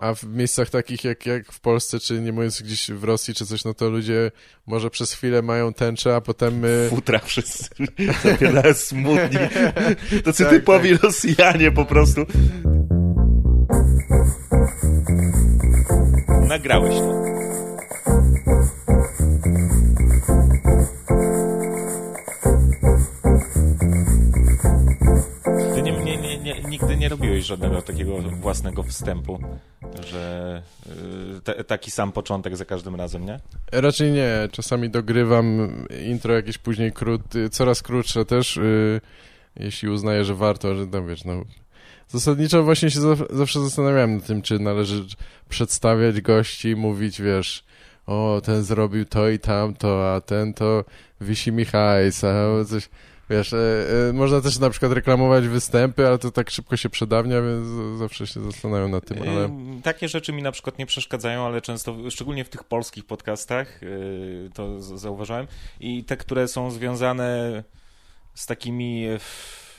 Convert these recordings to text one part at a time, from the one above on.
A w miejscach takich jak, jak w Polsce, czy nie mówiąc gdzieś w Rosji, czy coś, no to ludzie może przez chwilę mają tęczę, a potem... my Futra wszyscy zapierają smutni. To co tak, typowi tak. Rosjanie po prostu. Nagrałeś to. nigdy nie robiłeś żadnego takiego własnego wstępu, że y, te, taki sam początek za każdym razem, nie? Raczej nie. Czasami dogrywam intro jakieś później krót, coraz krótsze też, yy, jeśli uznaję, że warto, że tam wiesz, no... Zasadniczo właśnie się zawsze zastanawiałem nad tym, czy należy przedstawiać gości, mówić, wiesz, o, ten zrobił to i tamto, a ten to wisi mi hajs, a coś... Wiesz, e, e, można też na przykład reklamować występy, ale to tak szybko się przedawnia, więc zawsze się zastanawiam nad tym, ale... Takie rzeczy mi na przykład nie przeszkadzają, ale często, szczególnie w tych polskich podcastach, e, to zauważałem, i te, które są związane z takimi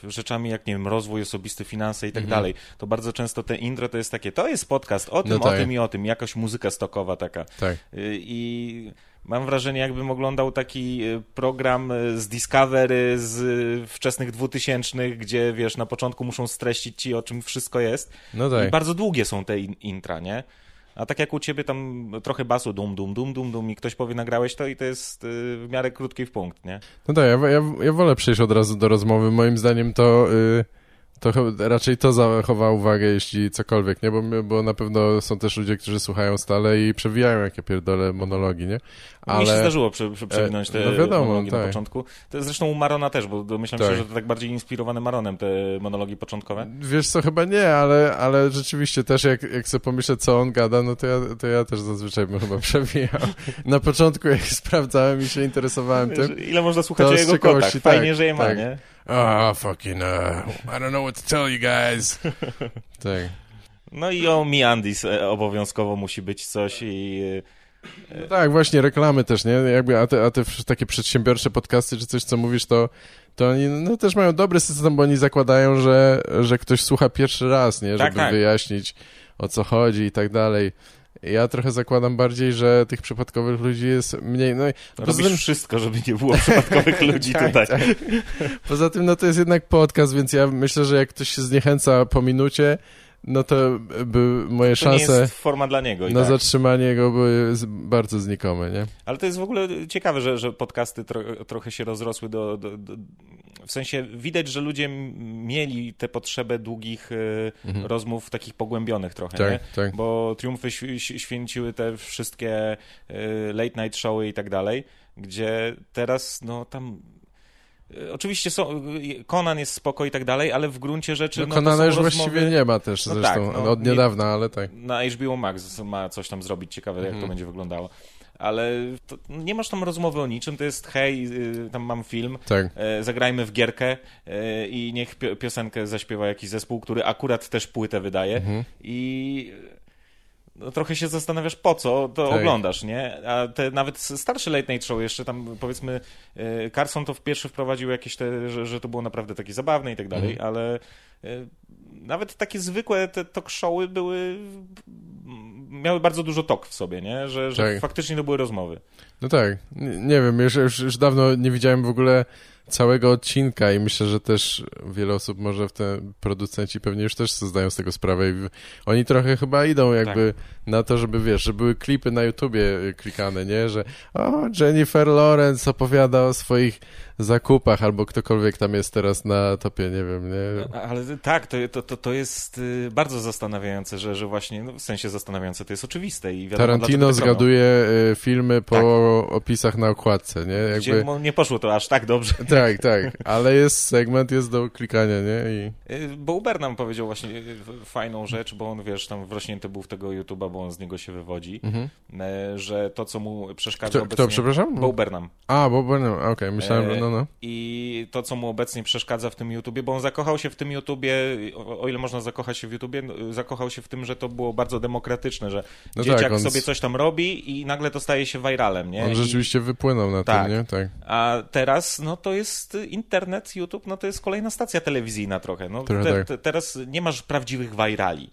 rzeczami jak, nie wiem, rozwój osobisty, finanse i tak mhm. dalej, to bardzo często te intro to jest takie, to jest podcast o tym, no tak. o tym i o tym, jakaś muzyka stokowa taka. Tak. I mam wrażenie, jakbym oglądał taki e, program e, z Discovery z e, wczesnych dwutysięcznych, gdzie wiesz, na początku muszą streścić ci, o czym wszystko jest. No tak. I bardzo długie są te intra, nie? A tak jak u ciebie tam trochę basu dum, dum, dum, dum, dum i ktoś powie nagrałeś to i to jest w miarę krótki w punkt, nie? No tak, ja, ja, ja wolę przejść od razu do rozmowy. Moim zdaniem to... to raczej to zachowa uwagę, jeśli cokolwiek, nie? Bo, bo na pewno są też ludzie, którzy słuchają stale i przewijają jakie pierdolę monologi, nie? Ale... Mi się zdarzyło prze, prze, przewinąć te no wiadomo, monologi tak. na początku. To zresztą u Marona też, bo domyślam tak. się, że to tak bardziej inspirowane Maronem te monologi początkowe. Wiesz co, chyba nie, ale, ale rzeczywiście też jak, jak sobie pomyślę, co on gada, no to ja, to ja też zazwyczaj bym chyba przewijał. Na początku jak sprawdzałem i się interesowałem tym... Ile można słuchać o jego kotach. Fajnie, tak, że je ma, tak. nie? Oh, fucking, uh, I don't know what to tell you guys. tak. No i o Miandis e, obowiązkowo musi być coś i... E, no tak, właśnie, reklamy też, nie? Jakby, a te, a te takie przedsiębiorcze podcasty czy coś, co mówisz, to, to oni no, też mają dobry system, bo oni zakładają, że, że ktoś słucha pierwszy raz, nie? Tak, Żeby tak, tak. wyjaśnić, o co chodzi i tak dalej. Ja trochę zakładam bardziej, że tych przypadkowych ludzi jest mniej. No, Robisz tym... wszystko, żeby nie było przypadkowych ludzi tak, tutaj. Tak. Poza tym, no to jest jednak podcast, więc ja myślę, że jak ktoś się zniechęca po minucie, no to by moje to szanse nie jest forma dla niego na tak. zatrzymanie go były bardzo znikome, nie? Ale to jest w ogóle ciekawe, że, że podcasty tro, trochę się rozrosły do, do, do, W sensie widać, że ludzie mieli tę potrzebę długich e, mhm. rozmów, takich pogłębionych trochę, tak, nie? Tak. Bo Triumfy święciły te wszystkie e, late night showy i tak dalej, gdzie teraz, no tam oczywiście są, Conan jest spoko i tak dalej, ale w gruncie rzeczy... No, no Conana już rozmowy... właściwie nie ma też no zresztą, tak, no, od niedawna, ale tak. Na HBO Max ma coś tam zrobić ciekawe, jak to mhm. będzie wyglądało. Ale nie masz tam rozmowy o niczym, to jest hej, y, tam mam film, tak. E, zagrajmy w gierkę e, i niech piosenkę zaśpiewa jakiś zespół, który akurat też płytę wydaje mhm. i trochę się zastanawiasz, po co to tak. oglądasz, nie? A te nawet starsze late night show jeszcze tam, powiedzmy, e, Carson to w pierwszy wprowadził jakieś te, że, że to było naprawdę takie zabawne i tak dalej, mhm. ale e, nawet takie zwykłe te talk showy były miały bardzo dużo tok w sobie, nie? Że, że tak. faktycznie to były rozmowy. No tak. Nie, nie wiem, już, już, już dawno nie widziałem w ogóle całego odcinka i myślę, że też wiele osób może w te producenci pewnie już też zdają z tego sprawę i oni trochę chyba idą jakby tak. na to, żeby wiesz, że były klipy na YouTubie klikane, nie? Że o, Jennifer Lawrence opowiada o swoich zakupach, albo ktokolwiek tam jest teraz na topie, nie wiem, nie? Ale tak, to, to, to jest y, bardzo zastanawiające, że, że właśnie, no w sensie zastanawiające, to jest oczywiste i wiadomo, Tarantino tak zgaduje y, filmy po tak. opisach na okładce, nie? Jakby... Gdzie nie poszło to aż tak dobrze. Tak, tak, ale jest segment, jest do klikania, nie? I... Y, bo Uber nam powiedział właśnie fajną rzecz, bo on, wiesz, tam wrośnięty był w tego YouTube'a, bo on z niego się wywodzi, mhm. że to, co mu przeszkadza kto, obecnie... Kto, przepraszam? Bo Ubernam. A, bo Ubernam, okej, okay. myślałem, że no, no. I to, co mu obecnie przeszkadza w tym YouTubie, bo on zakochał się w tym YouTubie, o, ile można zakochać się w YouTubie, no, zakochał się w tym, że to było bardzo demokratyczne, że no dzieciak tak, on... sobie coś tam robi i nagle to staje się viralem, nie? On I... rzeczywiście wypłynął na tak. tym, nie? Tak. A teraz, no to jest internet, YouTube, no to jest kolejna stacja telewizyjna trochę. No, te, te, teraz nie masz prawdziwych virali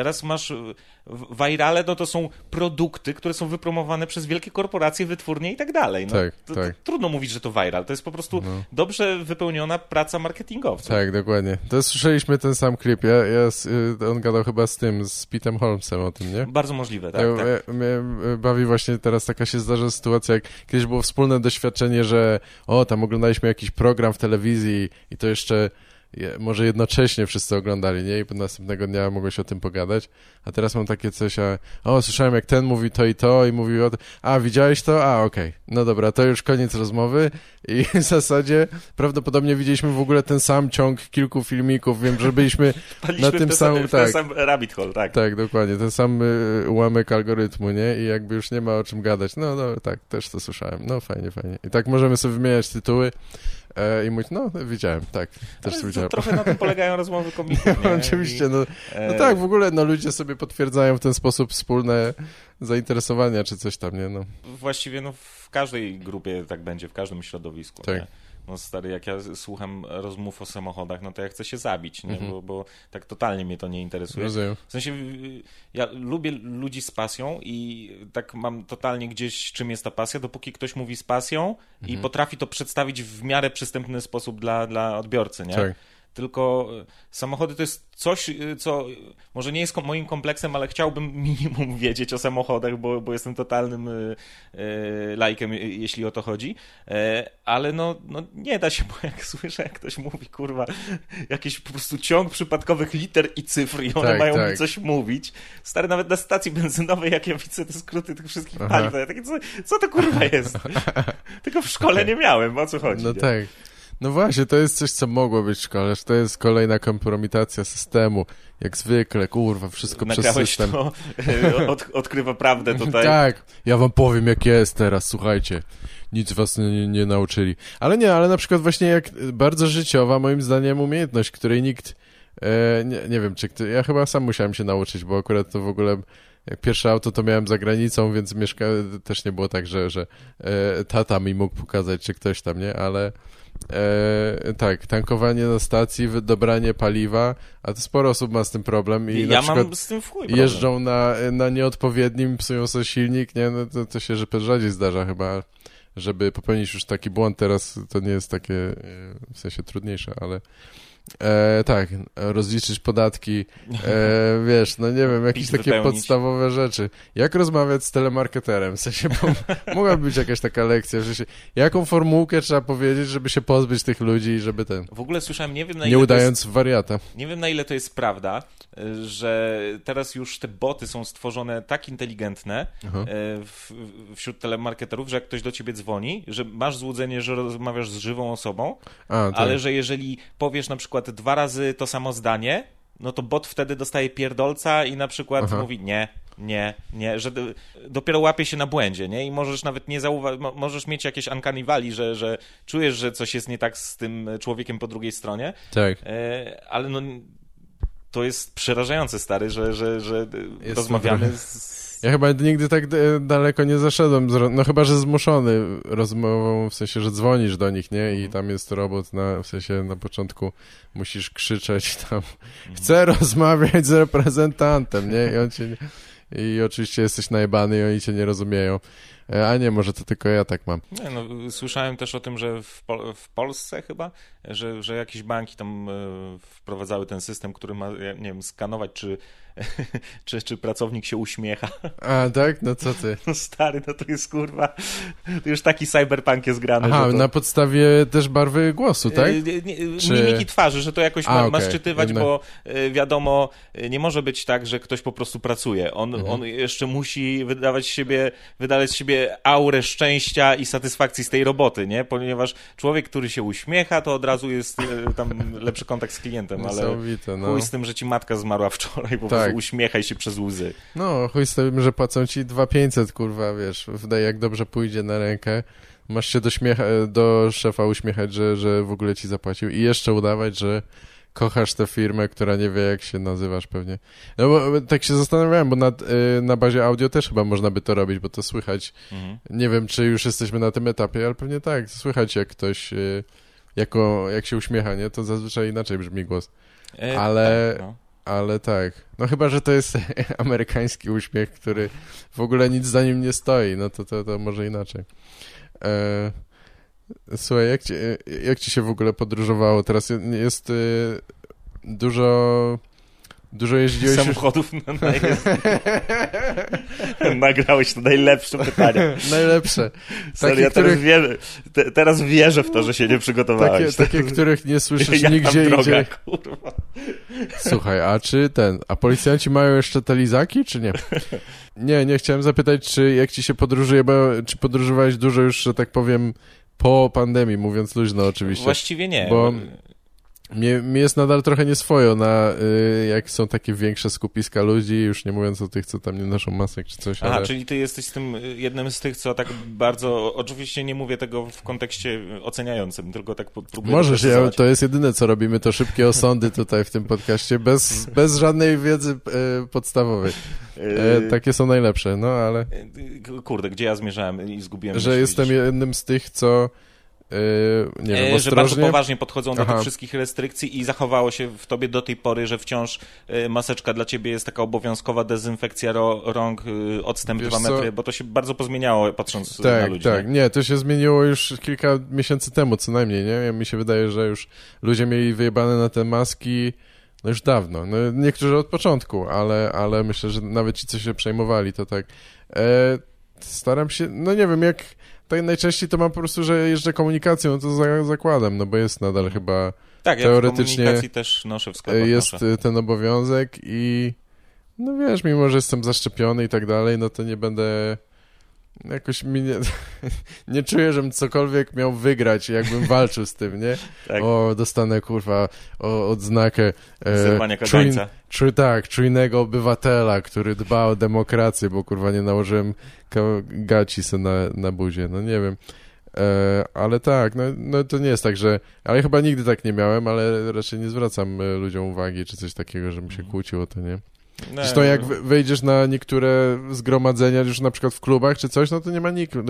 Teraz masz virale, no to są produkty, które są wypromowane przez wielkie korporacje, wytwórnie i tak dalej. No, tak, to, tak. To trudno mówić, że to viral. To jest po prostu no. dobrze wypełniona praca marketingowa. Tak, dokładnie. To słyszeliśmy ten sam klip. Ja, ja, y, on gadał chyba z tym, z Petem Holmesem o tym, nie? Bardzo możliwe, tak. Ja, tak. Ja, mnie bawi właśnie teraz taka się zdarza sytuacja, jak kiedyś było wspólne doświadczenie, że o, tam oglądaliśmy jakiś program w telewizji i to jeszcze może jednocześnie wszyscy oglądali, nie? I następnego dnia mogło się o tym pogadać. A teraz mam takie coś, a o, słyszałem jak ten mówi to i to i mówił o to. A, widziałeś to? A, okej. Okay. No dobra, to już koniec rozmowy i w zasadzie prawdopodobnie widzieliśmy w ogóle ten sam ciąg kilku filmików. Wiem, że byliśmy na tym samym... Tak, ten sam rabbit hole, tak. Tak, dokładnie. Ten sam y, ułamek algorytmu, nie? I jakby już nie ma o czym gadać. No, no, tak, też to słyszałem. No, fajnie, fajnie. I tak możemy sobie wymieniać tytuły. E, I mówić, no widziałem, tak, też to widziałem. Trochę na tym polegają rozmowy komików, Oczywiście, no, no tak, w ogóle no, ludzie sobie potwierdzają w ten sposób wspólne zainteresowania czy coś tam, nie? No. Właściwie no, w każdej grupie tak będzie, w każdym środowisku. Tak. Nie? No stary, jak ja słucham rozmów o samochodach, no to ja chcę się zabić, nie? Mhm. Bo, bo tak totalnie mnie to nie interesuje. Rozumiem. W sensie, ja lubię ludzi z pasją i tak mam totalnie gdzieś, czym jest ta pasja, dopóki ktoś mówi z pasją mhm. i potrafi to przedstawić w miarę przystępny sposób dla, dla odbiorcy, nie? Tak. Tylko e, samochody to jest coś, e, co może nie jest moim kompleksem, ale chciałbym minimum wiedzieć o samochodach, bo, bo jestem totalnym e, lajkiem, jeśli o to chodzi. Ale no, no nie da się, bo jak słyszę, jak ktoś mówi, kurwa, jakiś po prostu ciąg przypadkowych liter i cyfr i one tak, mają tak. mi coś mówić. Stary, nawet na stacji benzynowej, jak ja widzę te skróty tych wszystkich paliw, ja takie, co, co to kurwa jest? Tylko w szkole nie miałem, o co chodzi? No nie? tak. No właśnie, to jest coś, co mogło być w szkole, to jest kolejna kompromitacja systemu. Jak zwykle, kurwa, wszystko Nagrałeś przez system. To, od, odkrywa prawdę tutaj. tak, ja wam powiem, jak jest teraz, słuchajcie. Nic was nie, nie nauczyli. Ale nie, ale na przykład właśnie jak bardzo życiowa, moim zdaniem, umiejętność, której nikt... E, nie, nie wiem, czy kto, ja chyba sam musiałem się nauczyć, bo akurat to w ogóle jak pierwsze auto to miałem za granicą, więc mieszka też nie było tak, że, że e, tata mi mógł pokazać, czy ktoś tam, nie? Ale E, tak, tankowanie na stacji, dobranie paliwa, a to sporo osób ma z tym problem i ja na mam z tym w chuj jeżdżą na, na nieodpowiednim, psują sobie silnik, nie, no to, to się że rzadziej zdarza chyba, żeby popełnić już taki błąd. Teraz, to nie jest takie, e, w sensie trudniejsze, ale E, tak, rozliczyć podatki, e, wiesz, no nie wiem, jakieś takie wypełnić. podstawowe rzeczy. Jak rozmawiać z telemarketerem? W sensie, mogłaby być jakaś taka lekcja, że się, jaką formułkę trzeba powiedzieć, żeby się pozbyć tych ludzi i żeby ten... W ogóle słyszałem, nie wiem na ile Nie udając jest, wariata. Nie wiem na ile to jest prawda, że teraz już te boty są stworzone tak inteligentne e, w, wśród telemarketerów, że jak ktoś do ciebie dzwoni, że masz złudzenie, że rozmawiasz z żywą osobą, A, tak. ale że jeżeli powiesz na przykład przykład dwa razy to samo zdanie, no to bot wtedy dostaje pierdolca i na przykład Aha. mówi nie, nie, nie, że dopiero łapie się na błędzie, nie? I możesz nawet nie zauważyć, możesz mieć jakieś uncanny valley, że, że czujesz, że coś jest nie tak z tym człowiekiem po drugiej stronie. Tak. E, ale no to jest przerażające, stary, że, że, że rozmawiamy z ja chyba nigdy tak daleko nie zaszedłem, no chyba, że zmuszony rozmową, w sensie, że dzwonisz do nich, nie? I mhm. tam jest robot, na, w sensie na początku musisz krzyczeć tam, mhm. chcę rozmawiać z reprezentantem, nie? I on cię... I oczywiście jesteś najebany i oni cię nie rozumieją. E, a nie, może to tylko ja tak mam. Nie, no, słyszałem też o tym, że w, Pol w Polsce chyba, że, że jakieś banki tam e, wprowadzały ten system, który ma, nie wiem, skanować, czy czy, czy pracownik się uśmiecha. A, tak? No co ty? No stary, no to jest kurwa, to już taki cyberpunk jest grany. Aha, to... na podstawie też barwy głosu, tak? E, czy... Mimiki twarzy, że to jakoś A, ma, okay. ma sczytywać, bo e, wiadomo, e, nie może być tak, że ktoś po prostu pracuje. On, mhm. on jeszcze musi wydawać z siebie, wydawać z siebie aurę szczęścia i satysfakcji z tej roboty, nie? Ponieważ człowiek, który się uśmiecha, to od razu jest tam lepszy kontakt z klientem, ale no. chuj z tym, że ci matka zmarła wczoraj, po tak. Prostu uśmiechaj się przez łzy. No, chuj z tym, że płacą ci 2500, kurwa, wiesz, wydaje jak dobrze pójdzie na rękę. Masz się do, śmiecha, do szefa uśmiechać, że, że w ogóle ci zapłacił i jeszcze udawać, że kochasz tę firmę, która nie wie, jak się nazywasz pewnie. No bo tak się zastanawiałem, bo na, y, na bazie audio też chyba można by to robić, bo to słychać. Mhm. Nie wiem, czy już jesteśmy na tym etapie, ale pewnie tak, słychać jak ktoś y, jako, jak się uśmiecha, nie? To zazwyczaj inaczej brzmi głos. E, ale... Tak, no ale tak. No chyba, że to jest amerykański uśmiech, który w ogóle nic za nim nie stoi, no to, to, to może inaczej. E, słuchaj, jak ci, jak ci się w ogóle podróżowało? Teraz jest y, dużo Dużo jeździłeś Samochodów na, na Nagrałeś to najlepsze pytanie. najlepsze. Serio, takie, ja teraz, których... wierzę, te, teraz wierzę w to, że się nie przygotowałeś. Takie, takie których nie słyszysz ja nigdzie indziej. Kurwa. Słuchaj, a czy ten, a policjanci mają jeszcze te lizaki, czy nie? Nie, nie, chciałem zapytać, czy jak ci się podróżuje, bo czy podróżowałeś dużo już, że tak powiem, po pandemii, mówiąc luźno oczywiście. Właściwie nie. Bo mnie, mnie jest nadal trochę nieswojo na, y, jak są takie większe skupiska ludzi, już nie mówiąc o tych, co tam nie noszą masek czy coś. Aha, ale... czyli ty jesteś tym y, jednym z tych, co tak bardzo, oczywiście nie mówię tego w kontekście oceniającym, tylko tak próbuję Możesz, ja, to jest jedyne, co robimy, to szybkie osądy tutaj w tym podcaście, bez, bez żadnej wiedzy e, podstawowej. E, takie są najlepsze, no ale... Kurde, gdzie ja zmierzałem i zgubiłem. Że jestem jednym z tych, co Yy, nie wiem, że bardzo poważnie podchodzą do Aha. tych wszystkich restrykcji i zachowało się w tobie do tej pory, że wciąż yy, maseczka dla ciebie jest taka obowiązkowa dezynfekcja rąk, yy, odstęp Wiesz 2 metry, co? bo to się bardzo pozmieniało patrząc tak, na ludzi. Tak, nie? nie, to się zmieniło już kilka miesięcy temu co najmniej, nie? Mi się wydaje, że już ludzie mieli wyjebane na te maski no już dawno. No, niektórzy od początku, ale, ale myślę, że nawet ci, co się przejmowali, to tak. E, staram się, no nie wiem, jak tak najczęściej to mam po prostu, że jeżdżę komunikacją, no to za, zakładam, no bo jest nadal chyba tak, teoretycznie ja też noszę w sklepach jest noszę. ten obowiązek i no wiesz, mimo że jestem zaszczepiony i tak dalej, no to nie będę jakoś mi nie, nie czuję, żebym cokolwiek miał wygrać, jakbym walczył z tym, nie? Tak. O, dostanę, kurwa, o, odznakę e, czuj, czuj, tak, czujnego obywatela, który dba o demokrację, bo, kurwa, nie nałożyłem gaci se na, na buzie, no nie wiem. E, ale tak, no, no to nie jest tak, że... Ale chyba nigdy tak nie miałem, ale raczej nie zwracam e, ludziom uwagi, czy coś takiego, żebym się mhm. kłócił o to, nie? No, Zresztą jak wejdziesz na niektóre zgromadzenia, już na przykład w klubach czy coś, no to nie ma nikt y,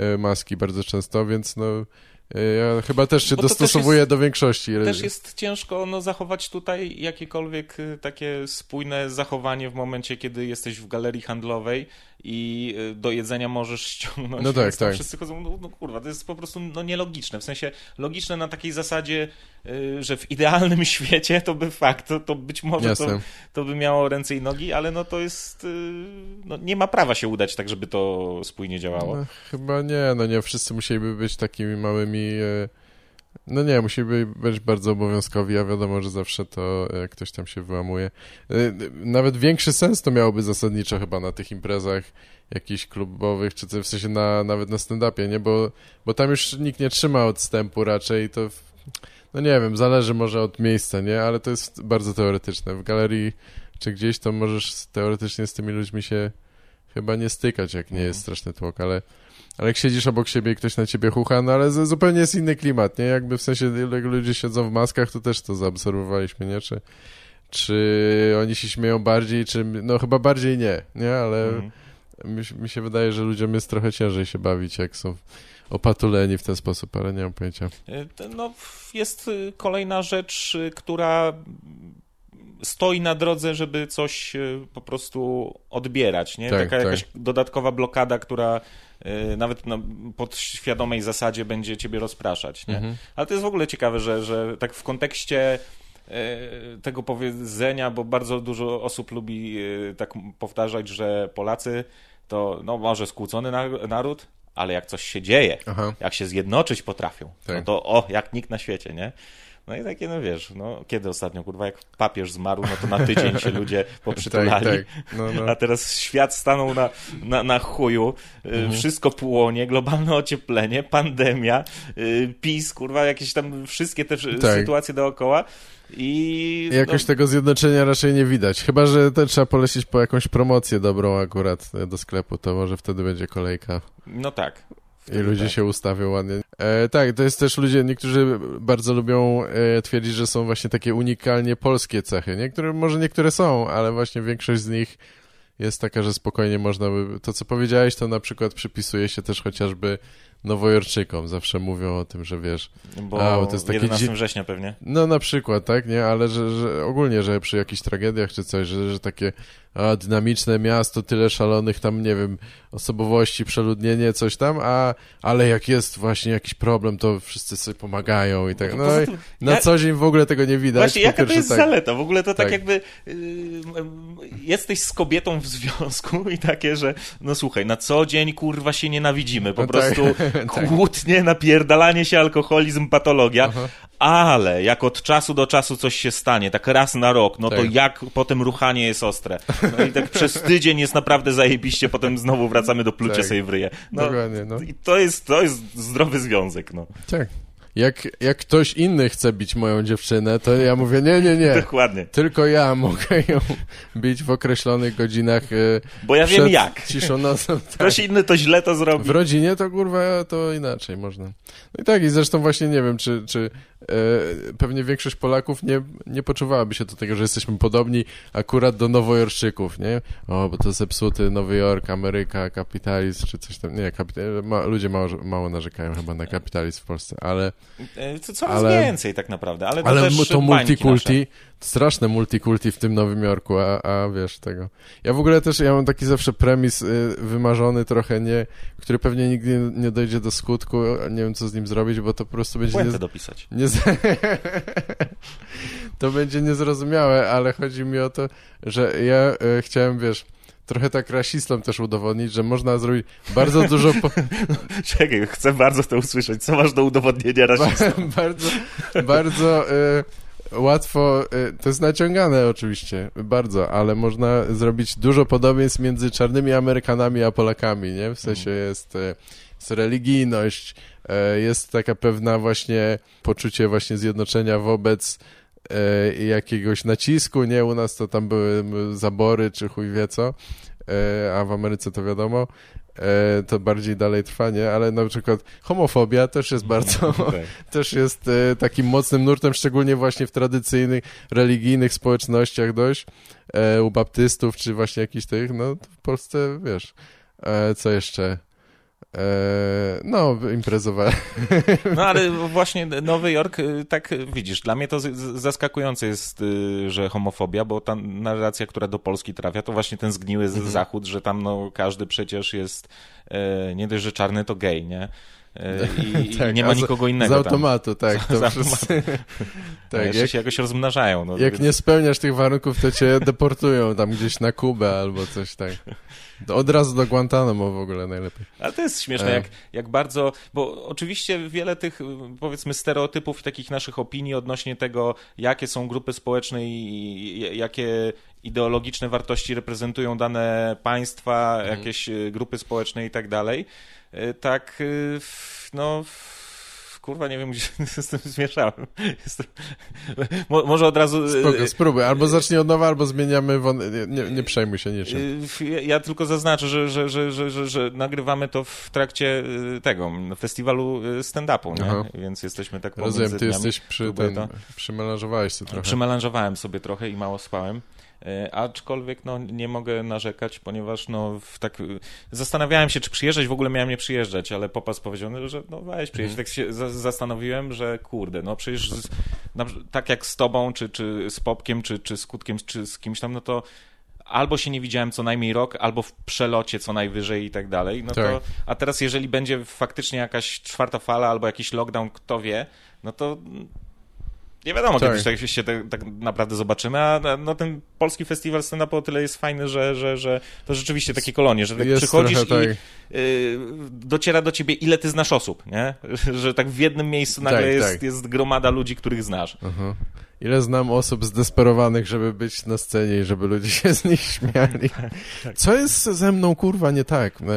y, maski bardzo często, więc no ja chyba też się dostosowuję do większości. Też jest ciężko no, zachować tutaj jakiekolwiek takie spójne zachowanie w momencie, kiedy jesteś w galerii handlowej i y, do jedzenia możesz ściągnąć. No tak, tak. Wszyscy chodzą, no, no, kurwa, to jest po prostu no, nielogiczne. W sensie logiczne na takiej zasadzie, y, że w idealnym świecie to by fakt, to, to być może to, to, by miało ręce i nogi, ale no to jest, y, no nie ma prawa się udać tak, żeby to spójnie działało. No, chyba nie, no nie wszyscy musieliby być takimi małymi no nie, musi być bardzo obowiązkowi, a wiadomo, że zawsze to jak ktoś tam się wyłamuje. Y, nawet większy sens to miałoby zasadniczo chyba na tych imprezach jakichś klubowych, czy w sensie na, nawet na stand-upie, nie? Bo, bo tam już nikt nie trzyma odstępu raczej, to no nie wiem, zależy może od miejsca, nie? Ale to jest bardzo teoretyczne. W galerii czy gdzieś to możesz teoretycznie z tymi ludźmi się chyba nie stykać, jak nie jest mhm. straszny tłok, ale ale jak siedzisz obok siebie i ktoś na ciebie hucha, no ale zupełnie jest inny klimat, nie? Jakby w sensie, jak ludzie siedzą w maskach, to też to zaobserwowaliśmy, nie? Czy, czy oni się śmieją bardziej, czy... No chyba bardziej nie, nie? Ale mhm. mi, mi się wydaje, że ludziom jest trochę ciężej się bawić, jak są opatuleni w ten sposób, ale nie mam pojęcia. E, no, jest y, kolejna rzecz, y, która stoi na drodze, żeby coś y, po prostu odbierać, nie? Tak, Taka tak. jakaś dodatkowa blokada, która Y, nawet na podświadomej zasadzie będzie ciebie rozpraszać, nie? Mhm. Ale to jest w ogóle ciekawe, że, że tak w kontekście y, tego powiedzenia, bo bardzo dużo osób lubi tak powtarzać, że Polacy to no może skłócony naród, ale jak coś się dzieje, Aha. jak się zjednoczyć potrafią, no tak. no to o, jak nikt na świecie, nie? No i takie, no wiesz, no kiedy ostatnio, kurwa, jak papież zmarł, no to na tydzień się ludzie poprzytulali, tak, tak. No, no. a teraz świat stanął na, na, na chuju, y, mhm. wszystko płonie, globalne ocieplenie, pandemia, y, PiS, kurwa, jakieś tam wszystkie te tak. sytuacje dookoła. I jakoś no... tego zjednoczenia raczej nie widać. Chyba, że to trzeba polecieć po jakąś promocję dobrą akurat do sklepu, to może wtedy będzie kolejka. No tak. I ludzie tak. się ustawią ładnie. E, tak, to jest też ludzie, niektórzy bardzo lubią e, twierdzić, że są właśnie takie unikalnie polskie cechy. Niektóre, może niektóre są, ale właśnie większość z nich jest taka, że spokojnie można by... To, co powiedziałeś, to na przykład przypisuje się też chociażby nowojorczykom. Zawsze mówią o tym, że wiesz... Bo, a, bo to jest takie 11 września pewnie. No na przykład, tak, nie? Ale że, że ogólnie, że przy jakichś tragediach czy coś, że, że takie a, dynamiczne miasto, tyle szalonych tam, nie wiem, osobowości, przeludnienie, coś tam, a, ale jak jest właśnie jakiś problem, to wszyscy sobie pomagają i tak. No, no i na ja... co dzień w ogóle tego nie widać. Właśnie, jaka to jest tak. zaleta? W ogóle to tak, tak jakby yy, jesteś z kobietą w związku i takie, że no słuchaj, na co dzień kurwa się nienawidzimy, po no prostu tak. kłótnie, napierdalanie się, alkoholizm, patologia, Aha. ale jak od czasu do czasu coś się stanie, tak raz na rok, no to tak. jak potem ruchanie jest ostre. No i tak przez tydzień jest naprawdę zajebiście, potem znowu wracamy do plucia tak. sobie w ryje. No, no. I to jest, to jest zdrowy związek, no. Tak jak, jak ktoś inny chce bić moją dziewczynę, to ja mówię, nie, nie, nie. Dokładnie. Tylko ja mogę ją bić w określonych godzinach. E, Bo ja wiem jak. Ciszą nocą. Tak. Ktoś inny to źle to zrobi. W rodzinie to kurwa to inaczej można. No i tak, i zresztą właśnie nie wiem, czy, czy pewnie większość Polaków nie, nie poczuwałaby się do tego, że jesteśmy podobni akurat do nowojorczyków, nie? O, bo to zepsuty Nowy Jork, Ameryka, kapitalizm, czy coś tam. Nie, kapitalizm, ma, ludzie mało, mało narzekają chyba na kapitalizm w Polsce, ale E, coraz ale, więcej tak naprawdę, ale to ale też to multikulti, straszne multikulti w tym Nowym Jorku, a, a wiesz tego. Ja w ogóle też, ja mam taki zawsze premis y, wymarzony trochę, nie, który pewnie nigdy nie dojdzie do skutku, nie wiem co z nim zrobić, bo to po prostu będzie... Nie, dopisać. Nie, to będzie niezrozumiałe, ale chodzi mi o to, że ja y, chciałem, wiesz trochę tak rasistom też udowodnić, że można zrobić bardzo dużo... Po... Czekaj, chcę bardzo to usłyszeć. Co masz do udowodnienia rasistom? bardzo, bardzo y, łatwo, y, to jest naciągane oczywiście, bardzo, ale można zrobić dużo podobieństw między czarnymi Amerykanami a Polakami, nie? W sensie mhm. jest, y, jest religijność, y, jest taka pewna właśnie poczucie właśnie zjednoczenia wobec jakiegoś nacisku, nie? U nas to tam były zabory, czy chuj wie co, a w Ameryce to wiadomo, to bardziej dalej trwa, nie? Ale na przykład homofobia też jest bardzo, okay. też jest e, takim mocnym nurtem, szczególnie właśnie w tradycyjnych, religijnych społecznościach dość, e, u baptystów, czy właśnie jakichś tych, no w Polsce, wiesz, e, co jeszcze? Eee, no, imprezowałem. No ale właśnie Nowy Jork, y, tak widzisz, dla mnie to zaskakujące jest, y, że homofobia, bo ta narracja, która do Polski trafia, to właśnie ten zgniły mhm. zachód, że tam no, każdy przecież jest e, nie dość, że czarny, to gej, nie? E, I, tak, i nie ma nikogo innego. Z automatu, tam. tak. Z, wszyscy... tak jeszcze jak, się jakoś rozmnażają. No, jak nie spełniasz tych warunków, to cię deportują tam gdzieś na Kubę albo coś tak. Od razu do Guantanamo w ogóle najlepiej. Ale to jest śmieszne, e. jak, jak bardzo, bo oczywiście wiele tych, powiedzmy, stereotypów, takich naszych opinii odnośnie tego, jakie są grupy społeczne i jakie ideologiczne wartości reprezentują dane państwa, mhm. jakieś y, grupy społeczne i tak dalej, y, tak, y, no kurwa, nie wiem, gdzie z tym zmieszałem. Jestem... Mo, może od razu... Spoko, spróbuj. Albo zacznij od nowa, albo zmieniamy... Won... Nie, nie, przejmuj się niczym. Ja, ja tylko zaznaczę, że, że, że, że, że, że nagrywamy to w trakcie tego festiwalu stand-upu, nie? Więc jesteśmy tak Rozumiem, ty dniami. jesteś przy ten... To... Przymelanżowałeś sobie trochę. Przymelanżowałem sobie trochę i mało spałem. E, aczkolwiek no, nie mogę narzekać, ponieważ no, tak, zastanawiałem się, czy przyjeżdżać, w ogóle miałem nie przyjeżdżać, ale popas powiedział, że no weź przyjeżdżać. Mm. Tak się za zastanowiłem, że kurde, no przecież z, na, tak jak z tobą, czy, czy z Popkiem, czy, czy z Kutkiem, czy z kimś tam, no to albo się nie widziałem co najmniej rok, albo w przelocie co najwyżej i tak dalej. No tak. to, a teraz jeżeli będzie faktycznie jakaś czwarta fala albo jakiś lockdown, kto wie, no to nie wiadomo, tak. kiedyś tak się tak, tak, naprawdę zobaczymy, a no, ten polski festiwal stand-upu o tyle jest fajny, że, że, że to rzeczywiście takie kolonie, że tak przychodzisz trochę, i tak. y, dociera do ciebie, ile ty znasz osób, nie? Że tak w jednym miejscu nagle tak, jest, tak. jest gromada ludzi, których znasz. Uh -huh. Ile znam osób zdesperowanych, żeby być na scenie i żeby ludzie się z nich śmiali. Tak, Co jest ze mną, kurwa, nie tak? No,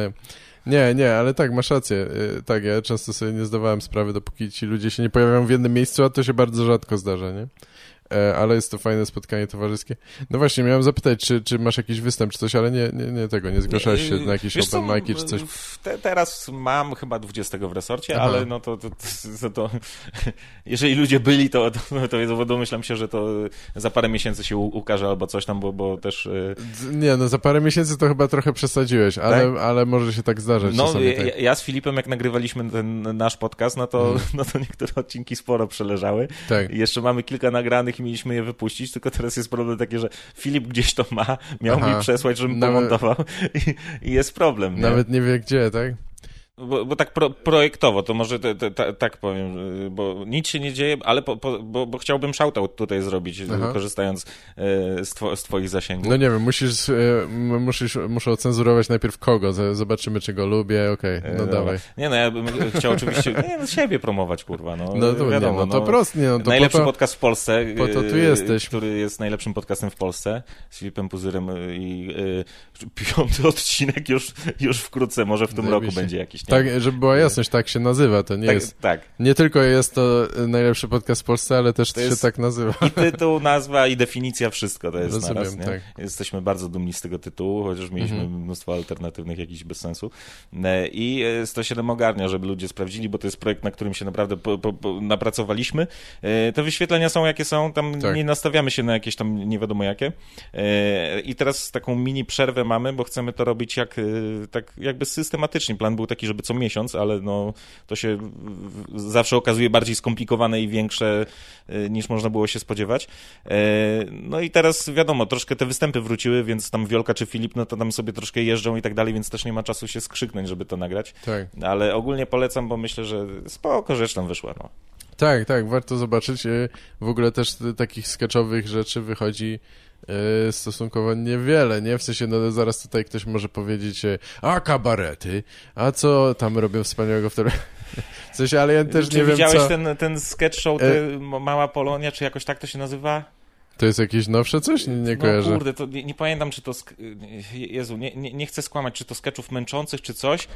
nie, nie, ale tak, masz rację. Y, tak, ja często sobie nie zdawałem sprawy, dopóki ci ludzie się nie pojawiają w jednym miejscu, a to się bardzo rzadko zdarza, nie? E, ale jest to fajne spotkanie towarzyskie. No właśnie, miałem zapytać, czy, czy masz jakiś występ, czy coś, ale nie, nie, nie tego, nie zgłaszałeś się na jakiś open mic czy coś? Te, teraz mam chyba 20 w resorcie, Aha. ale no to, to, to, to, jeżeli ludzie byli, to, to, to domyślam się, że to za parę miesięcy się ukaże albo coś tam, bo, bo też... Nie, no za parę miesięcy to chyba trochę przesadziłeś, ale, tak? ale może się tak zdarzyć. No, ja, tak. ja, z Filipem, jak nagrywaliśmy ten nasz podcast, no to, hmm. no to niektóre odcinki sporo przeleżały. Tak. I jeszcze mamy kilka nagranych mieliśmy je wypuścić, tylko teraz jest problem taki, że Filip gdzieś to ma, miał Aha. mi przesłać, żebym Nawet... pomontował i, i jest problem. Nie? Nawet nie wie gdzie, tak? Bo, bo tak pro, projektowo, to może te, te, tak powiem, bo nic się nie dzieje, ale po, po, bo, bo, chciałbym shoutout tutaj zrobić, Aha. korzystając e, z, two, z, twoich zasięgów. No nie wiem, musisz, e, musisz, muszę ocenzurować najpierw kogo, zobaczymy, czy go lubię, okej, okay, no e, dawaj. Nie no, ja bym chciał oczywiście nie, no, siebie promować, kurwa, no. No to, wiadomo, nie, no, to no, prost, nie, no, to Najlepszy to, podcast w Polsce, po to tu jesteś. który jest najlepszym podcastem w Polsce, z Filipem Puzyrem i piąty odcinek już, już wkrótce, może w tym roku będzie jakiś, nie? Tak, żeby była jasność, tak się nazywa, to nie tak, jest... Tak. Nie tylko jest to najlepszy podcast w Polsce, ale też to się tak nazywa. I tytuł, nazwa i definicja, wszystko to jest Rozumiem, naraz, nie? Tak. Jesteśmy bardzo dumni z tego tytułu, chociaż mieliśmy mhm. mnóstwo alternatywnych jakichś bez sensu. E, I 107 ogarnia, żeby ludzie sprawdzili, bo to jest projekt, na którym się naprawdę po, po, po napracowaliśmy. E, te wyświetlenia są jakie są, tam tak. nie nastawiamy się na jakieś tam nie wiadomo jakie. E, I teraz taką mini przerwę mamy, bo chcemy to robić jak, tak jakby systematycznie. Plan był taki, żeby co miesiąc, ale no, to się zawsze okazuje bardziej skomplikowane i większe y, niż można było się spodziewać. E, no i teraz wiadomo, troszkę te występy wróciły, więc tam Wiolka czy Filip, no to tam sobie troszkę jeżdżą i tak dalej, więc też nie ma czasu się skrzyknąć, żeby to nagrać. Tak. Ale ogólnie polecam, bo myślę, że spoko rzecz tam wyszła. No. Tak, tak, warto zobaczyć. E, w ogóle też takich sketchowych rzeczy wychodzi stosunkowo niewiele, nie? W sensie, no zaraz tutaj ktoś może powiedzieć, e, a kabarety, a co tam robią wspaniałego w W sensie, ale ja też czy nie wiem, co... widziałeś ten, ten sketch show, e... Mała Polonia, czy jakoś tak to się nazywa? To jest jakieś nowsze coś? Nie, nie no, kojarzę. kurde, to nie, nie, pamiętam, czy to... Jezu, nie, nie, nie, chcę skłamać, czy to sketchów męczących, czy coś.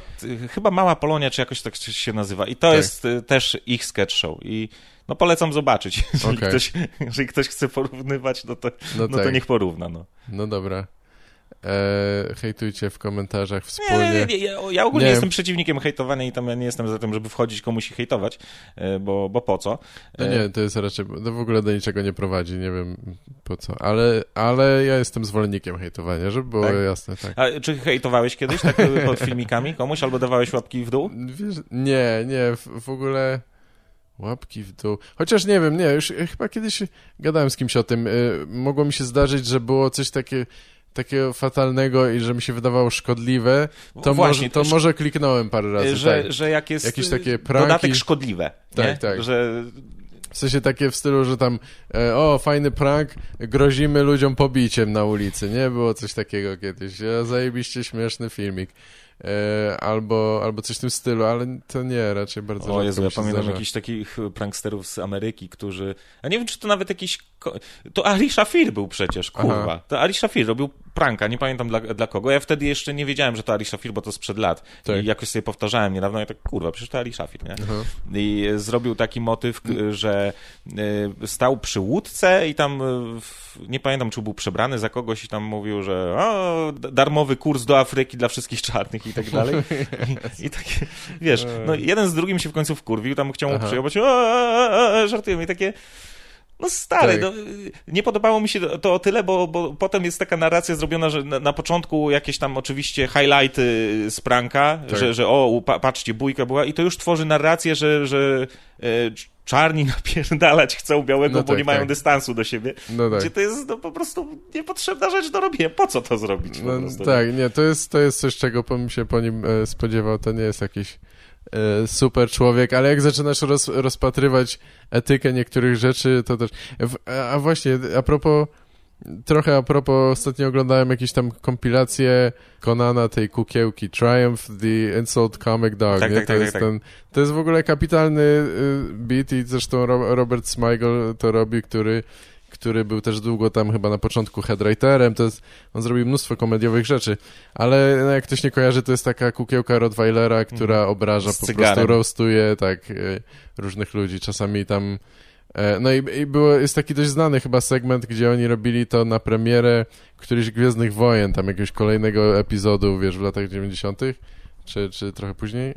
Chyba Mała Polonia, czy jakoś tak się nazywa. I to tak. jest też ich sketch show. I no polecam zobaczyć. Jeżeli, okay. ktoś, jeżeli ktoś chce porównywać, no to, no, no tak. to niech porówna. No, no dobra. E, hejtujcie w komentarzach wspólnie. Nie, nie, ja, ja ogólnie nie. jestem przeciwnikiem hejtowania i tam ja nie jestem za tym, żeby wchodzić komuś i hejtować, e, bo, bo po co? No nie, to jest raczej, to w ogóle do niczego nie prowadzi, nie wiem po co, ale, ale ja jestem zwolennikiem hejtowania, żeby było tak? jasne. Tak. A czy hejtowałeś kiedyś tak pod filmikami komuś, albo dawałeś łapki w dół? Wiesz, nie, nie, w, w ogóle... Łapki w dół. Chociaż nie wiem, nie, już chyba kiedyś gadałem z kimś o tym. Y, mogło mi się zdarzyć, że było coś takie, takiego fatalnego i że mi się wydawało szkodliwe, to, Właśnie, może, to, może kliknąłem parę razy. Że, tak. że jak jest Jakieś takie pranki, dodatek szkodliwe. Tak, nie? tak. Że w sensie takie w stylu, że tam e, o, fajny prank, grozimy ludziom pobiciem na ulicy, nie? Było coś takiego kiedyś. Ja, zajebiście śmieszny filmik. E, albo, albo coś w tym stylu, ale to nie, raczej bardzo O Jezu, ja pamiętam zdarza. jakichś takich pranksterów z Ameryki, którzy... A nie wiem, czy to nawet jakiś... To Ali Shafir był przecież, kurwa. Aha. To Ali Shafir robił pranka, nie pamiętam dla, dla kogo. Ja wtedy jeszcze nie wiedziałem, że to Ali Shafir, bo to sprzed lat. Tak. I jakoś sobie powtarzałem niedawno, ja tak, kurwa, przecież to Ali Shafir, nie? Aha. I zrobił taki motyw, że e, stał przy łódce i tam, e, nie pamiętam, czy był przebrany za kogoś i tam mówił, że o, darmowy kurs do Afryki dla wszystkich czarnych i tak dalej. I, i takie, wiesz, no jeden z drugim się w końcu wkurwił, tam chciał mu przyjmować, żartujemy i takie... No stary, tak. no, nie podobało mi się to o tyle, bo, bo potem jest taka narracja zrobiona, że na, na początku jakieś tam oczywiście highlighty z pranka, tak. że, że o, patrzcie, bójka była i to już tworzy narrację, że, że e, czarni napierdalać chcą białego, no bo tak, nie mają tak. dystansu do siebie. No tak. Gdzie to jest no, po prostu niepotrzebna rzecz do robienia. Po co to zrobić? No, tak, nie, to jest, to jest coś, czego bym się po nim e, spodziewał. To nie jest jakiś super człowiek, ale jak zaczynasz roz, rozpatrywać etykę niektórych rzeczy, to też... A właśnie, a propos Trochę a propos, ostatnio oglądałem jakieś tam kompilacje Konana, tej kukiełki, Triumph the Insult Comic Dog, tak, nie? Tak, to, tak, jest tak, ten, to jest w ogóle kapitalny y, beat i zresztą Robert Smigel to robi, który który był też długo tam chyba na początku headwriterem, to jest, on zrobił mnóstwo komediowych rzeczy, ale no, jak ktoś nie kojarzy, to jest taka kukiełka Rottweilera, która mm. obraża, po prostu roastuje tak y, różnych ludzi, czasami tam E, no i, i było, jest taki dość znany chyba segment, gdzie oni robili to na premierę którychś Gwiezdnych Wojen, tam jakiegoś kolejnego epizodu, wiesz, w latach 90., czy, czy trochę później. E,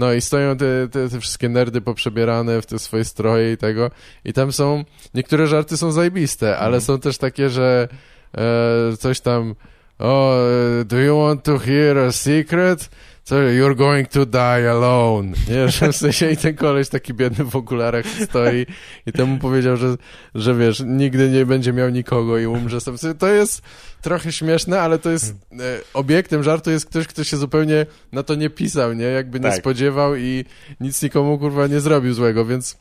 no i stoją te, te, te, wszystkie nerdy poprzebierane w te swoje stroje i tego. I tam są, niektóre żarty są zajebiste, ale mm. są też takie, że e, coś tam, o, oh, do you want to hear a secret? Co, you're going to die alone. Nie, że w sensie i ten koleś taki biedny w okularach stoi i temu powiedział, że, że wiesz, nigdy nie będzie miał nikogo i umrze. To jest trochę śmieszne, ale to jest e, obiektem żartu jest ktoś, kto się zupełnie na to nie pisał, nie? Jakby nie tak. spodziewał i nic nikomu kurwa nie zrobił złego, więc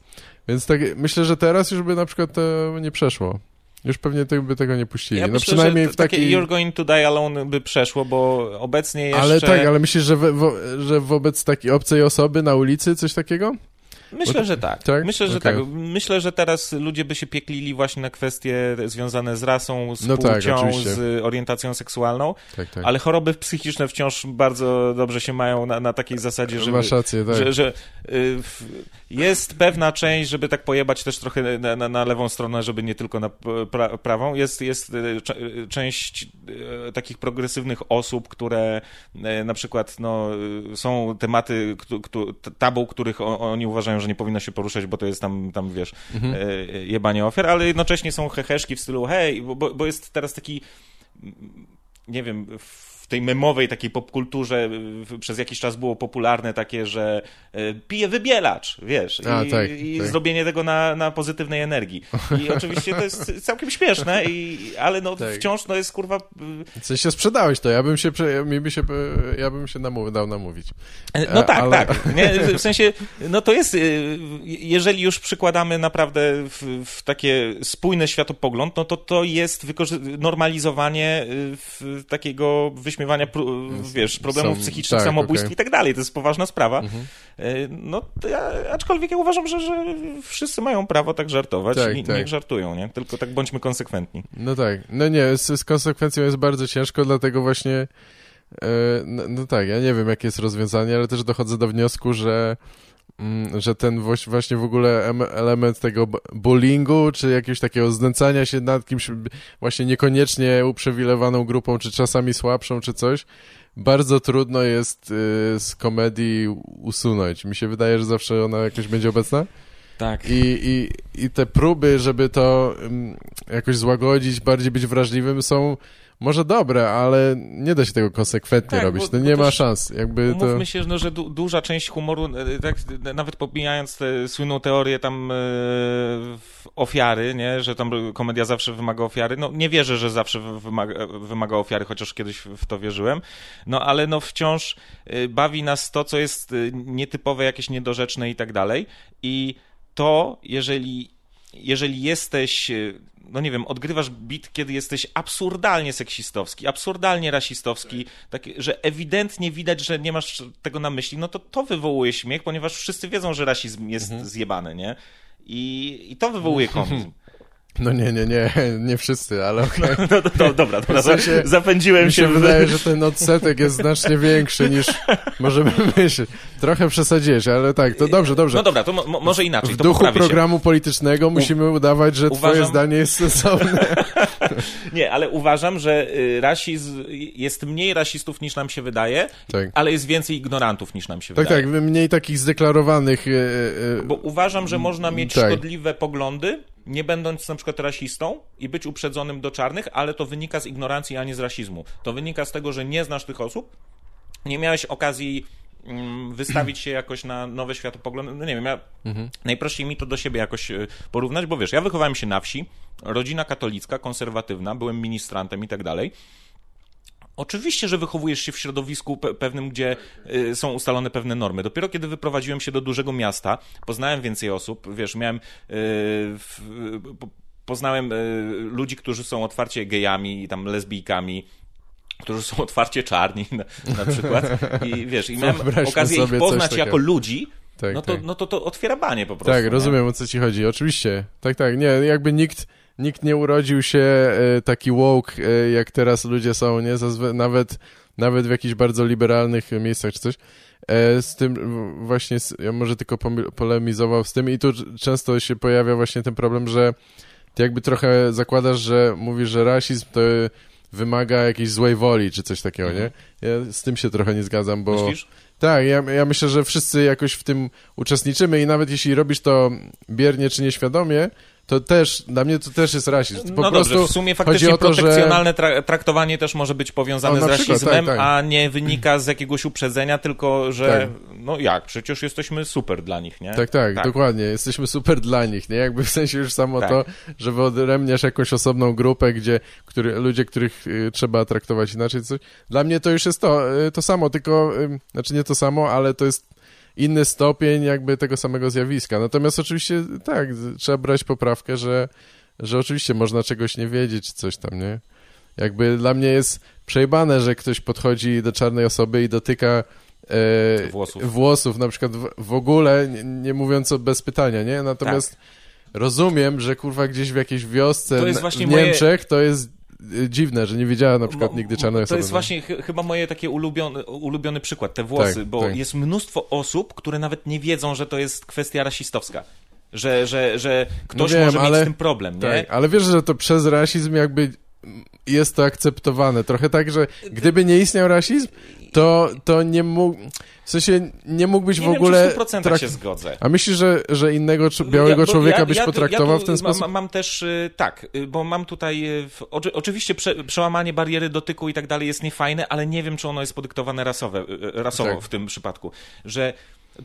więc tak, myślę, że teraz już by na przykład to nie przeszło. Już pewnie by tego nie puścili. Ja no myślę, przynajmniej w takiej... You're going to die alone by przeszło, bo obecnie jeszcze... Ale tak, ale myślisz, że, wo, że wobec takiej obcej osoby na ulicy coś takiego? Myślę, że tak. tak? Myślę, że okay. tak. Myślę, że teraz ludzie by się pieklili właśnie na kwestie związane z rasą, z no tak, płcią, tak, z orientacją seksualną, tak, tak. ale choroby psychiczne wciąż bardzo dobrze się mają na, na takiej zasadzie, że, rację, tak. że, że y, jest pewna część, żeby tak pojebać też trochę na, na, na lewą stronę, żeby nie tylko na pra, prawą, jest, jest y, y, część takich progresywnych osób, które na przykład no, są tematy tabu, których oni uważają, że nie powinno się poruszać, bo to jest tam, tam wiesz, mhm. jebanie ofiar, ale jednocześnie są heheszki w stylu hej, bo, bo jest teraz taki nie wiem, tej memowej takiej popkulturze przez jakiś czas było popularne takie, że e, pije wybielacz, wiesz, A, i, tak, i tak. zrobienie tego na, na pozytywnej energii. I oczywiście to jest całkiem śmieszne, i, ale no tak. wciąż no jest kurwa... Coś się sprzedałeś to, ja bym się, mi by się, ja bym się namówił, dał namówić. E, no tak, ale... tak. Nie, w sensie, no to jest, e, jeżeli już przykładamy naprawdę w, w takie spójny światopogląd, no to to jest normalizowanie takiego wyśmiewania wyśmiewania, wiesz, problemów Są, psychicznych, tak, samobójstw okay. i tak dalej. To jest poważna sprawa. Mhm. E, no, ja, aczkolwiek ja uważam, że, że wszyscy mają prawo tak żartować tak, i tak. niech żartują, nie? Tylko tak bądźmy konsekwentni. No tak. No nie, z, z konsekwencją jest bardzo ciężko, dlatego właśnie e, no, no, tak, ja nie wiem, jakie jest rozwiązanie, ale też dochodzę do wniosku, że że ten właśnie w ogóle element tego bullyingu, czy jakiegoś takiego znęcania się nad kimś właśnie niekoniecznie uprzywilejowaną grupą, czy czasami słabszą, czy coś, bardzo trudno jest y, z komedii usunąć. Mi się wydaje, że zawsze ona jakoś będzie obecna. Tak. I, i, i te próby, żeby to mm, jakoś złagodzić, bardziej być wrażliwym są może dobre, ale nie da się tego konsekwentnie tak, robić. Bo, to nie ma szans. Jakby to... Mówmy się, no, że du duża część humoru, e, tak, nawet pomijając tę słynną teorię tam e, ofiary, nie, że tam komedia zawsze wymaga ofiary, no nie wierzę, że zawsze wymaga, wymaga ofiary, chociaż kiedyś w to wierzyłem, no ale no wciąż e, bawi nas to, co jest nietypowe, jakieś niedorzeczne i tak dalej i to, jeżeli jeżeli jesteś no nie wiem, odgrywasz bit, kiedy jesteś absurdalnie seksistowski, absurdalnie rasistowski, tak, że ewidentnie widać, że nie masz tego na myśli, no to to wywołuje śmiech, ponieważ wszyscy wiedzą, że rasizm jest mhm. zjebany, nie? I, I to wywołuje komizm. No nie, nie, nie, nie wszyscy, ale okej. Okay. No, no, dobra, dobra, w sensie, zapędziłem mi się. Mi się wydaje, że ten odsetek jest znacznie większy niż możemy myśleć. Trochę przesadziłeś, ale tak, to dobrze, dobrze. No dobra, to mo może inaczej. W duchu programu się. politycznego musimy udawać, że uważam... twoje zdanie jest sensowne. nie, ale uważam, że y, rasizm, jest mniej rasistów niż nam się wydaje, tak. ale jest więcej ignorantów niż nam się tak, wydaje. Tak, tak, mniej takich zdeklarowanych... Yy, yy, Bo uważam, że można mieć tak. szkodliwe poglądy, nie będąc na przykład rasistą i być uprzedzonym do czarnych, ale to wynika z ignorancji, a nie z rasizmu. To wynika z tego, że nie znasz tych osób, nie miałeś okazji mm, wystawić się jakoś na nowe światopoglądy. No nie wiem, ja mhm. najprościej mi to do siebie jakoś e, porównać, bo wiesz, ja wychowałem się na wsi, rodzina katolicka, konserwatywna, byłem ministrantem i tak dalej. Oczywiście, że wychowujesz się w środowisku pe pewnym, gdzie y, są ustalone pewne normy. Dopiero kiedy wyprowadziłem się do dużego miasta, poznałem więcej osób, wiesz, miałem. Y, w, poznałem y, ludzi, którzy są otwarcie gejami, tam lesbijkami, którzy są otwarcie czarni na, na przykład. I wiesz, i miałem okazję ich poznać jako ludzi, tak, no, to, tak. no to to otwiera banie po prostu. Tak, rozumiem nie? o co ci chodzi, oczywiście. Tak, tak, nie, jakby nikt nikt nie urodził się e, taki woke, e, jak teraz ludzie są, nie? Nawet, nawet w jakichś bardzo liberalnych miejscach czy coś. E, z tym właśnie, ja może tylko polemizował z tym i tu często się pojawia właśnie ten problem, że ty jakby trochę zakładasz, że mówisz, że rasizm to wymaga jakiejś złej woli, czy coś takiego, nie? Mhm. Ja z tym się trochę nie zgadzam, bo... Myślisz? Tak, ja, ja myślę, że wszyscy jakoś w tym uczestniczymy i nawet jeśli robisz to biernie czy nieświadomie, to też, dla mnie to też jest rasizm. Po no dobrze, w sumie faktycznie protekcjonalne że... traktowanie też może być powiązane z rasizmem, tak, tak. a nie wynika z jakiegoś uprzedzenia, tylko że tak. no jak, przecież jesteśmy super dla nich, nie? Tak, tak, tak, dokładnie, jesteśmy super dla nich, nie? Jakby w sensie już samo tak. to, że wyodrębniasz jakąś osobną grupę, gdzie który, ludzie, których y, trzeba traktować inaczej, coś. Dla mnie to już jest to, y, to samo, tylko, y, znaczy nie to samo, ale to jest inny stopień jakby tego samego zjawiska. Natomiast oczywiście tak, trzeba brać poprawkę, że, że oczywiście można czegoś nie wiedzieć, coś tam, nie? Jakby dla mnie jest przejbane, że ktoś podchodzi do czarnej osoby i dotyka e, włosów. włosów, na przykład w, w ogóle, nie, nie, mówiąc o bez pytania, nie? Natomiast tak. rozumiem, że kurwa gdzieś w jakiejś wiosce w Niemczech moje... to jest dziwne, że nie wiedziała na przykład nigdy czarnej osoby. To jest właśnie ch chyba moje takie ulubiony, ulubiony przykład, te włosy, tak, bo tak. jest mnóstwo osób, które nawet nie wiedzą, że to jest kwestia rasistowska. Że, że, że ktoś no wiem, może ale, mieć z tym problem, tak, nie? Ale wiesz, że to przez rasizm jakby jest to akceptowane. Trochę tak, że gdyby nie istniał rasizm, to, to nie mógł... W sensie nie mógłbyś nie w ogóle... Nie wiem, trak... się zgodzę. A myślisz, że, że innego białego ja, człowieka ja, byś ja, potraktował ja w ten sposób? Mam, mam też, y, tak, y, bo mam tutaj... Y, w, oczywiście prze, przełamanie bariery dotyku i tak dalej jest niefajne, ale nie wiem, czy ono jest podyktowane rasowe, rasowo tak. w tym przypadku. Że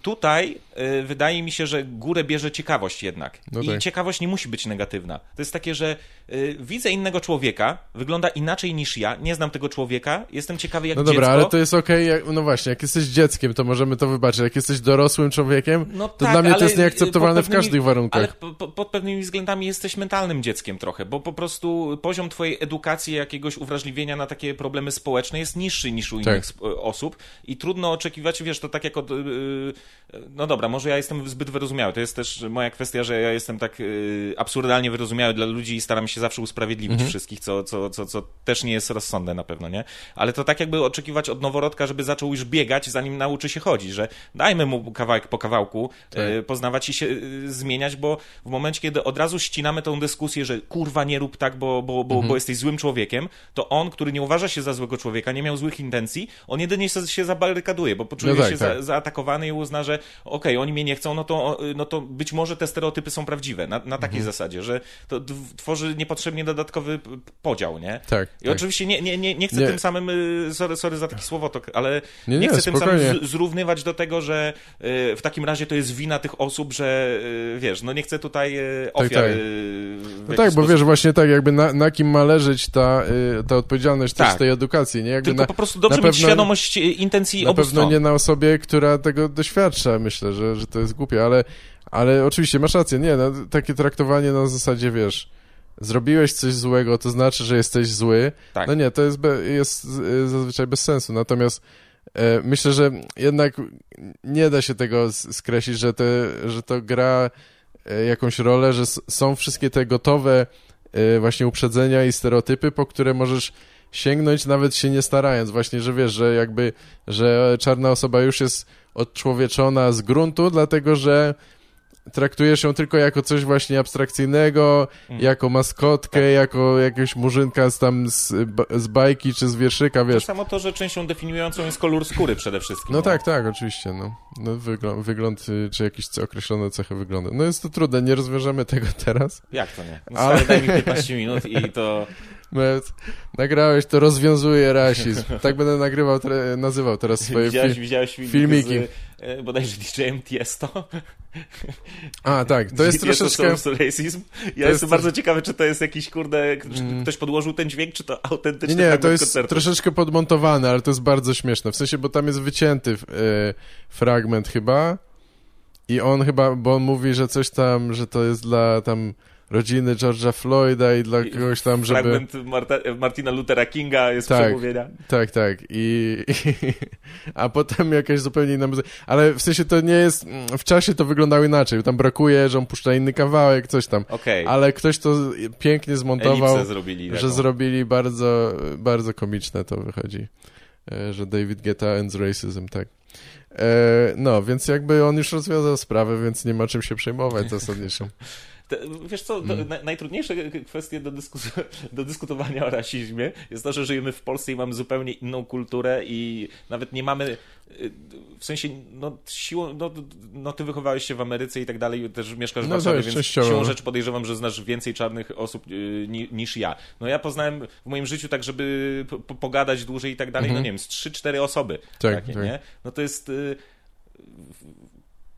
Tutaj y, wydaje mi się, że górę bierze ciekawość jednak. No I ciekawość nie musi być negatywna. To jest takie, że y, widzę innego człowieka, wygląda inaczej niż ja, nie znam tego człowieka, jestem ciekawy jak No dobra, dziecko. ale to jest okej, okay, no właśnie, jak jesteś dzieckiem, to możemy to wybaczyć. Jak jesteś dorosłym człowiekiem, no to tak, dla mnie to jest nieakceptowalne pewnymi, w każdych warunkach. Ale po, pod pewnymi względami jesteś mentalnym dzieckiem trochę, bo po prostu poziom twojej edukacji, jakiegoś uwrażliwienia na takie problemy społeczne jest niższy niż u innych tak. osób i trudno oczekiwać, wiesz, to tak jak od y, no dobra, może ja jestem zbyt wyrozumiały. To jest też moja kwestia, że ja jestem tak y, absurdalnie wyrozumiały dla ludzi i staram się zawsze usprawiedliwić mhm. wszystkich, co, co, co, co też nie jest rozsądne na pewno, nie? Ale to tak jakby oczekiwać od noworodka, żeby zaczął już biegać, zanim nauczy się chodzić, że dajmy mu kawałek po kawałku tak. y, poznawać i się y, zmieniać, bo w momencie, kiedy od razu ścinamy tą dyskusję, że kurwa nie rób tak, bo, bo, bo, mhm. bo jesteś złym człowiekiem, to on, który nie uważa się za złego człowieka, nie miał złych intencji, on jedynie się zabarykaduje, bo poczuje no tak, się tak. Za, zaatakowany i uzna, że okej, okay, oni mnie nie chcą, no to, no to być może te stereotypy są prawdziwe, na, na takiej mhm. zasadzie, że to tworzy niepotrzebnie dodatkowy podział, nie? Tak. I tak. oczywiście nie, nie, nie, nie chcę nie. tym samym, y, sorry, sorry za taki słowotok, ale nie, nie, chcę tym samym z, zrównywać do tego, że y, w takim razie to jest wina tych osób, że y, wiesz, no nie chcę tutaj ofiar... Tak, tak. No tak, bo wiesz, właśnie tak, jakby na, na kim ma leżeć ta, ta odpowiedzialność tak. też tej edukacji, nie? Jakby Tylko na, po prostu dobrze mieć pewno, świadomość intencji obu Na pewno nie na osobie, która tego doświadcza, myślę, że, że to jest głupie, ale, ale oczywiście masz rację, nie, no, takie traktowanie na zasadzie, wiesz, zrobiłeś coś złego, to znaczy, że jesteś zły, tak. no nie, to jest, be, jest zazwyczaj bez sensu, natomiast e, myślę, że jednak nie da się tego skreślić, że, te, że to gra e, jakąś rolę, że są wszystkie te gotowe e, właśnie uprzedzenia i stereotypy, po które możesz sięgnąć nawet się nie starając, właśnie, że wiesz, że jakby, że czarna osoba już jest odczłowieczona z gruntu, dlatego że traktujesz ją tylko jako coś właśnie abstrakcyjnego, mm. jako maskotkę, tak. jako jakiegoś murzynka z tam z, z bajki czy z wierszyka, wiesz. To samo to, że częścią definiującą jest kolor skóry przede wszystkim. No, no. tak, tak, oczywiście, no. no wygląd, wygląd, czy jakieś określone cechy wyglądu. No jest to trudne, nie rozwiążemy tego teraz. Jak to nie? No, Ale... daj mi 15 minut i to... nagrałeś, to rozwiązuje rasizm. Tak będę nagrywał, nazywał teraz swoje widziałeś, fi widziałeś filmiki. Z, e, bodajże DJ-em Tiesto. A, tak, to jest troszeczkę... Racism. Ja jestem bardzo ciekawy, czy to jest jakiś, kurde, czy mm. ktoś podłożył ten dźwięk, czy to autentyczny Nie, nie to jest koncertu. troszeczkę podmontowane, ale to jest bardzo śmieszne. W sensie, bo tam jest wycięty y, fragment chyba i on chyba, bo on mówi, że coś tam, że to jest dla tam rodziny George'a Floyda i dla kogoś tam, żeby... Fragment Marta, Martina Luthera Kinga jest tak, przemówienia. Tak, tak. I, i, a potem jakaś zupełnie inna muzyka. Ale w sensie to nie jest... W czasie to wyglądało inaczej. Tam brakuje, że on puszcza inny kawałek, coś tam. Okay. Ale ktoś to pięknie zmontował, zrobili, że zrobili bardzo, bardzo komiczne to wychodzi. E, że David Guetta ends racism, tak. E, no, więc jakby on już rozwiązał sprawę, więc nie ma czym się przejmować zasadniczo. Wiesz co, hmm. najtrudniejsze kwestie do, dyskus do dyskutowania o rasizmie jest to, że żyjemy w Polsce i mamy zupełnie inną kulturę i nawet nie mamy y, w sensie, no siłą, no, no ty wychowałeś się w Ameryce i tak dalej, też mieszkasz w no Warszawie, więc częściowo. siłą rzecz podejrzewam, że znasz więcej czarnych osób y, niż ja. No ja poznałem w moim życiu tak, żeby pogadać dłużej i tak dalej, no mhm. no nie wiem, z 3-4 osoby tak, takie, tak. nie? No to jest... Y,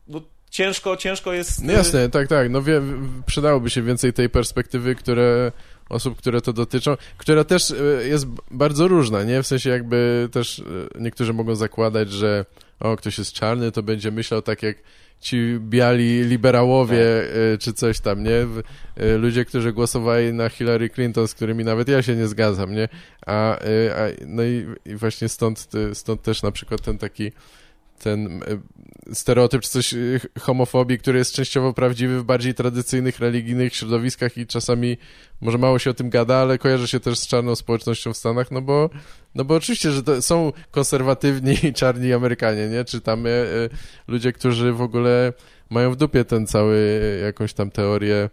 no, ciężko, ciężko jest... No jasne, tak, tak. No wie, przydałoby się więcej tej perspektywy, które osób, które to dotyczą, która też e, jest bardzo różna, nie? W sensie jakby też e, niektórzy mogą zakładać, że o, ktoś jest czarny, to będzie myślał tak jak ci biali liberałowie tak. E, czy coś tam, nie? Ludzie, którzy głosowali na Hillary Clinton, z którymi nawet ja się nie zgadzam, nie? A, a no i, i właśnie stąd, stąd też na przykład ten taki ten e, stereotyp czy coś e, homofobii, który jest częściowo prawdziwy w bardziej tradycyjnych, religijnych środowiskach i czasami może mało się o tym gada, ale kojarzy się też z czarną społecznością w Stanach, no bo, no bo oczywiście, że to są konserwatywni czarni Amerykanie, nie? Czy tam e, ludzie, którzy w ogóle mają w dupie ten cały, jakąś tam teorię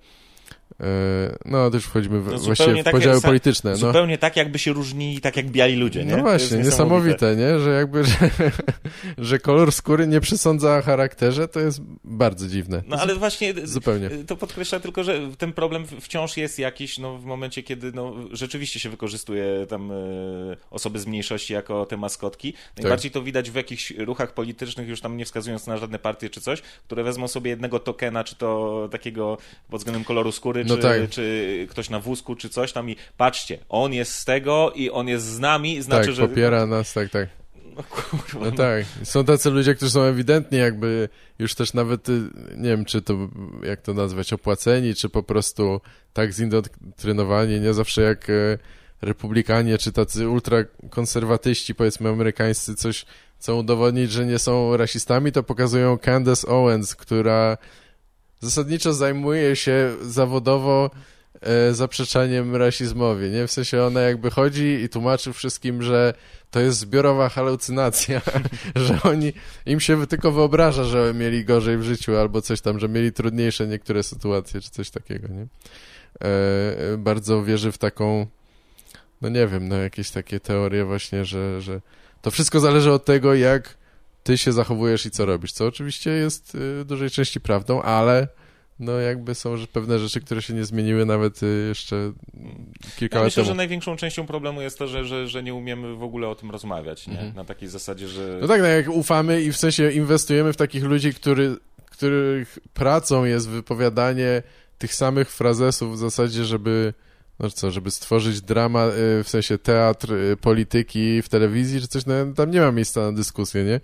no, też wchodzimy w, no, właściwie w tak podziały jak, polityczne. No. Zupełnie tak, jakby się różnili, tak jak biali ludzie, nie? No właśnie, niesamowite. niesamowite, nie? Że jakby, że, że kolor skóry nie przesądza o charakterze, to jest bardzo dziwne. No ale właśnie zupełnie. to podkreśla tylko, że ten problem wciąż jest jakiś, no w momencie, kiedy no, rzeczywiście się wykorzystuje tam e, osoby z mniejszości jako te maskotki. Najbardziej tak. to widać w jakichś ruchach politycznych, już tam nie wskazując na żadne partie czy coś, które wezmą sobie jednego tokena, czy to takiego pod względem koloru skóry, no czy, tak. czy ktoś na wózku, czy coś tam i patrzcie, on jest z tego i on jest z nami, znaczy, tak, że... popiera nas, tak, tak. No, kurwa, no, no tak, są tacy ludzie, którzy są ewidentnie jakby już też nawet, y, nie wiem, czy to, jak to nazwać, opłaceni, czy po prostu tak zindoktrynowani, nie zawsze jak e, republikanie, czy tacy ultrakonserwatyści, powiedzmy amerykańscy, coś chcą udowodnić, że nie są rasistami, to pokazują Candace Owens, która zasadniczo zajmuje się zawodowo e, zaprzeczaniem rasizmowi, nie? W sensie ona jakby chodzi i tłumaczy wszystkim, że to jest zbiorowa halucynacja, że oni, im się tylko wyobraża, że mieli gorzej w życiu albo coś tam, że mieli trudniejsze niektóre sytuacje, czy coś takiego, nie? E, bardzo wierzy w taką, no nie wiem, no jakieś takie teorie właśnie, że, że to wszystko zależy od tego, jak ty się zachowujesz i co robisz, co oczywiście jest y, w dużej części prawdą, ale no jakby są pewne rzeczy, które się nie zmieniły nawet y, jeszcze kilka ja lat myślę, temu. że największą częścią problemu jest to, że, że, że nie umiemy w ogóle o tym rozmawiać, nie? Mhm. Na takiej zasadzie, że... No tak, no jak ufamy i w sensie inwestujemy w takich ludzi, który, których pracą jest wypowiadanie tych samych frazesów w zasadzie, żeby no co, żeby stworzyć drama, y, w sensie teatr polityki w telewizji czy coś, no tam nie ma miejsca na dyskusję, nie?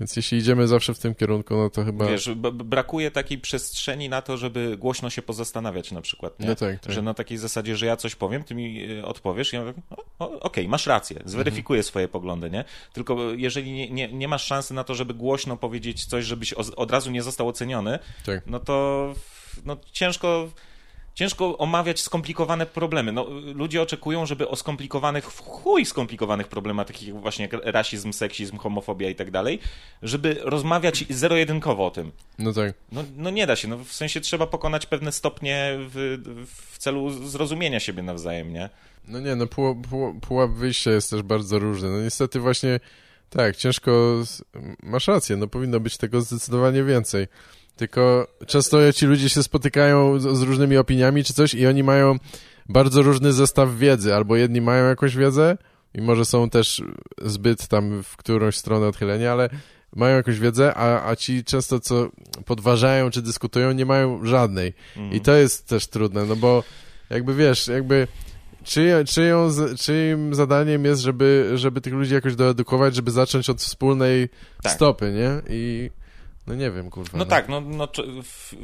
Więc jeśli idziemy zawsze w tym kierunku, no to chyba... Wiesz, brakuje takiej przestrzeni na to, żeby głośno się pozastanawiać na przykład, nie? No tak, tak. Że na takiej zasadzie, że ja coś powiem, ty mi e, odpowiesz i ja mówię, okej, okay, masz rację, zweryfikuję mhm. swoje poglądy, nie? Tylko jeżeli nie, nie, nie, masz szansy na to, żeby głośno powiedzieć coś, żebyś od razu nie został oceniony, tak. no to no, ciężko ciężko omawiać skomplikowane problemy. No, ludzie oczekują, żeby o skomplikowanych, w chuj skomplikowanych problemach, takich jak właśnie rasizm, seksizm, homofobia i tak dalej, żeby rozmawiać zero-jedynkowo o tym. No tak. No, no nie da się, no w sensie trzeba pokonać pewne stopnie w, w celu zrozumienia siebie nawzajem, nie? No nie, no pułap, pułap wyjścia jest też bardzo różny. No niestety właśnie, tak, ciężko, masz rację, no powinno być tego zdecydowanie więcej. Tylko często ci ludzie się spotykają z, z, różnymi opiniami czy coś i oni mają bardzo różny zestaw wiedzy, albo jedni mają jakąś wiedzę, mimo że są też zbyt tam w którąś stronę odchylenia, ale mają jakąś wiedzę, a, a ci często co podważają czy dyskutują nie mają żadnej. Mm. I to jest też trudne, no bo jakby wiesz, jakby czy, czyją, czyim zadaniem jest, żeby, żeby tych ludzi jakoś doedukować, żeby zacząć od wspólnej tak. stopy, nie? I No nie wiem, kurwa. No, no. tak, no, no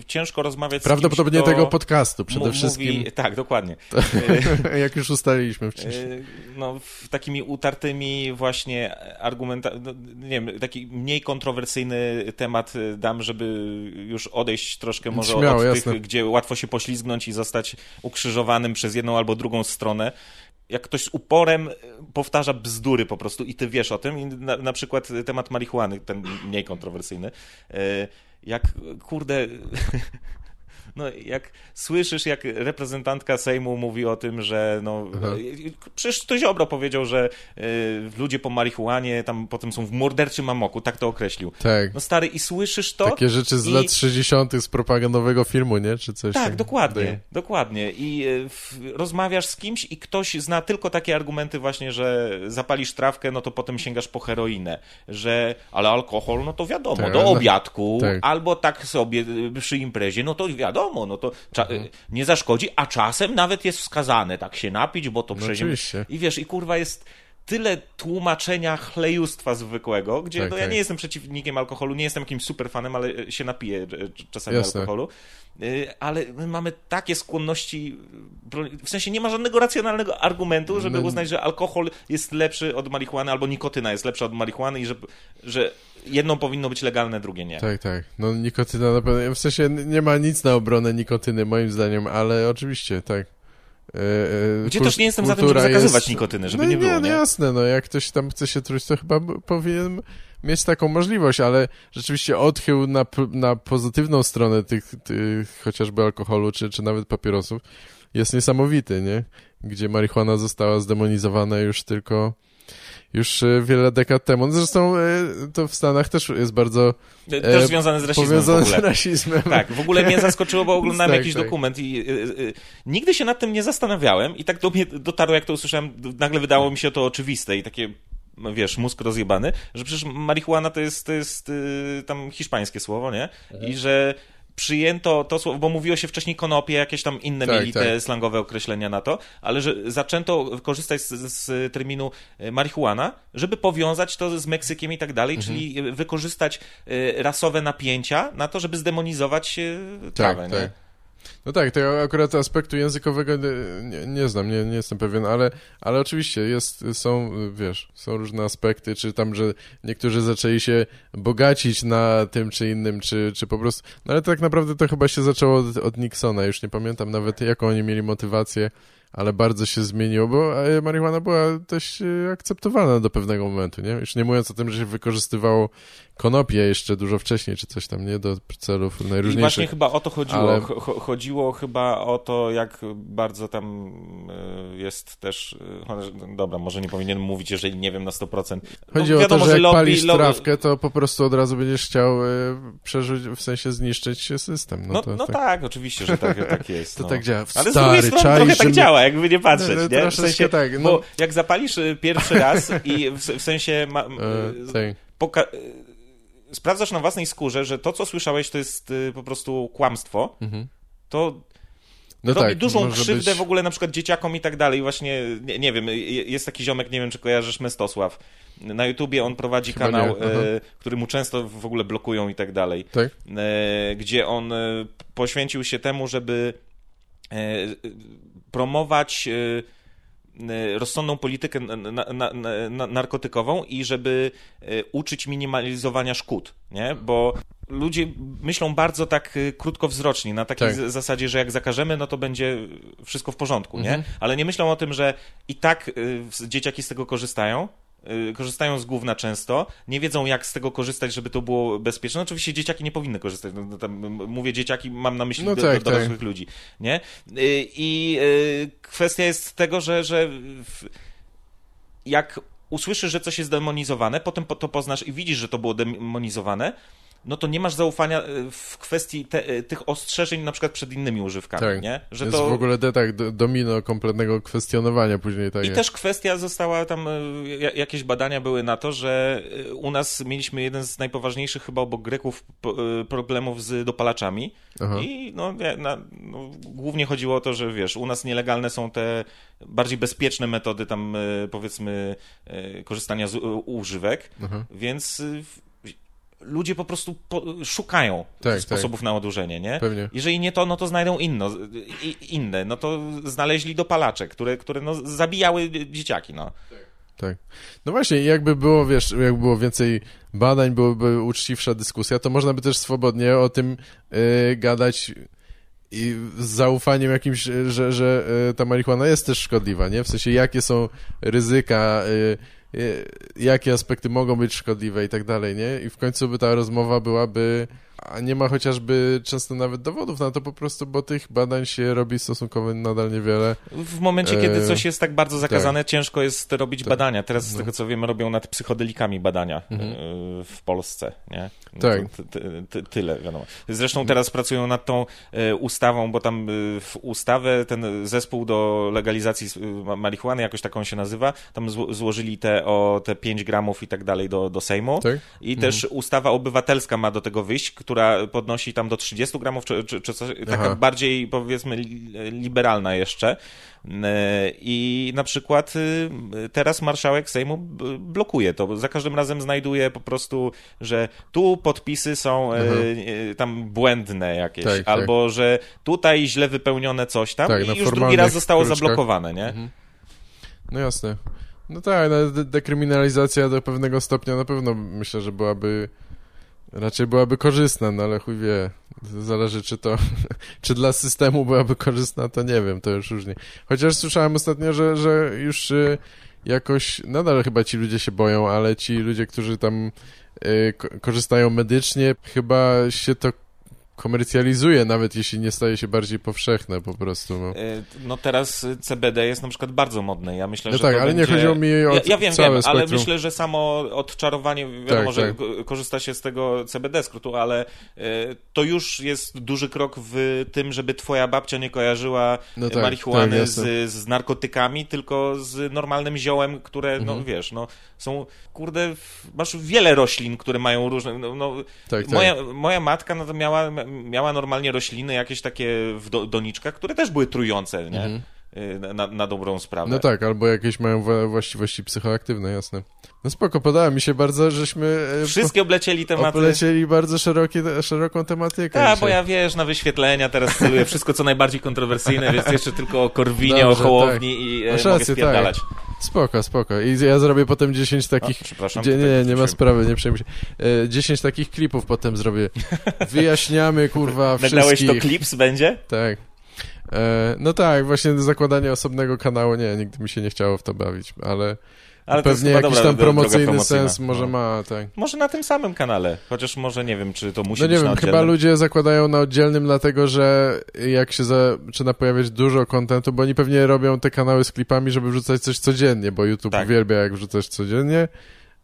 ciężko rozmawiać Prawdopodobnie z kimś, tego podcastu przede mówi, wszystkim. Tak, dokładnie. Jak już ustaliliśmy wcześniej. E, no, takimi utartymi właśnie argumentami, no, nie wiem, taki mniej kontrowersyjny temat dam, żeby już odejść troszkę może Śmiało, od jasne. tych, gdzie łatwo się poślizgnąć i zostać ukrzyżowanym przez jedną albo drugą stronę jak ktoś z uporem e, powtarza bzdury po prostu i ty wiesz o tym, I na, na przykład temat marihuany, ten mniej kontrowersyjny, e, jak kurde no, jak słyszysz, jak reprezentantka Sejmu mówi o tym, że no, przecież to Ziobro powiedział, że y, ludzie po marihuanie tam potem są w morderczym amoku, tak to określił. Tak. No stary, i słyszysz to. Takie rzeczy z i... lat 60. z propagandowego filmu, nie? Czy coś Tak, dokładnie, dokładnie. I y, rozmawiasz z kimś i ktoś zna tylko takie argumenty właśnie, że zapalisz trawkę, no to potem sięgasz po heroinę, że ale alkohol, no to wiadomo, tak, do obiadku, tak. albo tak sobie y, przy imprezie, no to wiadomo, wiadomo, no to mhm. nie zaszkodzi, a czasem nawet jest wskazane tak się napić, bo to no. I wiesz, i kurwa jest tyle tłumaczenia chlejustwa zwykłego, gdzie tak, no, ja tak. nie jestem przeciwnikiem alkoholu, nie jestem jakimś super fanem, ale się napiję e, czasami Jasne. alkoholu. E, ale my mamy takie skłonności, w sensie nie ma żadnego racjonalnego argumentu, żeby no. uznać, że alkohol jest lepszy od marihuany, albo nikotyna jest lepsza od marihuany i że, że jedno powinno być legalne, drugie nie. Tak, tak. No nikotyna na pewno, w sensie nie ma nic na obronę nikotyny moim zdaniem, ale oczywiście, tak. E, Gdzie też nie jestem za tym, żeby zakazywać jest... nikotyny, żeby no, nie było. Nie, no nie? jasne, no jak ktoś tam chce się truć, to chyba powinien mieć taką możliwość, ale rzeczywiście odchył na, na pozytywną stronę tych, tych chociażby alkoholu, czy, czy nawet papierosów jest niesamowity, nie? Gdzie marihuana została zdemonizowana już tylko już e, wiele dekad temu. Zresztą e, to w Stanach też jest bardzo... E, też związane z rasizmem Powiązane z rasizmem. Tak, w ogóle mnie zaskoczyło, bo oglądałem tak, jakiś tak. dokument i y, y, nigdy się nad tym nie zastanawiałem i tak do mnie dotarło, jak to usłyszałem, nagle wydało mi się to oczywiste i takie wiesz, mózg rozjebany, że przecież marihuana to jest, to jest y, tam hiszpańskie słowo, nie? I że przyjęto to słowo, bo mówiło się wcześniej konopie, jakieś tam inne tak, mieli tak. te slangowe określenia na to, ale że zaczęto korzystać z, z terminu e, marihuana, żeby powiązać to z Meksykiem i tak dalej, mhm. czyli wykorzystać e, rasowe napięcia na to, żeby zdemonizować tak, trawę. Tak, tak. No tak, tego akurat aspektu językowego nie, nie znam, nie, nie jestem pewien, ale, ale oczywiście jest, są, wiesz, są różne aspekty, czy tam, że niektórzy zaczęli się bogacić na tym czy innym, czy, czy po prostu, no ale tak naprawdę to chyba się zaczęło od, od Nixona, już nie pamiętam nawet jaką oni mieli motywację, ale bardzo się zmieniło, bo e, marihuana była dość e, akceptowana do pewnego momentu, nie? Już nie mówiąc o tym, że się wykorzystywało konopie jeszcze dużo wcześniej, czy coś tam, nie? Do celów najróżniejszych. I właśnie chyba o to chodziło. Ale... Chodziło chyba o to, jak bardzo tam e, jest też... Dobra, może nie powinienem mówić, jeżeli nie wiem na 100%. No, Chodzi wiadomo, o to, że, jak lobby, palisz lobby... trawkę, to po prostu od razu będziesz chciał przeżyć, w sensie zniszczyć system. No, no, to, no tak. tak. oczywiście, że tak, tak jest. to no. tak działa. Ale z drugiej strony trochę tak działa jakby nie patrzeć, no, nie? W sensie, tak, no. Bo jak zapalisz y, pierwszy raz i w, w sensie ma, e, poka- y, sprawdzasz na własnej skórze, że to, co słyszałeś, to jest y, po prostu kłamstwo, mhm. to no robi tak, dużą krzywdę być... w ogóle na przykład dzieciakom i tak dalej. Właśnie, nie, nie, wiem, jest taki ziomek, nie wiem, czy kojarzysz Mestosław. Na YouTubie on prowadzi Chyba kanał, e, który mu często w ogóle blokują i tak dalej. Tak? E, gdzie on e, poświęcił się temu, żeby Promować e, e, rozsądną politykę narkotykową i żeby uczyć minimalizowania szkód, nie? Bo ludzie myślą bardzo tak krótkowzrocznie, na takiej tak. zasadzie, że jak zakażemy, no to będzie wszystko w porządku, nie? Mhm. Ale nie myślą o tym, że i tak dzieciaki z tego korzystają, Y, korzystają z gówna często, nie wiedzą jak z tego korzystać, żeby to było bezpieczne. No, oczywiście dzieciaki nie powinny korzystać. No, tam, mówię dzieciaki, mam na myśli no do, tak, do, dorosłych tak. ludzi. Nie? Y, I y, kwestia jest tego, że, że jak usłyszysz, że coś jest demonizowane, potem to poznasz i widzisz, że to było demonizowane, no to nie masz zaufania e, w kwestii te, e, tych ostrzeżeń na przykład przed innymi używkami, tak. nie? Że jest to... w ogóle de, tak, domino kompletnego kwestionowania później. Tak I też kwestia została tam, e, jakieś badania były na to, że u nas mieliśmy jeden z najpoważniejszych chyba obok Greków problemów z dopalaczami Aha. i no, na, no, głównie chodziło o to, że wiesz, u nas nielegalne są te bardziej bezpieczne metody tam powiedzmy korzystania z używek, Aha. więc ludzie po prostu po, szukają Tak, tak. sposobów na odurzenie, nie? Pewnie. Jeżeli nie to, no to znajdą inno, inne. No to znaleźli dopalacze, które, które no, zabijały dzieciaki, no. Tak. No właśnie, jakby było, wiesz, jakby było więcej badań, byłaby uczciwsza dyskusja, to można by też swobodnie o tym y, gadać i z zaufaniem jakimś, że, że y, ta marihuana jest też szkodliwa, nie? W sensie, jakie są ryzyka, y, y, jakie aspekty mogą być szkodliwe i tak dalej, nie? I w końcu by ta rozmowa byłaby a nie ma chociażby często nawet dowodów na to po prostu, bo tych badań się robi stosunkowo nadal niewiele. W momencie, kiedy E, coś jest tak bardzo zakazane, tak. ciężko jest robić badania. Teraz z No. tego co wiem, robią nad psychodelikami badania Mhm. e, w Polsce, nie? No Tak. Tyle, wiadomo. Zresztą teraz pracują nad tą e, ustawą, bo tam w ustawę ten zespół do legalizacji ma- marihuany, jakoś taką się nazywa, tam zło- złożyli te o te 5 gramów i tak dalej do, do Sejmu. Tak? I też ustawa obywatelska ma do tego wyjść, która podnosi tam do 30 gramów, czy, czy, czy coś, taka Aha. bardziej powiedzmy li- liberalna jeszcze. E, I na przykład y, teraz marszałek Sejmu blokuje to, za każdym razem znajduje po prostu, że tu podpisy są e, e, tam błędne jakieś, Tak, tak. albo że tutaj źle wypełnione coś tam Tak, i już drugi raz zostało kruczkach. zablokowane, nie? No jasne. No tak, de- dekryminalizacja do pewnego stopnia na pewno myślę, że byłaby raczej byłaby korzystna, no ale chuj wie. Zależy czy to, czy dla systemu byłaby korzystna, to nie wiem, to już różnie. Chociaż słyszałem ostatnio, że, że już y, jakoś, nadal chyba ci ludzie się boją, ale ci ludzie, którzy tam y, ko- korzystają medycznie, chyba się to komercjalizuje, nawet jeśli nie staje się bardziej powszechne po prostu. No. E, No teraz y, CBD jest na przykład bardzo modne. Ja myślę, No że tak, ale nie będzie... chodziło mi o Ja, ja wiem, całe wiem, ale spektrum. myślę, że samo odczarowanie, wiadomo, Tak, że tak. ko- korzysta się z tego CBD skrótu, ale e, to już jest duży krok w tym, żeby twoja babcia nie kojarzyła No e, tak, marihuany tak, z, z narkotykami, tylko z normalnym ziołem, które, Mhm. no wiesz, no są, kurde, masz wiele roślin, które mają różne, no, no Tak, tak. Moja, moja matka no to miała, miała normalnie rośliny jakieś takie w do, doniczkach, które też były trujące, nie? Y, Na, na dobrą sprawę. Mhm. No tak, albo jakieś mają właściwości psychoaktywne, jasne. No spoko, podoba mi się bardzo, żeśmy e, Wszystkie oblecieli tematy. oplecieli bardzo szerokie, szeroką tematykę. Tak, bo ja wiesz, na wyświetlenia teraz celuję wszystko co najbardziej kontrowersyjne, więc jeszcze tylko o Korwinie, Dobrze, o Hołowni i e, Masz mogę rację, spierdalać. Spoko, spoko. I ja zrobię potem 10 takich... A, przepraszam, to nie, tak nie, nie ma sprawy, nie przejmuj się. E, 10 takich klipów potem zrobię. Wyjaśniamy, kurwa, Nagrałeś wszystkich. to klips będzie? Tak. E, no tak, właśnie zakładanie osobnego kanału, nie, nigdy mi się nie chciało w to bawić, ale, Ale to jest pewnie jakiś tam promocyjny sens może No. ma, tak. Może na tym samym kanale, chociaż może nie wiem, czy to musi No być nie wiem, chyba ludzie zakładają na oddzielnym, dlatego że jak się zaczyna pojawiać dużo kontentu, bo oni pewnie robią te kanały z klipami, żeby wrzucać coś codziennie, bo YouTube Tak. uwielbia jak wrzucać codziennie.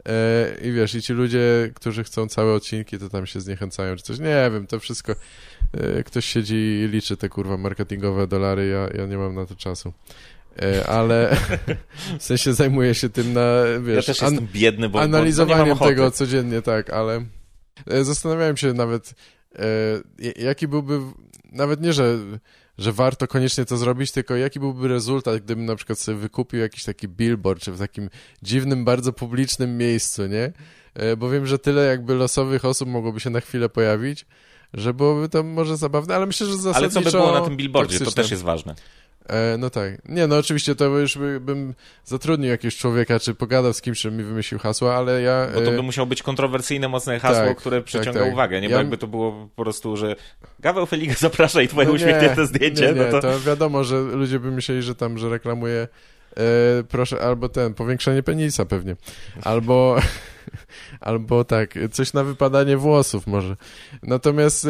E, I wiesz, i ci ludzie, którzy chcą całe odcinki, to tam się zniechęcają, czy coś. Nie wiem, to wszystko. E, ktoś siedzi i liczy te kurwa marketingowe dolary, ja, ja nie mam na to czasu. E, ale w sensie zajmuję się tym na, Ja wiesz, też an- jestem biedny, bo, bo, bo nie analizowaniem mam ochoty. tego codziennie, tak, ale e, zastanawiałem się nawet, e, jaki byłby, nawet nie, że, że warto koniecznie to zrobić, tylko jaki byłby rezultat, gdybym na przykład sobie wykupił jakiś taki billboard, czy w takim dziwnym, bardzo publicznym miejscu, nie? Bo wiem, że tyle jakby losowych osób mogłoby się na chwilę pojawić, że byłoby to może zabawne, ale myślę, że Ale zasadniczo co by było na tym billboardzie, to toksyczne. też jest ważne. E, no tak. Nie, no oczywiście to już by, bym zatrudnił jakiegoś człowieka, czy pogadał z kimś, żeby mi wymyślił hasło, ale ja... Bo to e, by musiało być kontrowersyjne, mocne hasło, tak, które przyciąga tak. uwagę, nie? Bo Ja- jakby to było po prostu, że Gaweł Feligę zaprasza i twoje no uśmiechnięte zdjęcie, nie, nie, no to... to wiadomo, że ludzie by myśleli, że tam, że reklamuje e, proszę, albo ten, powiększenie penisa pewnie, albo albo tak, coś na wypadanie włosów może. Natomiast e,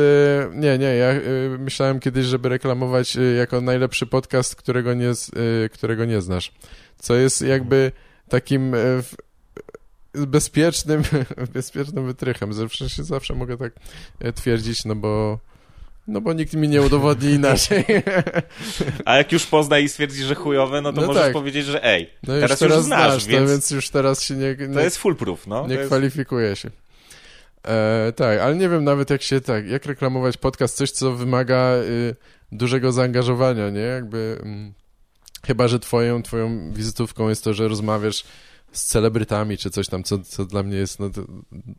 nie, nie, ja e, myślałem kiedyś, żeby reklamować jako najlepszy podcast, którego nie, którego nie znasz, co jest jakby takim bezpiecznym, bezpiecznym wytrychem. Zawsze zawsze mogę tak twierdzić, no bo no bo nikt mi nie udowodni inaczej. A jak już pozna i stwierdzi, że chujowe, no to No możesz tak. powiedzieć, że ej, No już teraz, teraz już znasz, znasz, więc to, więc już teraz się nie, nie, to jest foolproof, no. nie jest... kwalifikuje się. E, tak, ale nie wiem nawet jak się tak, jak reklamować podcast, coś co wymaga y, dużego zaangażowania, nie? Jakby mm, chyba, że twoją, twoją wizytówką jest to, że rozmawiasz z celebrytami czy coś tam, co, co dla mnie jest no,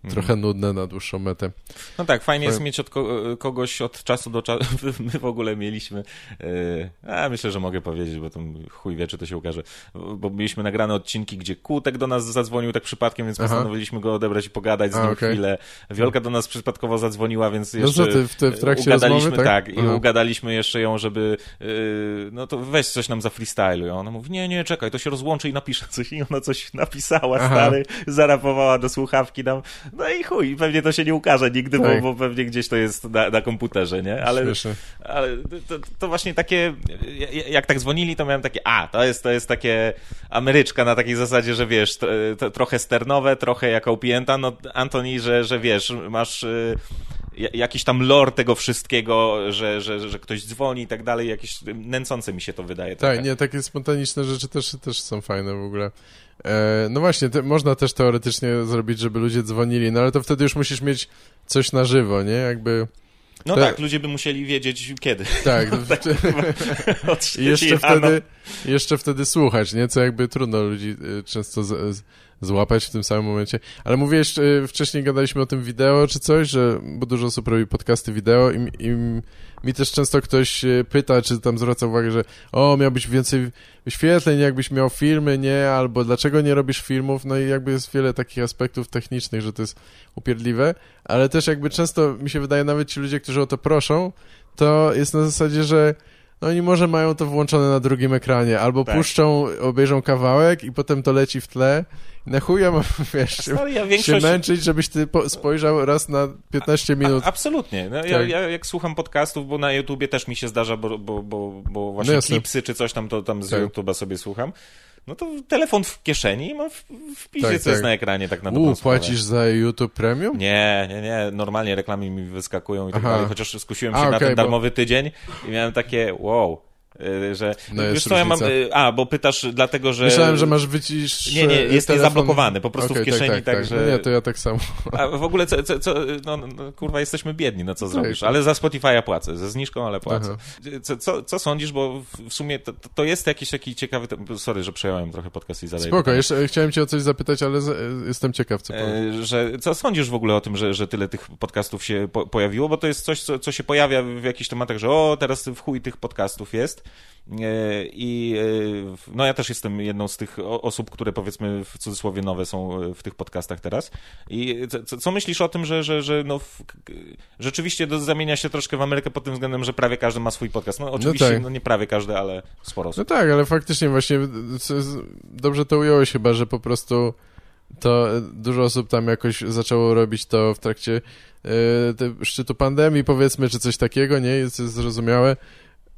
trochę mm. nudne na dłuższą metę. No tak, fajnie jest mieć od ko kogoś od czasu do czasu. My w ogóle mieliśmy, yy, a myślę, że mogę powiedzieć, bo tam chuj wie, czy to się ukaże, bo mieliśmy nagrane odcinki, gdzie Kutek do nas zadzwonił tak przypadkiem, więc Aha. postanowiliśmy go odebrać i pogadać z nim a, okay. chwilę. Wiolka do nas przypadkowo zadzwoniła, więc no jeszcze no ty, w, te, w trakcie ugadaliśmy, rozmowy, tak? tak i ugadaliśmy jeszcze ją, żeby yy, no to weź coś nam za freestyle. I ona mówi, nie, nie, czekaj, to się rozłączy i napisze coś. I ona coś napisała, Aha. stary, zarapowała do słuchawki nam. No i chuj, pewnie to się nie ukaże nigdy, tak. bo, bo, pewnie gdzieś to jest na, na komputerze, nie? Ale, ale to, to, właśnie takie, jak tak dzwonili, to miałem takie, a, to jest, to jest takie Ameryczka na takiej zasadzie, że wiesz, to, trochę sternowe, trochę jak opięta, no Antoni, że, że wiesz, masz y, jakiś tam lore tego wszystkiego, że, że, że ktoś dzwoni i tak dalej, jakieś nęcące mi się to wydaje. Tak, trochę. nie, takie spontaniczne rzeczy też, też są fajne w ogóle. E, no właśnie, te, można też teoretycznie zrobić, żeby ludzie dzwonili, no ale to wtedy już musisz mieć coś na żywo, nie? Jakby... No to... tak, ludzie by musieli wiedzieć kiedy. Tak. No, tak jeszcze, wtedy, jeszcze wtedy słuchać, nie? Co jakby trudno ludzi y, często z, z, złapać w tym samym momencie. Ale mówiłeś, y, wcześniej gadaliśmy o tym wideo czy coś, że, bo dużo osób robi podcasty wideo i, i mi też często ktoś y, pyta, czy tam zwraca uwagę, że o, miałbyś więcej wyświetleń, jakbyś miał filmy, nie, albo dlaczego nie robisz filmów, no i jakby jest wiele takich aspektów technicznych, że to jest upierdliwe, ale też jakby często mi się wydaje, nawet ci ludzie, którzy o to proszą, to jest na zasadzie, że no oni może mają to włączone na drugim ekranie, albo tak. puszczą, obejrzą kawałek i potem to leci w tle. Na chuja mam, wiesz, Stary, ja większość... się męczyć, żebyś ty spojrzał raz na 15 minut. A, absolutnie. No, tak. ja, ja, jak słucham podcastów, bo na YouTubie też mi się zdarza, bo, bo, bo, bo właśnie no klipsy czy coś tam, to tam z tak. YouTube'a sobie słucham no to telefon w kieszeni i mam w, w tak, co tak. jest na ekranie, tak na dobrą płacisz za YouTube Premium? Nie, nie, nie, normalnie reklamy mi wyskakują i tak dalej, chociaż skusiłem się A, na ten darmowy bo... tydzień i miałem takie, wow, że no wiesz co, ja mam, y, a, bo pytasz dlatego, że... Myślałem, że masz wycisz Nie, nie, jest telefon... zablokowany, po prostu okay, w tak, kieszeni, tak, tak, tak, że... No nie, to ja tak samo. A w ogóle, co, co, co no, no, kurwa, jesteśmy biedni, no co tak, zrobisz, ale za Spotify'a płacę, ze zniżką, ale płacę. Co, co, co, sądzisz, bo w sumie to, to jest jakiś taki ciekawy... Sorry, że przejąłem trochę podcast i zadaję. Spoko, jeszcze chciałem cię o coś zapytać, ale jestem ciekaw, co e, że Co sądzisz w ogóle o tym, że, że tyle tych podcastów się po, pojawiło, bo to jest coś, co, co się pojawia w jakichś tematach, że o, teraz w chuj tych podcastów jest, I e, no ja też jestem jedną z tych osób, które powiedzmy w cudzysłowie nowe są e, w tych podcastach teraz. I co, co myślisz o tym, że, że, że no, w, rzeczywiście do, zamienia się troszkę w Amerykę pod tym względem, że prawie każdy ma swój podcast? No, oczywiście, no, tak. no nie prawie każdy, ale sporo osób. No tak, ale faktycznie właśnie dobrze to ująłeś chyba, że po prostu to dużo osób tam jakoś zaczęło robić to w trakcie y, szczytu pandemii, powiedzmy, czy coś takiego, nie? Jest zrozumiałe.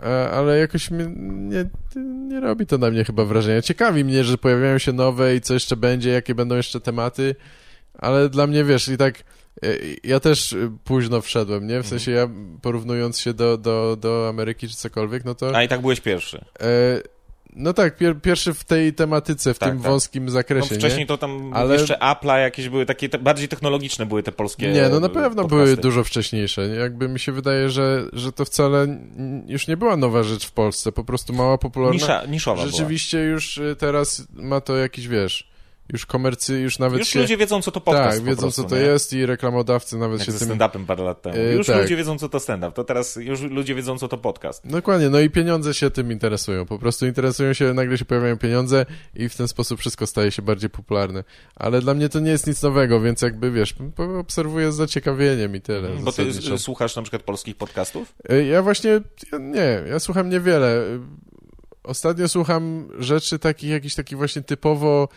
E, ale jakoś mnie, nie, nie robi to na mnie chyba wrażenia. Ciekawi mnie, że pojawiają się nowe i co jeszcze będzie, jakie będą jeszcze tematy, ale dla mnie, wiesz, i tak e, ja też późno wszedłem, nie? W mhm. sensie ja porównując się do, do, do Ameryki czy cokolwiek, no to... A i tak byłeś pierwszy. E, no tak, pier pierwszy w tej tematyce, w tak, tym tak. wąskim zakresie. No wcześniej nie? to tam Ale... jeszcze Apple'a jakieś były takie, te, bardziej technologiczne były te polskie Nie, no na pewno podcasty. były dużo wcześniejsze. Jakby mi się wydaje, że, że to wcale już nie była nowa rzecz w Polsce, po prostu mała popularna. Nisza, niszowa Rzeczywiście była. już y, teraz ma to jakiś, wiesz już komercy, już nawet już się... ludzie wiedzą, co to podcast Tak, wiedzą, prostu, co to nie? jest i reklamodawcy nawet Jak się ze tym... stand-upem parę lat temu. Już tak. ludzie wiedzą, co to stand-up, to teraz już ludzie wiedzą, co to podcast. Dokładnie, no i pieniądze się tym interesują. Po prostu interesują się, nagle się pojawiają pieniądze i w ten sposób wszystko staje się bardziej popularne. Ale dla mnie to nie jest nic nowego, więc jakby, wiesz, obserwuję z zaciekawieniem i tyle. Bo ty słuchasz na przykład polskich podcastów? E, ja właśnie, nie, ja słucham niewiele. Ostatnio słucham rzeczy takich, jakichś takich właśnie typowo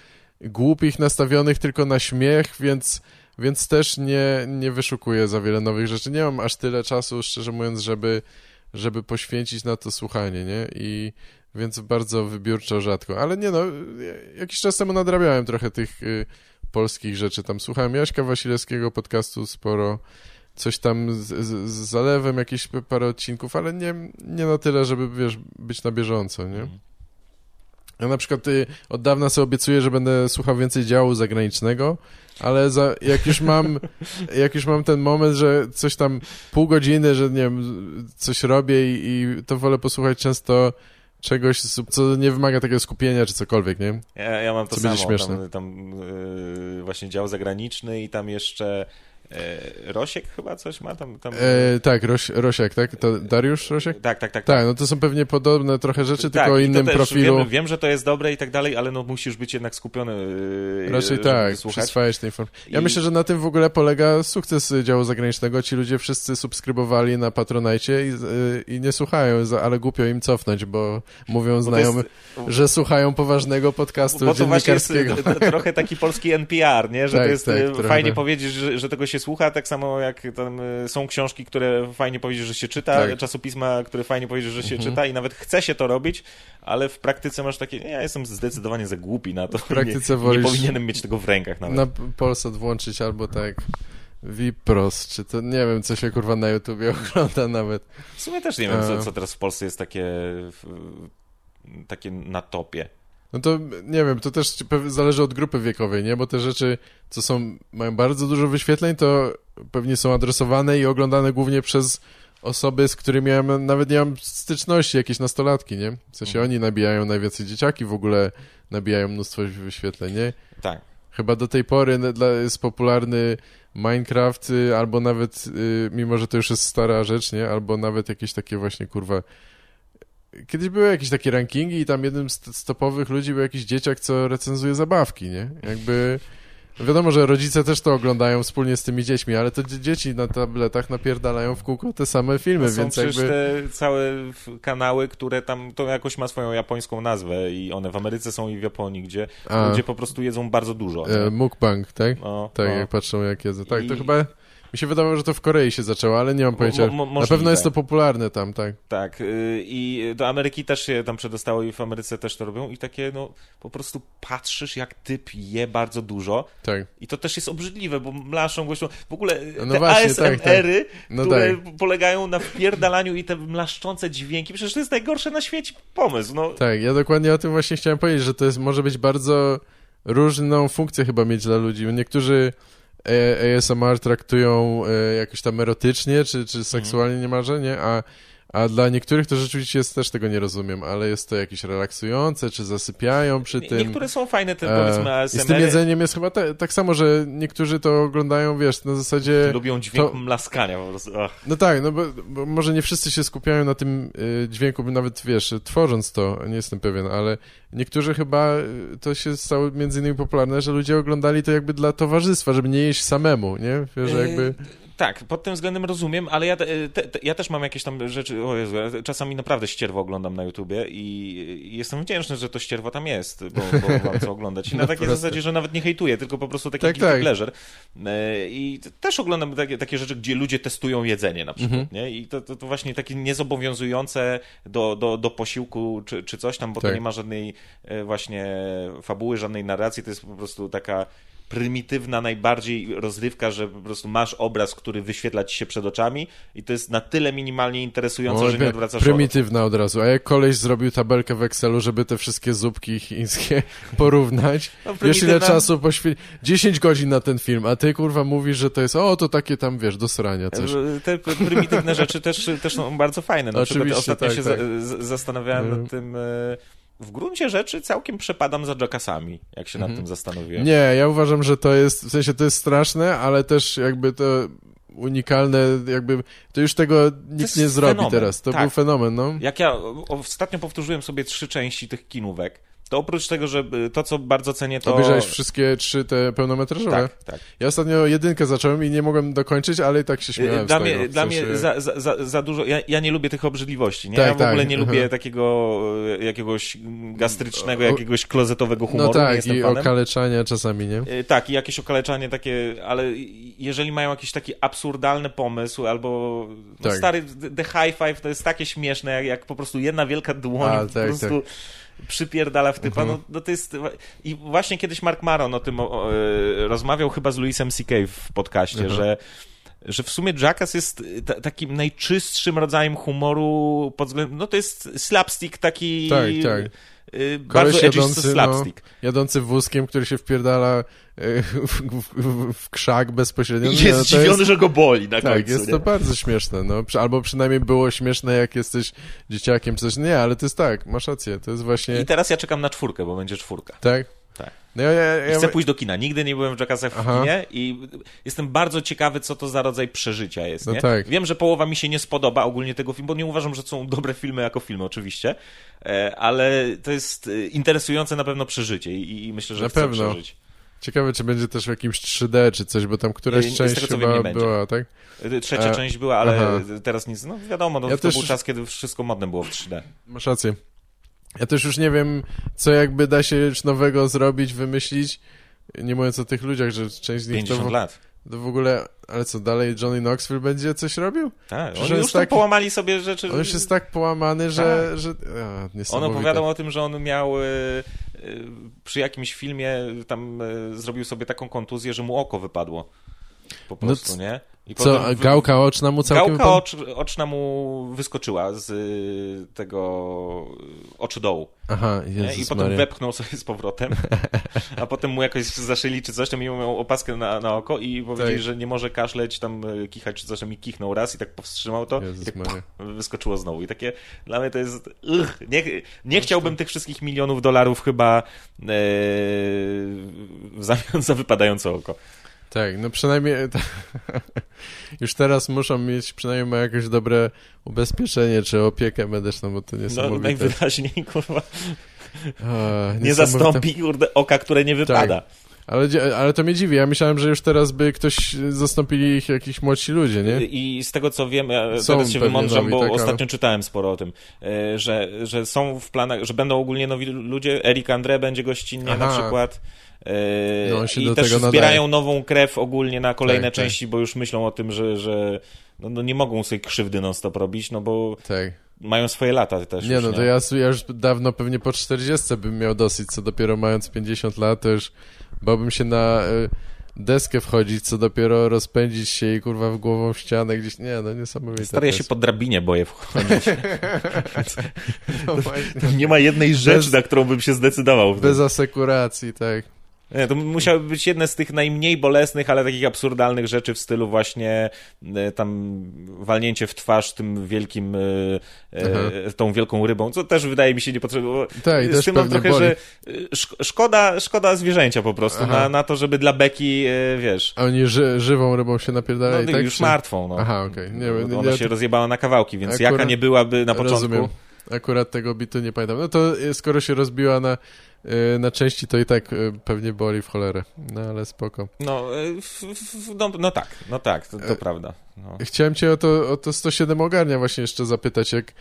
głupich, nastawionych tylko na śmiech, więc, więc też nie, nie wyszukuję za wiele nowych rzeczy. Nie mam aż tyle czasu, szczerze mówiąc, żeby, żeby poświęcić na to słuchanie, nie? I więc bardzo wybiórczo, rzadko. Ale nie no, jakiś czas temu nadrabiałem trochę tych y, polskich rzeczy. Tam słuchałem Jaśka Wasilewskiego podcastu sporo, coś tam z, z, z Zalewem, jakieś parę odcinków, ale nie, nie na tyle, żeby, wiesz, być na bieżąco, nie? Ja na przykład y, od dawna sobie obiecuję, że będę słuchał więcej działu zagranicznego, ale za, jak już mam jak już mam ten moment, że coś tam pół godziny, że nie wiem, coś robię i, i to wolę posłuchać często czegoś, co nie wymaga takiego skupienia czy cokolwiek, nie? Ja, ja mam to co samo, śmieszne. tam, tam yy, właśnie dział zagraniczny i tam jeszcze E, Rosiek chyba coś ma tam? tam... E, tak, Roś, Rosiek, tak? To Dariusz Rosiek? Tak, tak, tak. Tak, no to są pewnie podobne trochę rzeczy, tak, tylko o innym profilu. Wiem, wiem, że to jest dobre i tak dalej, ale no musisz być jednak skupiony. E, Raczej tak, przyswajać tej informacji. Ja I... myślę, że na tym w ogóle polega sukces działu zagranicznego. Ci ludzie wszyscy subskrybowali na Patronajcie i, i nie słuchają, ale głupio im cofnąć, bo mówią znajomy, jest... że słuchają poważnego podcastu bo to dziennikarskiego. Właśnie jest trochę taki polski NPR, nie? Że tak, to jest tak, fajnie trochę. powiedzieć, że, że tego się słucha, tak samo jak tam y, są książki, które fajnie powiedzieć, że się czyta, tak. czasopisma, które fajnie powiedzieć, że się mhm. czyta i nawet chce się to robić, ale w praktyce masz takie, ja jestem zdecydowanie za głupi na to. W praktyce nie, nie powinienem mieć tego w rękach nawet. Na Polsat włączyć albo tak Vipros, czy to nie wiem, co się kurwa na YouTubie ogląda nawet. W sumie też nie wiem, co, co teraz w Polsce jest takie takie na topie. No to nie wiem, to też zależy od grupy wiekowej, nie? Bo te rzeczy, co są, mają bardzo dużo wyświetleń, to pewnie są adresowane i oglądane głównie przez osoby, z którymi ja nawet nie mam styczności, jakieś nastolatki, nie? W sensie mhm. oni nabijają najwięcej dzieciaki, w ogóle nabijają mnóstwo wyświetleń, nie? Tak. Chyba do tej pory jest popularny Minecraft, y, albo nawet, y, mimo że to już jest stara rzecz, nie? Albo nawet jakieś takie właśnie, kurwa, Kiedyś były jakieś takie rankingi i tam jednym z topowych ludzi był jakiś dzieciak, co recenzuje zabawki, nie? Jakby... Wiadomo, że rodzice też to oglądają wspólnie z tymi dziećmi, ale to dzieci na tabletach napierdalają w kółko te same filmy, to są więc jakby... te całe kanały, które tam, to jakoś ma swoją japońską nazwę i one w Ameryce są i w Japonii, gdzie A. ludzie po prostu jedzą bardzo dużo. E, mukbang, tak? No, tak, no. jak patrzą jak jedzą. Tak, I... to chyba mi się wydawało, że to w Korei się zaczęło, ale nie mam pojęcia. Mo, mo, Na pewno jest to popularne tam, tak. Tak. Y, I do Ameryki też się tam przedostało i w Ameryce też to robią i takie, no, po prostu patrzysz, jak typ je bardzo dużo. Tak. I to też jest obrzydliwe, bo mlaszą gością. W ogóle no te właśnie, ASMR-y, tak, tak. No które tak. polegają na wpierdalaniu i te mlaszczące dźwięki, przecież to jest najgorsze na świecie pomysł. No. Tak, ja dokładnie o tym właśnie chciałem powiedzieć, że to jest, może być bardzo różną funkcję chyba mieć dla ludzi. Niektórzy ASMR traktują e, jakoś tam erotycznie, czy, czy seksualnie niemalże, nie? A a dla niektórych to rzeczywiście jest, też tego nie rozumiem, ale jest to jakieś relaksujące, czy zasypiają przy tym. Niektóre są fajne, te powiedzmy ASMR. I z tym jedzeniem jest chyba te, tak samo, że niektórzy to oglądają, wiesz, na zasadzie... Lubią dźwięk to... mlaskania po prostu. Ach. No tak, no bo, bo, może nie wszyscy się skupiają na tym y, dźwięku, nawet, wiesz, tworząc to, nie jestem pewien, ale niektórzy chyba, y, to się stało między innymi popularne, że ludzie oglądali to jakby dla towarzystwa, żeby nie jeść samemu, nie? Wiesz, że jakby tak, pod tym względem rozumiem, ale ja, te, te, ja też mam jakieś tam rzeczy, o Jezu, czasami naprawdę ścierwo oglądam na YouTubie i, jestem wdzięczny, że to ścierwo tam jest, bo, bo mam co oglądać. I na no takiej zasadzie, że nawet nie hejtuję, tylko po prostu taki tak, tak. pleasure. E, I też oglądam takie, takie rzeczy, gdzie ludzie testują jedzenie na przykład, mhm. nie? I to, to, to, właśnie takie niezobowiązujące do, do, do posiłku czy, czy coś tam, bo tak. to nie ma żadnej e, właśnie fabuły, żadnej narracji, to jest po prostu taka prymitywna najbardziej rozrywka, że po prostu masz obraz, który wyświetla ci się przed oczami i to jest na tyle minimalnie interesujące, że nie odwracasz Prymitywna od razu. A jak koleś zrobił tabelkę w Excelu, żeby te wszystkie zupki chińskie porównać, no, wiesz ile czasu poświęcił? 10 godzin na ten film, a ty kurwa mówisz, że to jest, o to takie tam, wiesz, do srania coś. Te prymitywne rzeczy też, też są bardzo fajne. Na Oczywiście, przykład ostatnio tak, się tak. Za, zastanawiałem nad tym... E, w gruncie rzeczy całkiem przepadam za Jackasami, jak się mhm. nad tym zastanowiłem. Nie, ja uważam, że to jest, w sensie to jest straszne, ale też jakby to unikalne, jakby to już tego nikt nie zrobi fenomen. teraz. To tak. był fenomen, no. Jak ja ostatnio powtórzyłem sobie trzy części tych kinówek, to oprócz tego, że y, to, co bardzo cenię, to... Obejrzałeś wszystkie trzy te pełnometrażowe? Tak, tak. Ja ostatnio jedynkę zacząłem i nie mogłem dokończyć, ale i tak się śmiałem Dla mnie, dla mnie za, za, za, dużo... Ja, ja, nie lubię tych obrzydliwości, nie? Tak, ja w ogóle tak. nie lubię takiego y, jakiegoś gastrycznego, jakiegoś klozetowego humoru. No tak, i fanem. okaleczania czasami, nie? Y, tak, i jakieś okaleczanie takie, ale jeżeli mają jakiś taki absurdalny pomysł, albo no tak. stary The High Five to jest takie śmieszne, jak, jak po prostu jedna wielka dłoń A, po tak, prostu... Przypierdala w typa, mhm. no, no to jest... I właśnie kiedyś Mark Maron o tym o, o, e, rozmawiał chyba z Louisem C.K. w podcaście, mhm. że że w sumie Jackass jest takim najczystszym rodzajem humoru pod względem, no to jest slapstick taki... Tak, tak. Y, bardzo jadący, no, slapstick. No, jadący wózkiem, który się wpierdala y, w, w, w krzak bezpośrednio. I jest no, zdziwiony, jest, że go boli na tak, końcu. jest nie? to bardzo śmieszne, no. Albo przynajmniej było śmieszne, jak jesteś dzieciakiem czy coś. Nie, ale to jest tak, masz rację, to jest właśnie... I teraz ja czekam na czwórkę, bo będzie czwórka. Tak? Tak. No ja, ja, ja... Chcę pójść do kina. Nigdy nie byłem w Jackassach w Aha. kinie i jestem bardzo ciekawy, co to za rodzaj przeżycia jest. No nie? tak. Wiem, że połowa mi się nie spodoba ogólnie tego filmu, bo nie uważam, że są dobre filmy jako filmy oczywiście, e, ale to jest e, interesujące na pewno przeżycie i, i myślę, że na chcę pewno. przeżyć. Ciekawe, czy będzie też w jakimś 3D czy coś, bo tam któraś Z część tego, chyba była, tak? Trzecia A, część była, ale aha. teraz nic. No wiadomo, no, Ja to też- był czas, kiedy wszystko modne było w 3D. Masz rację. Ja też już nie wiem, co jakby da się nowego zrobić, wymyślić. Nie mówiąc o tych ludziach, że część z nich to, 50 w, lat. to w ogóle... Ale co, dalej Johnny Knoxville będzie coś robił? Tak, oni już taki- połamali sobie rzeczy. On już jest tak połamany, że... Tak. że a, On opowiadał o tym, że on miał y, y, przy jakimś filmie tam y, zrobił sobie taką kontuzję, że mu oko wypadło. Po No prostu, c- nie? I Co, gałka oczna mu całkiem... Gałka ocz, oczna mu wyskoczyła z y, tego y, oczu dołu. Aha? Jezus I potem Maria. wepchnął sobie z powrotem, a potem mu jakoś zaszyli czy coś, tam miał opaskę na, na oko i powiedzieli, Tak. że nie może kaszleć, tam y, kichać czy coś, tam i kichnął raz i tak powstrzymał to Jezus i tak pach, wyskoczyło znowu. I takie, dla mnie to jest, ugh, nie, nie chciałbym tych wszystkich milionów dolarów chyba e, w zamian za wypadające oko. Tak, no przynajmniej już teraz muszą mieć przynajmniej jakieś dobre ubezpieczenie czy opiekę medyczną, bo to No, niesamowite. najwyraźniej, kurwa, A, nie zastąpi, kurde, oka, które nie wypada. Ale, ale to mnie dziwi, ja myślałem, że już teraz by ktoś zastąpili ich jakiś młodsi ludzie, nie? I z tego co wiem, ja Są teraz się wymądrzam, bo tak, ale- ostatnio czytałem sporo o tym, e, że, że są w planach, że będą ogólnie nowi ludzie. Eric Andre będzie gościnnie na Aha. przykład. E, No, I do też tego nadaje. zbierają nową krew ogólnie na kolejne Tak, tak. części, bo już myślą o tym, że, że no, no nie mogą sobie krzywdy non stop robić, no bo Tak. mają swoje lata też. Nie już, no, to ja, ja już dawno pewnie po 40 bym miał dosyć, co dopiero mając 50 lat, to już bałbym się na y, deskę wchodzić, co dopiero rozpędzić się i kurwa w głową w ścianę gdzieś, nie no, niesamowite. Stary, ja się po drabinie boję wchodzić. No nie ma jednej rzeczy, Bez- na którą bym się zdecydował. Bez asekuracji, tak. Nie, to musiały być jedne z tych najmniej bolesnych, ale takich absurdalnych rzeczy w stylu właśnie e, tam walnięcie w twarz tym wielkim, e, e, tą wielką rybą, co też wydaje mi się niepotrzebne. Tak, z tym mam trochę, boli. że szk- szkoda, szkoda zwierzęcia po prostu na, na to, żeby dla beki, e, wiesz, A oni ży, żywą rybą się no, napierdalają, tak? już czy- martwą. No. Aha, okej. Nie, No, nie, Ona nie, się rozjebała na kawałki, więc Akurat- jaka nie byłaby na początku. Rozumiem. Akurat tego bitu nie pamiętam. No to y, skoro się rozbiła na, y, na części, to i tak y, pewnie boli w cholerę. No ale spoko. No, no, no tak, no tak, to, to prawda. No. Chciałem cię o to, o to 107 ogarnia właśnie jeszcze zapytać, jak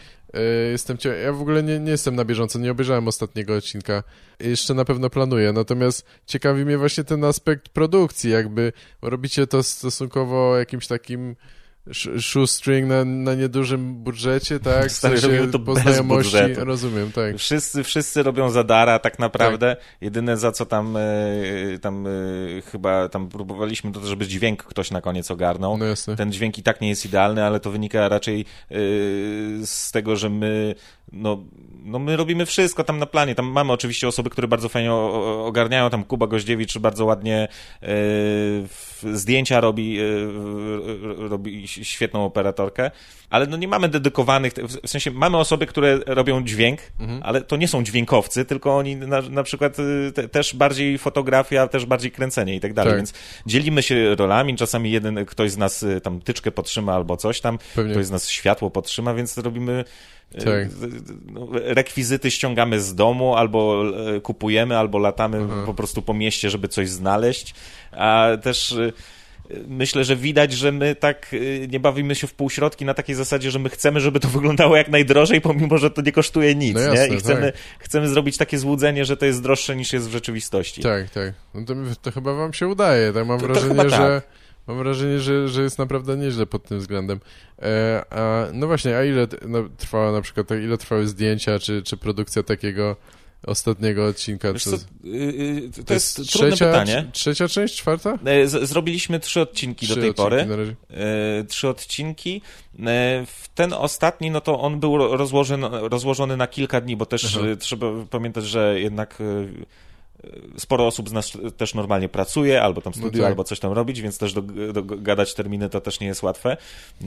jestem cie... Ja w ogóle nie, nie jestem na bieżąco, nie obejrzałem ostatniego odcinka. Jeszcze na pewno planuję, natomiast ciekawi mnie właśnie ten aspekt produkcji, jakby robicie to stosunkowo jakimś takim shoestring na, na niedużym budżecie, tak? W Stary, sensie to po znajomości, budżetu. rozumiem, tak. Wszyscy, wszyscy robią za dara tak naprawdę. Jedyne za co tam, e, tam e, chyba tam próbowaliśmy, to żeby dźwięk ktoś na koniec ogarnął. No jasne. Ten dźwięk i tak nie jest idealny, ale to wynika raczej e, z tego, że my no, no my robimy wszystko tam na planie. Tam mamy oczywiście osoby, które bardzo fajnie ogarniają. Tam Kuba Goździewicz bardzo ładnie e, zdjęcia robi, e, robi świetną operatorkę, ale no nie mamy dedykowanych, w sensie mamy osoby, które robią dźwięk, ale to nie są dźwiękowcy, tylko oni na, na przykład e, te, też bardziej fotografia, też bardziej kręcenie i tak dalej, Tak. więc dzielimy się rolami, czasami jeden, ktoś z nas e, tam tyczkę podtrzyma albo coś tam, Pewnie. ktoś z nas światło podtrzyma, więc robimy e, Tak. no, rekwizyty ściągamy z domu, albo kupujemy, albo latamy Mhm. po prostu po mieście, żeby coś znaleźć, a też myślę, że widać, że my tak e, nie bawimy się w półśrodki na takiej zasadzie, że my chcemy, żeby to wyglądało jak najdrożej, pomimo, że to nie kosztuje nic, No jasne, nie? I chcemy, tak. chcemy zrobić takie złudzenie, że to jest droższe niż jest w rzeczywistości. Tak, tak. No to, to chyba wam się udaje. Tak mam To- to wrażenie, chyba że tak. mam wrażenie, że, że jest naprawdę nieźle pod tym względem. E, a, no właśnie, a ile no, trwała na przykład, ile trwały zdjęcia, czy, czy produkcja takiego ostatniego odcinka. Co, yy, to, to, jest, jest trudne trzecia, pytanie. Trzecia część, czwarta? E, z, zrobiliśmy trzy odcinki trzy do tej odcinki pory. E, trzy odcinki. E, ten ostatni, no to on był rozłożony, rozłożony na kilka dni, bo też trzeba pamiętać, że jednak sporo osób z nas też normalnie pracuje, albo tam studiuje, no tak. albo coś tam robić, więc też do, do, gadać terminy to też nie jest łatwe.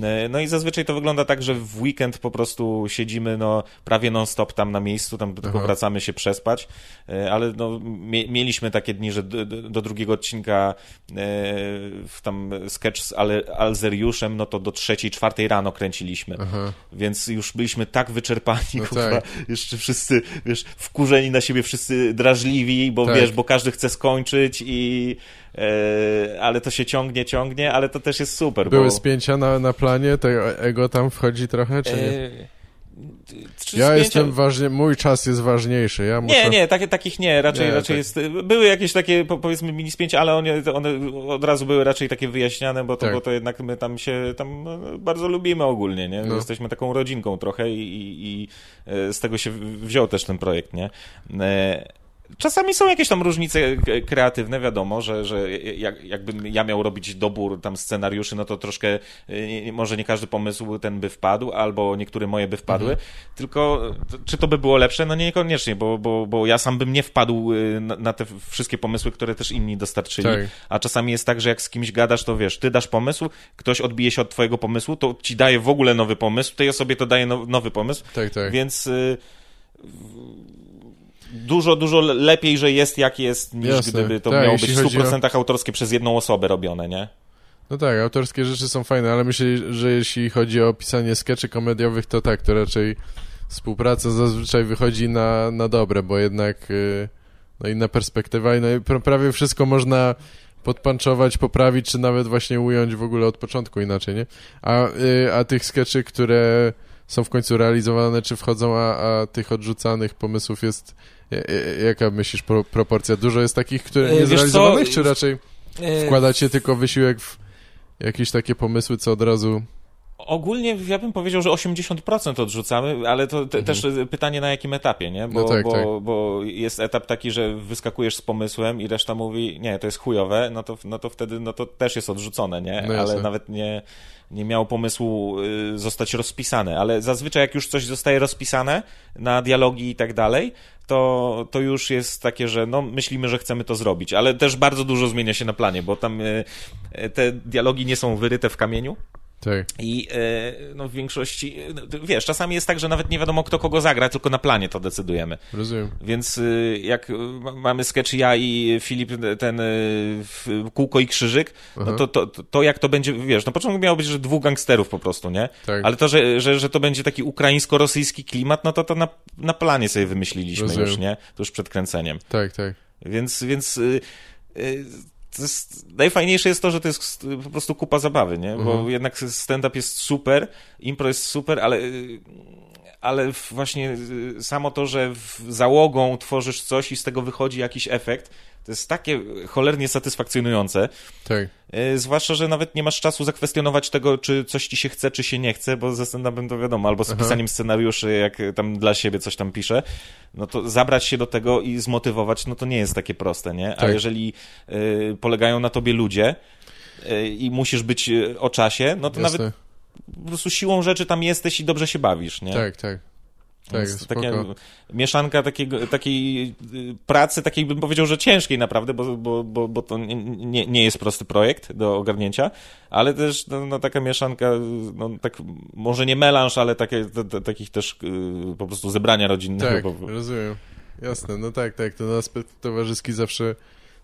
E, no i zazwyczaj to wygląda tak, że w weekend po prostu siedzimy no, prawie non-stop tam na miejscu, tam tylko Aha. wracamy się przespać, e, ale no, mie mieliśmy takie dni, że do, do drugiego odcinka e, w tam sketch z Al Alzeriuszem, no to do trzeciej, czwartej rano kręciliśmy, Aha. więc już byliśmy tak wyczerpani, no kurwa, tak. jeszcze wszyscy, wiesz, wkurzeni na siebie, wszyscy drażliwi, bo tak. wiesz, bo każdy chce skończyć i e, ale to się ciągnie, ciągnie, ale to też jest super. Były bo... spięcia na, na planie, to ego tam wchodzi trochę, czy nie? E... Czy ja spięcia... jestem ważny, mój czas jest ważniejszy. Ja muszę... Nie, nie, takie, takich nie, raczej, nie, raczej tak. jest, były jakieś takie powiedzmy mini spięcia, ale one, one od razu były raczej takie wyjaśniane, bo to, tak. bo to jednak my tam się tam no, bardzo lubimy ogólnie, nie? No. Jesteśmy taką rodzinką trochę i, i, i, e, z tego się wziął też ten projekt, nie? E, Czasami są jakieś tam różnice kreatywne, wiadomo, że, że jak, jakbym ja miał robić dobór tam scenariuszy, no to troszkę y, może nie każdy pomysł ten by wpadł, albo niektóre moje by wpadły, mhm. tylko czy to by było lepsze? No niekoniecznie, bo, bo, bo ja sam bym nie wpadł na, na te wszystkie pomysły, które też inni dostarczyli, tak. a czasami jest tak, że jak z kimś gadasz, to wiesz, ty dasz pomysł, ktoś odbije się od twojego pomysłu, to ci daje w ogóle nowy pomysł, tej osobie to daje nowy pomysł, tak, tak. więc... Y, dużo, dużo lepiej, że jest jak jest, niż Jasne. gdyby to tak, miało być w 100% o... autorskie przez jedną osobę robione, nie? No tak, autorskie rzeczy są fajne, ale myślę, że jeśli chodzi o pisanie sketchy komediowych, to tak, to raczej współpraca zazwyczaj wychodzi na, na dobre, bo jednak yy, no inna perspektywa i no, prawie wszystko można podpanczować, poprawić, czy nawet właśnie ująć w ogóle od początku inaczej, nie? A, yy, a tych sketchy, które są w końcu realizowane, czy wchodzą, a, a tych odrzucanych pomysłów jest Jaka myślisz pro, proporcja? Dużo jest takich, które nie zrealizowanych, czy raczej e, wkładacie tylko wysiłek w jakieś takie pomysły, co od razu... Ogólnie ja bym powiedział, że 80% odrzucamy, ale to te, mhm. też pytanie na jakim etapie, nie? Bo, no tak, bo, tak. bo jest etap taki, że wyskakujesz z pomysłem i reszta mówi, nie, to jest chujowe, no to, no to wtedy no to też jest odrzucone, nie? No ale nawet nie, nie miało pomysłu y, zostać rozpisane, ale zazwyczaj jak już coś zostaje rozpisane na dialogi i tak dalej, to, to już jest takie, że no, myślimy, że chcemy to zrobić, ale też bardzo dużo zmienia się na planie, bo tam y, y, te dialogi nie są wyryte w kamieniu, tak. I e, no, w większości, wiesz, czasami jest tak, że nawet nie wiadomo, kto kogo zagra, tylko na planie to decydujemy. Rozumiem. Więc y, jak mamy sketch ja i Filip, ten y, kółko i krzyżyk, no to, to, to jak to będzie, wiesz, no początku miało być, że dwóch gangsterów po prostu, nie? Tak. Ale to, że, że, że to będzie taki ukraińsko-rosyjski klimat, no to to na, na planie sobie wymyśliliśmy Rozumiem. już, nie? To już przed kręceniem. Tak, tak. Więc, więc jest, najfajniejsze jest to, że to jest po prostu kupa zabawy, nie? Bo mhm. jednak stand-up jest super, impro jest super, ale, ale właśnie samo to, że załogą tworzysz coś i z tego wychodzi jakiś efekt, to jest takie cholernie satysfakcjonujące. Tak. E, zwłaszcza, że nawet nie masz czasu zakwestionować tego, czy coś ci się chce, czy się nie chce, bo ze stand to wiadomo, albo z Aha. pisaniem scenariuszy, jak tam dla siebie coś tam piszę, no to zabrać się do tego i zmotywować, no to nie jest takie proste, nie? A tak. jeżeli y, polegają na tobie ludzie y, i musisz być o czasie, no to Jasne. nawet po prostu siłą rzeczy tam jesteś i dobrze się bawisz, nie? Tak, tak. Tak, taka mieszanka takiego, takiej y, pracy, takiej bym powiedział, że ciężkiej naprawdę, bo, bo, bo, bo to nie, nie jest prosty projekt do ogarnięcia, ale też no, no taka mieszanka, no, tak, może nie melanż, ale takie, takich też y, po prostu zebrania rodzinnego. Tak, rozumiem. Jasne, no tak, tak, ten aspekt towarzyski zawsze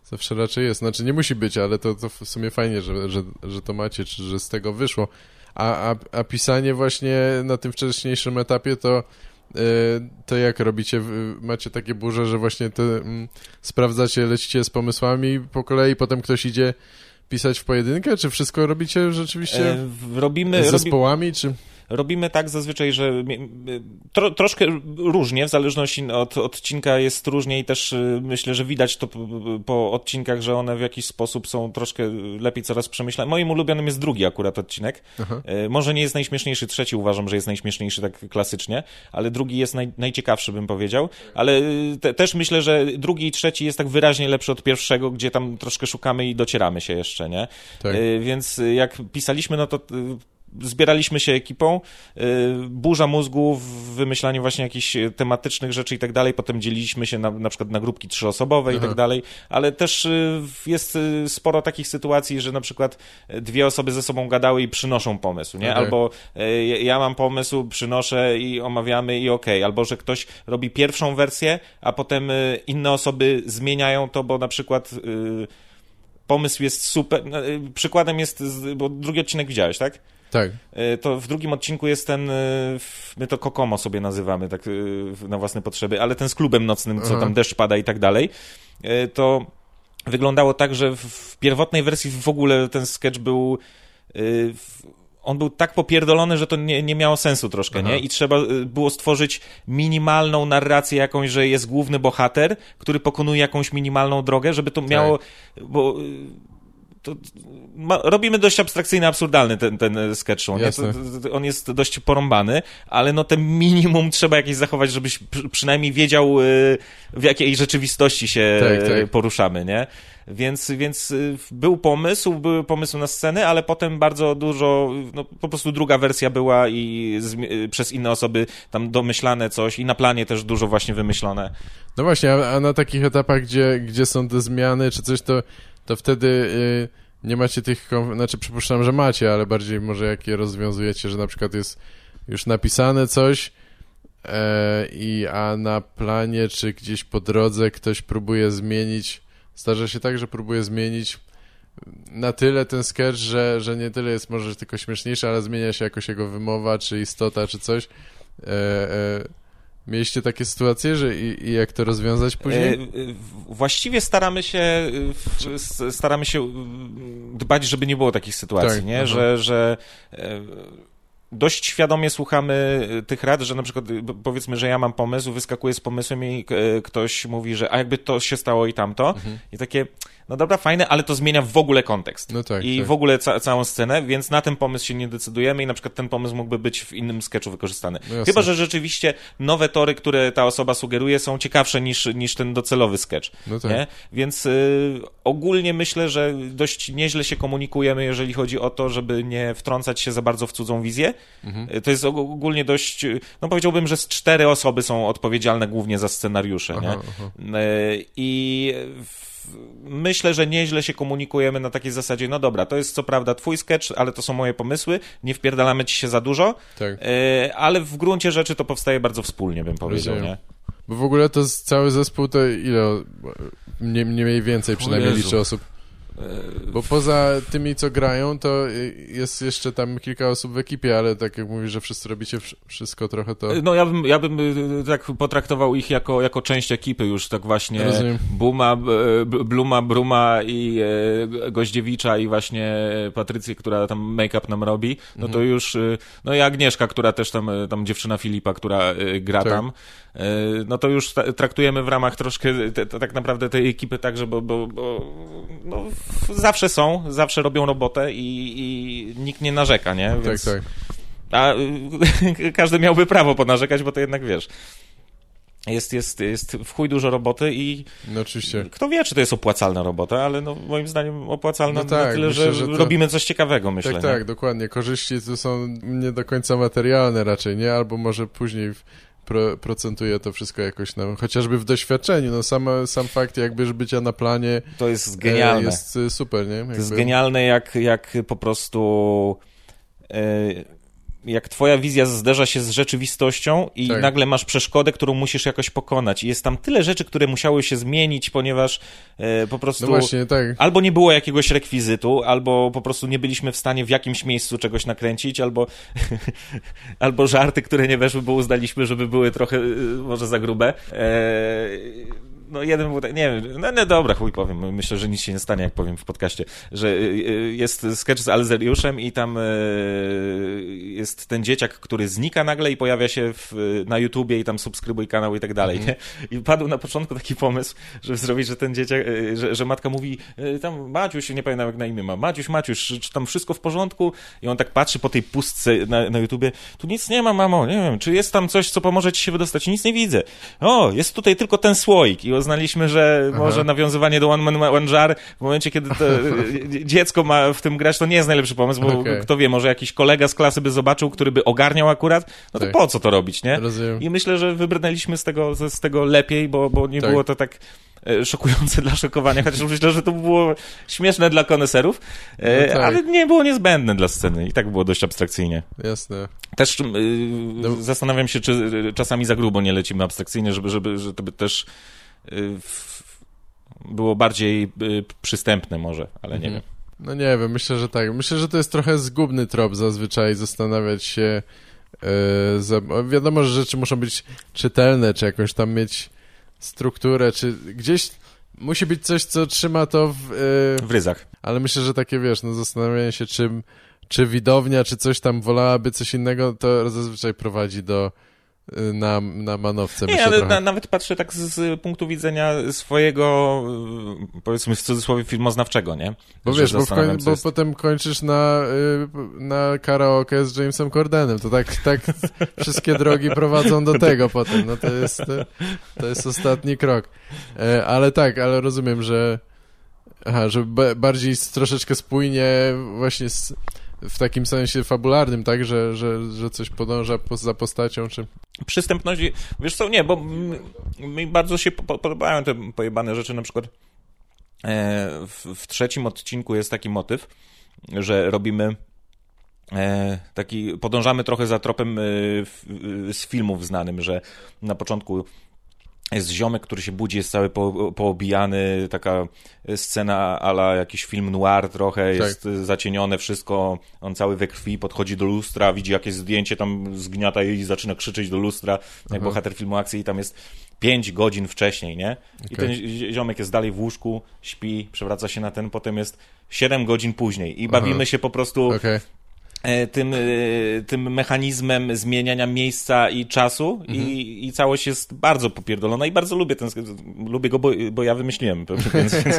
zawsze raczej jest. Znaczy nie musi być, ale to, to w sumie fajnie, że, że, że to macie, czy że z tego wyszło. A, a, a pisanie właśnie na tym wcześniejszym etapie to to jak robicie? Macie takie burze, że właśnie to mm, sprawdzacie, lecicie z pomysłami po kolei, potem ktoś idzie pisać w pojedynkę, czy wszystko robicie rzeczywiście e, robimy, z zespołami, czy... robimy tak zazwyczaj, że tro, troszkę różnie, w zależności od odcinka jest różnie i też y, myślę, że widać to po odcinkach, że one w jakiś sposób są troszkę lepiej coraz przemyślane. Moim ulubionym jest drugi akurat odcinek. Aha. Y, może nie jest najśmieszniejszy, trzeci uważam, że jest najśmieszniejszy tak klasycznie, ale drugi jest naj, najciekawszy, bym powiedział. Ale y, te, też myślę, że drugi i trzeci jest tak wyraźnie lepszy od pierwszego, gdzie tam troszkę szukamy i docieramy się jeszcze, nie? Tak. Więc jak pisaliśmy, no to zbieraliśmy się ekipą, y, burza mózgu w wymyślaniu właśnie jakichś tematycznych rzeczy i tak dalej, potem dzieliliśmy się na, na przykład na grupki trzyosobowe i tak dalej, ale też y, jest y, sporo takich sytuacji, że na przykład dwie osoby ze sobą gadały i przynoszą pomysł, nie? Okay. Albo ja mam pomysł, przynoszę i omawiamy i okej, okay. albo że ktoś robi pierwszą wersję, a potem inne osoby zmieniają to, bo na przykład pomysł jest super. No, przykładem jest, bo drugi odcinek widziałeś, tak? Tak. E, to w drugim odcinku jest ten, e, my to Kokomo sobie nazywamy, tak e, na własne potrzeby, ale ten z klubem nocnym, co tam deszcz pada i tak dalej, to wyglądało tak, że w pierwotnej wersji w ogóle ten sketch był on był tak popierdolony, że to nie, nie miało sensu troszkę, Aha. nie? I trzeba było stworzyć minimalną narrację jakąś, że jest główny bohater, który pokonuje jakąś minimalną drogę, żeby to miało, tak. bo to ma, robimy dość abstrakcyjny, absurdalny ten, ten sketch show, nie? To, to, on jest dość porąbany, ale no ten minimum trzeba jakieś zachować, żebyś przynajmniej wiedział, y, w jakiej rzeczywistości się tak, tak. poruszamy, nie? Więc, więc y, był pomysł, były pomysły na sceny, ale potem bardzo dużo, no po prostu druga wersja była i z, y, przez inne osoby tam domyślane coś i na planie też dużo właśnie wymyślone. No właśnie, a, a na takich etapach, gdzie, gdzie są te zmiany czy coś, to to wtedy y, nie macie tych, znaczy przypuszczam, że macie, ale bardziej może jak je rozwiązujecie, że na przykład jest już napisane coś, e, i a na planie czy gdzieś po drodze ktoś próbuje zmienić, zdarza się tak, że próbuje zmienić na tyle ten sketch, że, że nie tyle jest może tylko śmieszniejszy, ale zmienia się jakoś jego wymowa, czy istota, czy coś. E, e, Mieliście takie sytuacje, że i, i, jak to rozwiązać później? E, właściwie staramy się staramy się dbać, żeby nie było takich sytuacji, tak, nie? Że, że e, dość świadomie słuchamy tych rad, że na przykład powiedzmy, że ja mam pomysł, wyskakuję z pomysłem i e, ktoś mówi, że a jakby to się stało i tamto mhm. i takie no dobra, fajne, ale to zmienia w ogóle kontekst. No tak, I tak. w ogóle ca całą scenę, więc na ten pomysł się nie decydujemy i na przykład ten pomysł mógłby być w innym sketchu wykorzystany. No Chyba, że rzeczywiście nowe tory, które ta osoba sugeruje, są ciekawsze niż, niż ten docelowy sketch. No tak. nie? Więc y, ogólnie myślę, że dość nieźle się komunikujemy, jeżeli chodzi o to, żeby nie wtrącać się za bardzo w cudzą wizję. Mhm. Y, to jest ogólnie dość, no powiedziałbym, że z cztery osoby są odpowiedzialne głównie za scenariusze. Aha, nie? Aha. Y, I w myślę, że nieźle się komunikujemy na takiej zasadzie, no dobra, to jest co prawda twój sketch, ale to są moje pomysły, nie wpierdalamy ci się za dużo, tak. y, ale w gruncie rzeczy to powstaje bardzo wspólnie, bym powiedział, Rozumiem. nie? Bo w ogóle to cały zespół to ile, nie, nie mniej więcej przynajmniej liczy osób? Bo poza tymi, co grają, to jest jeszcze tam kilka osób w ekipie, ale tak jak mówisz, że wszyscy robicie wszystko trochę to... No ja bym, ja bym y, tak potraktował ich jako, jako część ekipy już, tak właśnie Rozumiem. Buma, Bluma, Bruma i e, Goździewicza i właśnie Patrycję, która tam make-up nam robi, no to mhm. już, y, no i Agnieszka, która też tam, y, tam dziewczyna Filipa, która gra tak. tam, no to już traktujemy w ramach troszkę te, tak naprawdę tej ekipy tak, że bo, bo, bo no, zawsze są, zawsze robią robotę i, i nikt nie narzeka, nie? Tak, Więc... Tak, tak. A każdy miałby prawo ponarzekać, bo to jednak wiesz jest, jest, jest w chuj dużo roboty i no oczywiście. kto wie, czy to jest opłacalna robota, ale no, moim zdaniem opłacalna no tak, na tyle, myślę, że, że to... robimy coś ciekawego, myślę. Tak, nie? tak, dokładnie. Korzyści to są nie do końca materialne raczej, nie? Albo może później pro, procentuje to wszystko jakoś, no, chociażby w doświadczeniu, no sam, sam fakt jakby bycia na planie to jest genialne. jest y, super, nie? Jakby... To jest genialne, jak, jak po prostu... Jak twoja wizja zderza się z rzeczywistością i tak. nagle masz przeszkodę, którą musisz jakoś pokonać. I jest tam tyle rzeczy, które musiały się zmienić, ponieważ e, po prostu no właśnie, tak. albo nie było jakiegoś rekwizytu, albo po prostu nie byliśmy w stanie w jakimś miejscu czegoś nakręcić, albo, albo żarty, które nie weszły, bo uznaliśmy, żeby były trochę e, może za grube. E, no jeden był, tak- nie wiem, no, no dobra, chuj powiem, myślę, że nic się nie stanie, jak powiem w podcaście, że y, y, jest sketch z Alzeriuszem i tam y, jest ten dzieciak, który znika nagle i pojawia się w, na YouTubie i tam subskrybuj kanał i tak dalej, mm. nie? I padł na początku taki pomysł, żeby zrobić, że ten dzieciak, że, że matka mówi, tam Maciuś, nie pamiętam jak na imię ma, Maciuś, Maciuś, czy tam wszystko w porządku? I on tak patrzy po tej pustce na, na YouTubie, tu nic nie ma, mamo, nie wiem, czy jest tam coś, co pomoże ci się wydostać? Nic nie widzę. O, jest tutaj tylko ten słoik i uznaliśmy, że Aha. może nawiązywanie do One Man One Jar w momencie, kiedy to dziecko ma w tym grać, to nie jest najlepszy pomysł, bo okay. kto wie, może jakiś kolega z klasy by zobaczył, który by ogarniał akurat, no to tak. po co to robić, nie? Rozumiem. I myślę, że wybrnęliśmy z tego, z tego lepiej, bo, bo nie tak. było to tak e, szokujące dla szokowania, chociaż myślę, że to było śmieszne dla koneserów, e, no tak. ale nie było niezbędne dla sceny i tak było dość abstrakcyjnie. Jasne. Też yy, no. zastanawiam się, czy czasami za grubo nie lecimy abstrakcyjnie, żeby, żeby, żeby też było bardziej yy, przystępne może, ale nie mhm. wiem. No nie wiem, myślę, że tak. Myślę, że to jest trochę zgubny trop zazwyczaj zastanawiać się. Yy, za, wiadomo, że rzeczy muszą być czytelne, czy jakoś tam mieć strukturę, czy gdzieś musi być coś, co trzyma to w... Yy, w ryzach. Ale myślę, że takie, wiesz, no zastanawianie się, czym, czy widownia, czy coś tam wolałaby coś innego, to zazwyczaj prowadzi do na, na manowce. Nie, ale na, nawet patrzę tak z, z, punktu widzenia swojego, y, powiedzmy w cudzysłowie, filmoznawczego, nie? Bo Że wiesz, bo, koń, bo jest... potem kończysz na, y, na karaoke z Jamesem Cordenem. To tak, tak wszystkie drogi prowadzą do tego potem. No to jest, to jest ostatni krok. E, ale tak, ale rozumiem, że Aha, że bardziej troszeczkę spójnie właśnie z, w takim sensie fabularnym, tak, że, że, że coś podąża za postacią, czy... Przystępności, wiesz co, nie, bo mi bardzo się podobają te pojebane rzeczy, na przykład e, w, w trzecim odcinku jest taki motyw, że robimy e, taki, podążamy trochę za tropem e, z filmów znanym, że na początku jest ziomek, który się budzi, jest cały po, poobijany, taka scena ala jakiś film noir trochę, tak. jest zacienione wszystko, on cały we krwi, podchodzi do lustra, widzi jakieś zdjęcie, tam zgniata i zaczyna krzyczeć do lustra, jak bohater filmu akcji i tam jest pięć godzin wcześniej, nie? I okay. ten ziomek jest dalej w łóżku, śpi, przewraca się na ten, potem jest siedem godzin później i bawimy Aha. się po prostu okay. E, tym, e, tym mechanizmem zmieniania miejsca i czasu mhm. i, i całość jest bardzo popierdolona i bardzo lubię ten, lubię go, bo, bo ja wymyśliłem, więc, więc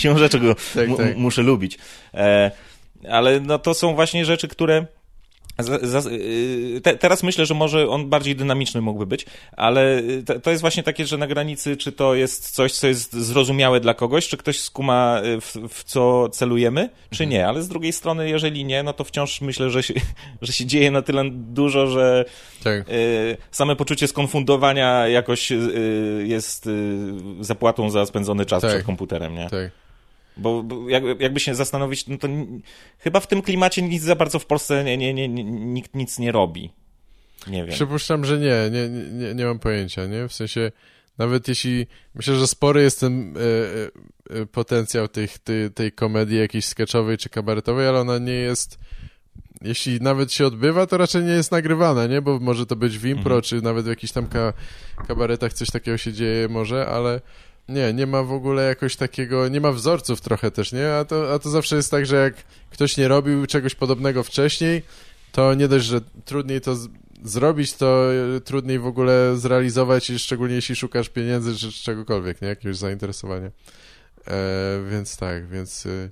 siłą rzeczy go tak, tak. muszę lubić. E, ale no to są właśnie rzeczy, które Y, te, teraz myślę, że może on bardziej dynamiczny mógłby być, ale to, to, jest właśnie takie, że na granicy, czy to jest coś, co jest zrozumiałe dla kogoś, czy ktoś skuma, y, w, w co celujemy, czy mhm. nie. Ale z drugiej strony, jeżeli nie, no to wciąż myślę, że się, że się dzieje na tyle dużo, że tak. y, same poczucie skonfundowania jakoś y, jest y, zapłatą za spędzony czas tak. przed komputerem, nie? Tak. Bo, bo jakby się zastanowić, no to chyba w tym klimacie nic za bardzo w Polsce nie, nie, nie, nikt nic nie robi. Nie wiem. Przypuszczam, że nie, nie, nie, nie mam pojęcia, nie? W sensie, nawet jeśli, myślę, że spory jest ten e, e, potencjał tych, tej, tej komedii jakiejś sketchowej czy kabaretowej, ale ona nie jest, jeśli nawet się odbywa, to raczej nie jest nagrywana, nie? Bo może to być w impro, mhm. czy nawet w jakichś tam ka kabaretach coś takiego się dzieje może, ale nie, nie ma w ogóle jakoś takiego, nie ma wzorców trochę też, nie? A to, a to zawsze jest tak, że jak ktoś nie robił czegoś podobnego wcześniej, to nie dość, że trudniej to zrobić, to e, trudniej w ogóle zrealizować, szczególnie jeśli szukasz pieniędzy czy czegokolwiek, nie? Jakiegoś zainteresowania. E, więc tak, więc... E,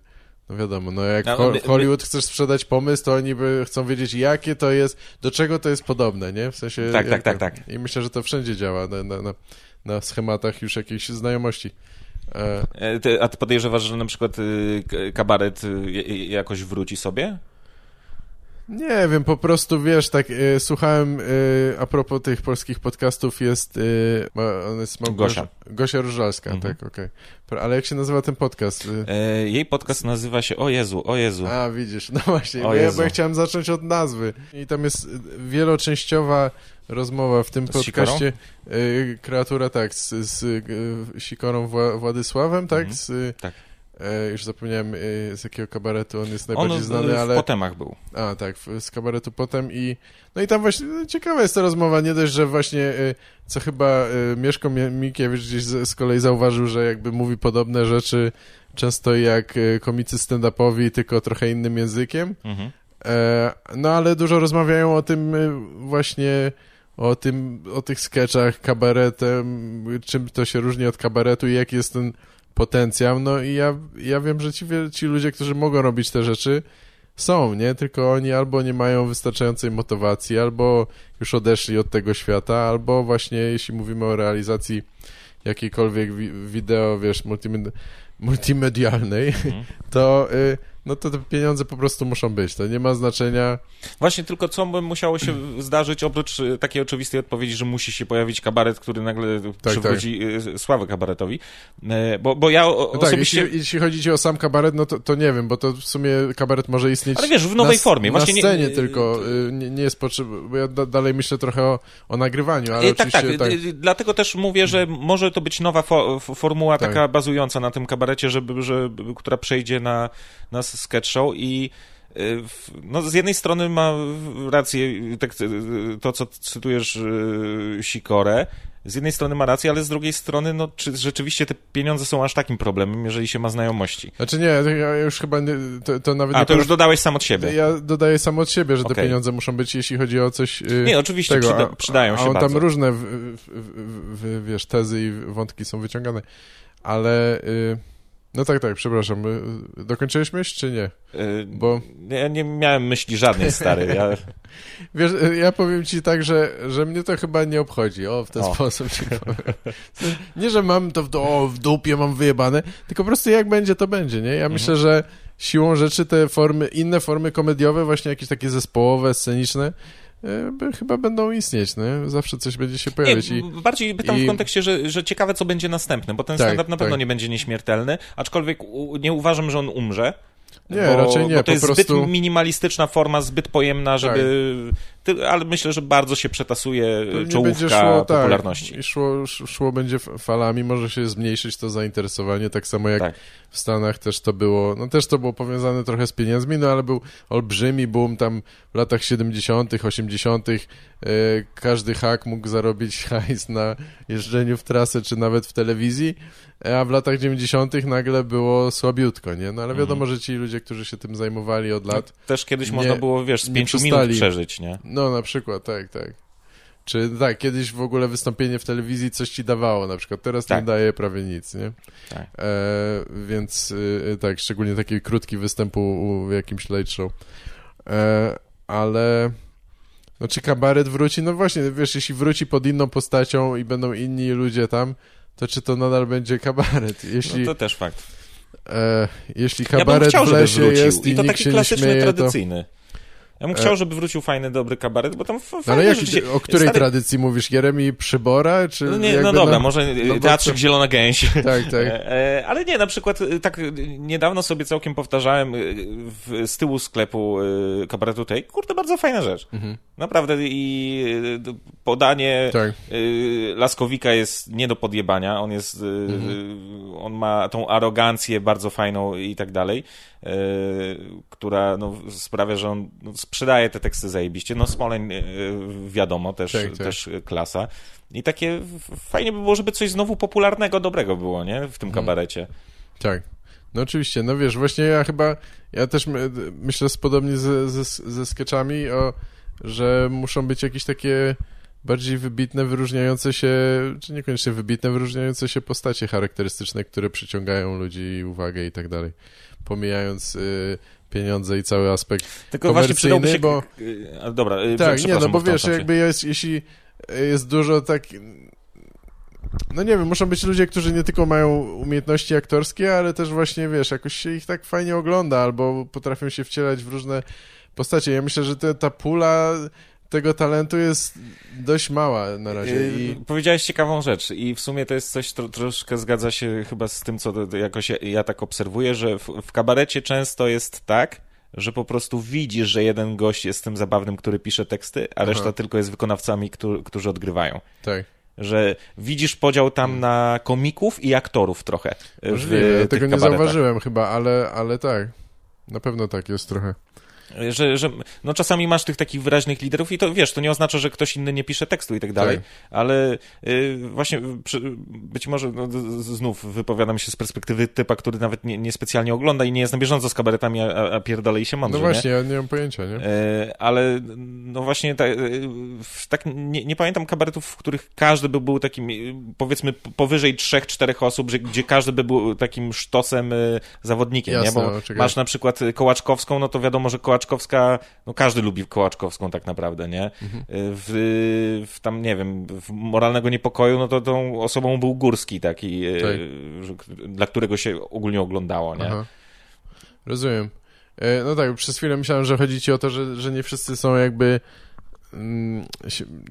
no wiadomo, no jak no, w Hollywood chcesz sprzedać pomysł, to oni by chcą wiedzieć, jakie to jest, do czego to jest podobne, nie? W sensie... Tak, tak, tak, tak. I myślę, że to wszędzie działa na, na, na, na schematach już jakiejś znajomości. E... e a ty podejrzewasz, że na przykład y, kabaret y, jakoś wróci sobie? Nie wiem, po prostu wiesz, tak y, słuchałem y, a propos tych polskich podcastów jest, y, on jest Gosia. Gosia Różalska, mhm. tak, okej. Okay. Ale jak się nazywa ten podcast? E, jej podcast nazywa się O Jezu, O Jezu. A, widzisz, no właśnie, bo ja, bo ja chciałem zacząć od nazwy. I tam jest wieloczęściowa rozmowa w tym z podcaście. Y, kreatura, tak, z, z Sikorą Wła Władysławem, tak? Mhm. Z, tak. E, już zapomniałem e, z jakiego kabaretu on jest najbardziej on znany, w ale... Potemach był. A, tak, w- z kabaretu potem i... No i tam właśnie no, ciekawa jest ta rozmowa, nie dość, że właśnie, e, co chyba e, Mieszko Mie- Mikiewicz gdzieś z, z kolei zauważył, że jakby mówi podobne rzeczy często jak e, komicy stand-upowi, tylko trochę innym językiem. Mhm. E, no ale dużo rozmawiają o tym e, właśnie, o tym, o tych sketchach, kabaretem, czym to się różni od kabaretu i jaki jest ten potencjał. No i ja, ja wiem, że ci, ci ludzie, którzy mogą robić te rzeczy, są, nie? Tylko oni albo nie mają wystarczającej motywacji, albo już odeszli od tego świata, albo właśnie jeśli mówimy o realizacji jakiejkolwiek wi wideo, wiesz, multimed multimedialnej, Mhm. to, y, no to te pieniądze po prostu muszą być. To nie ma znaczenia. Właśnie tylko co by musiało się zdarzyć oprócz e, takiej oczywistej odpowiedzi, że musi się pojawić kabaret, który nagle tak. przywróci e, sławę kabaretowi. E, Bo, bo ja o- No tak, osobiście... jeśli, jeśli chodzi ci o sam kabaret, no to, to nie wiem, bo to w sumie kabaret może istnieć Ale wiesz, w nowej na, formie. Na Właśnie nie- scenie tylko, y, nie, nie jest potrzebne, bo ja da, dalej myślę trochę o, o nagrywaniu, ale Tak, tak, oczywiście e, Dlatego też mówię, że może to być nowa fo formuła Tak. taka bazująca na tym kabarecie, żeby, żeby, która przejdzie na, na sketch show i w- no, z jednej strony ma rację tak, e, to, co cytujesz e, Sikorę, z jednej strony ma rację, ale z drugiej strony, no, czy rzeczywiście te pieniądze są aż takim problemem, jeżeli się ma znajomości? Znaczy nie, ja już chyba nie, to, to nawet A, to już dodałeś sam od siebie. Ja dodaję sam od siebie, że te pieniądze muszą być, jeśli chodzi o coś. y, Nie, oczywiście tego, przyda, a- przydają się a on bardzo. tam różne, w, w, w, wiesz, tezy i wątki są wyciągane, ale. Y, no tak, tak, przepraszam. y, Dokończyłeś myśl, czy nie? E, Bo Ja nie miałem myśli żadnej, stary. Ja... wiesz, y, ja powiem ci tak, że, że mnie to chyba nie obchodzi. O, w ten O. sposób ci powiem. Nie, że mam to w, o, w dupie, mam wyjebane, tylko po prostu jak będzie, to będzie, nie? Ja myślę, że siłą rzeczy te formy, inne formy komediowe, właśnie jakieś takie zespołowe, sceniczne, y, chyba będą istnieć, nie? Zawsze coś będzie się Nie, pojawiać i... bardziej pytam i- w kontekście, że, że ciekawe, co będzie następne, bo ten Tak, stand-up na pewno tak. nie będzie nieśmiertelny, aczkolwiek nie uważam, że on umrze. Nie, bo, raczej nie, Bo to jest prostu- Tak. zbyt minimalistyczna forma, zbyt pojemna, żeby... Ty, ale myślę, że bardzo się przetasuje To nie czołówka szło, tak, popularności. i szło, sz- szło będzie falami, może się zmniejszyć to zainteresowanie, tak samo jak Tak. w Stanach też to było, no też to było powiązane trochę z pieniędzmi, no ale był olbrzymi boom tam w latach 70., 80., e, każdy hak mógł zarobić hajs na jeżdżeniu w trasę, czy nawet w telewizji, a w latach 90. nagle było słabiutko, nie? No ale Mhm. wiadomo, że ci ludzie, którzy się tym zajmowali od lat, Też kiedyś nie- można było, wiesz, z pięciu minut przeżyć, nie? No, na przykład, tak, tak. Czy tak, kiedyś w ogóle wystąpienie w telewizji coś ci dawało, na przykład teraz Tak. nie daje prawie nic, nie? Tak. E, więc y, tak, szczególnie taki krótki występ u, u w jakimś late show. E, ale no czy kabaret wróci? No właśnie, wiesz, jeśli wróci pod inną postacią i będą inni ludzie tam, to czy to nadal będzie kabaret? Jeśli, No to też fakt. e, jeśli Ja bym kabaret chciał, w lesie jest i, I to taki klasyczny, śmieje, tradycyjny. Ja bym chciał, żeby wrócił fajny, dobry kabaret, bo tam No ale jaki, rzeczy się- o której Stary- tradycji mówisz? Jeremi Przybora? Czy No, nie, no dobra, na- może no Teatrzyk co- Zielona Gęś. Tak, tak. E, e, Ale nie, na przykład tak niedawno sobie całkiem powtarzałem w, z tyłu sklepu kabaretu tej, kurde, bardzo fajna rzecz. Naprawdę i podanie Tak. Laskowika jest nie do podjebania, on jest, e, on ma tą arogancję bardzo fajną i tak dalej, która no, sprawia, że on no, sprzedaje te teksty zajebiście. No Smoleń e, wiadomo, też, Tak, tak. też klasa. I takie fajnie by było, żeby coś znowu popularnego, dobrego było, nie? W tym kabarecie. Tak. No oczywiście, no wiesz, właśnie ja chyba, ja też my, myślę podobnie ze, ze, ze sketchami, o, że muszą być jakieś takie bardziej wybitne, wyróżniające się, czy niekoniecznie wybitne, wyróżniające się postacie charakterystyczne, które przyciągają ludzi uwagę i tak dalej. Pomijając y, pieniądze i cały aspekt Tylko właśnie przydałby się... bo- y, A, dobra, y, Tak, nie, no bo wiesz, jakby jest, jeśli jest dużo tak... No nie wiem, muszą być ludzie, którzy nie tylko mają umiejętności aktorskie, ale też właśnie, wiesz, jakoś się ich tak fajnie ogląda, albo potrafią się wcielać w różne postacie. Ja myślę, że te, ta pula tego talentu jest dość mała na razie. Yy, I... Powiedziałeś ciekawą rzecz i w sumie to jest coś, tro, troszkę zgadza się chyba z tym, co jakoś ja, ja tak obserwuję, że w, w kabarecie często jest tak, że po prostu widzisz, że jeden gość jest tym zabawnym, który pisze teksty, a Aha. reszta tylko jest wykonawcami, którzy, którzy odgrywają. Tak. że widzisz podział tam na komików i aktorów trochę. Możliwe, ja tego nie zauważyłem chyba, ale, ale tak. Na pewno tak jest trochę że, że no czasami masz tych takich wyraźnych liderów i to wiesz, to nie oznacza, że ktoś inny nie pisze tekstu i tak dalej, tak. ale y, właśnie przy, być może no, znów wypowiadam się z perspektywy typa, który nawet nie, nie specjalnie ogląda i nie jest na bieżąco z kabaretami, a, a pierdolę i się mądrze. No właśnie, nie? ja nie mam pojęcia, nie? Y, ale no właśnie tak, tak nie, nie, pamiętam kabaretów, w których każdy by był takim powiedzmy powyżej trzech, czterech osób, że, gdzie każdy by był takim sztosem zawodnikiem, Jasne, nie? Bo masz na przykład Kołaczkowską, no to wiadomo, że Kołaczkowska Kołaczkowska, no każdy lubi Kołaczkowską tak naprawdę, nie? Mhm. W, w, tam, nie wiem, w Moralnego Niepokoju, no to tą osobą był Górski taki, tak. dla którego się ogólnie oglądało, nie? Aha. Rozumiem. E, no tak, przez chwilę myślałem, że chodzi ci o to, że, że nie wszyscy są jakby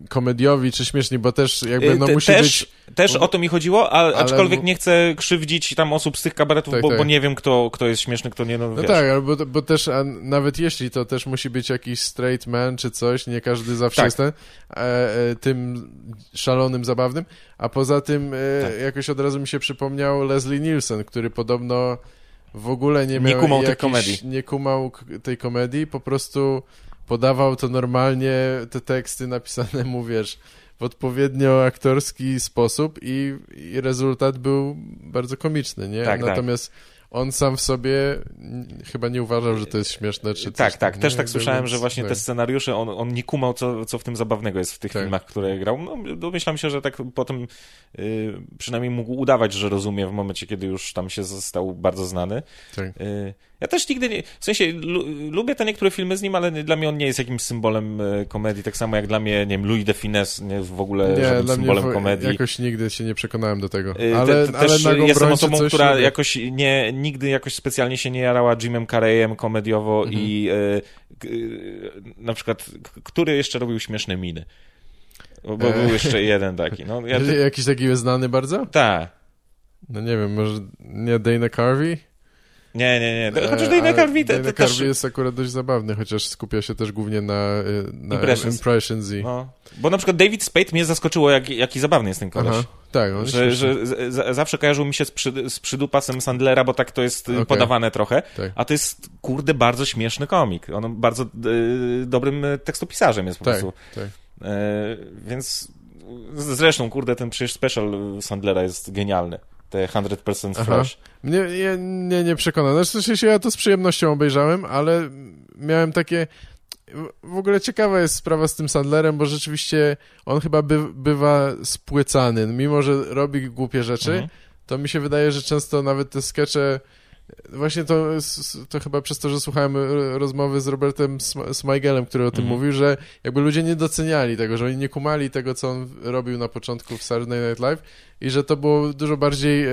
komediowi czy śmieszni, bo też jakby no musi też, być... Też o to mi chodziło, a, ale... aczkolwiek nie chcę krzywdzić tam osób z tych kabaretów, tak, bo, tak. bo, nie wiem, kto, kto jest śmieszny, kto nie, no, no tak, bo, bo też nawet jeśli to też musi być jakiś straight man czy coś, nie każdy zawsze tak. jest ten, e, e, tym szalonym, zabawnym, a poza tym e, tak. jakoś od razu mi się przypomniał Leslie Nielsen, który podobno w ogóle nie miał nie kumał jakiś, tej komedii. Nie kumał tej komedii, po prostu podawał to normalnie, te teksty napisane mu, wiesz, w odpowiednio aktorski sposób i, i rezultat był bardzo komiczny, nie? Tak, tak. Natomiast tak on sam w sobie chyba nie uważał, że to jest śmieszne. Czy tak, coś, tak. Nie? Też tak słyszałem, że właśnie tak. te scenariusze, on, on nie kumał, co, co w tym zabawnego jest w tych tak. filmach, które grał. No, domyślam się, że tak potem y, przynajmniej mógł udawać, że rozumie w momencie, kiedy już tam się został bardzo znany. Tak. Y, ja też nigdy nie... W sensie, lubię te niektóre filmy z nim, ale dla mnie on nie jest jakimś symbolem y, komedii, tak samo jak dla mnie, nie wiem, Louis de Finesse nie jest w ogóle nie, żadnym symbolem komedii. jakoś nigdy się nie przekonałem do tego. Ale, te, ale też jestem osobą, która jakoś nie, nigdy jakoś specjalnie się nie jarała Jimem Carreyem komediowo mhm. i e, na przykład, który jeszcze robił śmieszne miny? Bo, bo był jeszcze jeden taki. No, ja ty... Jakiś taki znany bardzo? Tak. No nie wiem, może nie Dana Carvey? Nie, nie, nie. Chociaż Dana Carvey... Carvey też... jest akurat dość zabawny, chociaż skupia się też głównie na, e, na impressions. impressions i... no. Bo na przykład David Spade mnie zaskoczyło, jak, jaki zabawny jest ten koleś. Aha, tak. Że, że z, zawsze kojarzył mi się z, przy, z przydupasem Sandlera, bo tak to jest okay. podawane trochę, tak. a to jest, kurde, bardzo śmieszny komik. On bardzo y, dobrym tekstopisarzem jest po tak, prostu. Tak. Y, więc zresztą, kurde, ten przecież special Sandlera jest genialny te 100% Fresh. Mnie, nie, nie, nie przekonano. Znaczy, w sensie ja to z przyjemnością obejrzałem, ale miałem takie... W ogóle ciekawa jest sprawa z tym Sandlerem, bo rzeczywiście on chyba by, bywa spłycany. Mimo, że robi głupie rzeczy, mhm. to mi się wydaje, że często nawet te skecze Właśnie to, to chyba przez to, że słuchałem rozmowy z Robertem Smeigelem, który o tym mhm. mówił, że jakby ludzie nie doceniali tego, że oni nie kumali tego, co on robił na początku w Saturday Night Live i że to było dużo bardziej, e,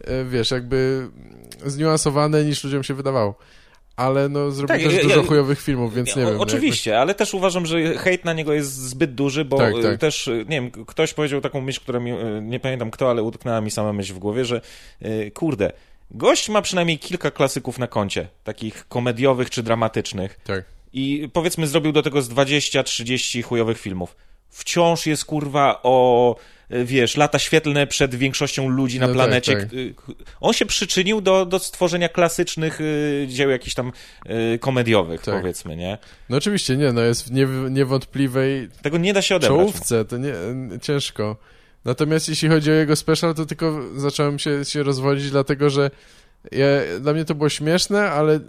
e, wiesz, jakby zniuansowane niż ludziom się wydawało ale no zrobił tak, też ja, dużo ja, chujowych filmów, więc nie o, wiem. Oczywiście, jakby... ale też uważam, że hejt na niego jest zbyt duży, bo tak, tak. też, nie wiem, ktoś powiedział taką myśl, która mi, e, nie pamiętam kto, ale utknęła mi sama myśl w głowie, że kurde, Gość ma przynajmniej kilka klasyków na koncie, takich komediowych czy dramatycznych. Tak. I powiedzmy zrobił do tego z 20-30 chujowych filmów. Wciąż jest kurwa o, wiesz, lata świetlne przed większością ludzi na no tak, planecie. Tak, tak. On się przyczynił do, do stworzenia klasycznych y, dzieł jakichś tam y, komediowych, tak. powiedzmy, nie? No oczywiście, nie, no jest w niewątpliwej Tego nie da się odebrać. Czołówce, to nie, ciężko. Natomiast jeśli chodzi o jego special, to tylko zacząłem się, się rozwodzić, dlatego że ja, dla mnie to było śmieszne, ale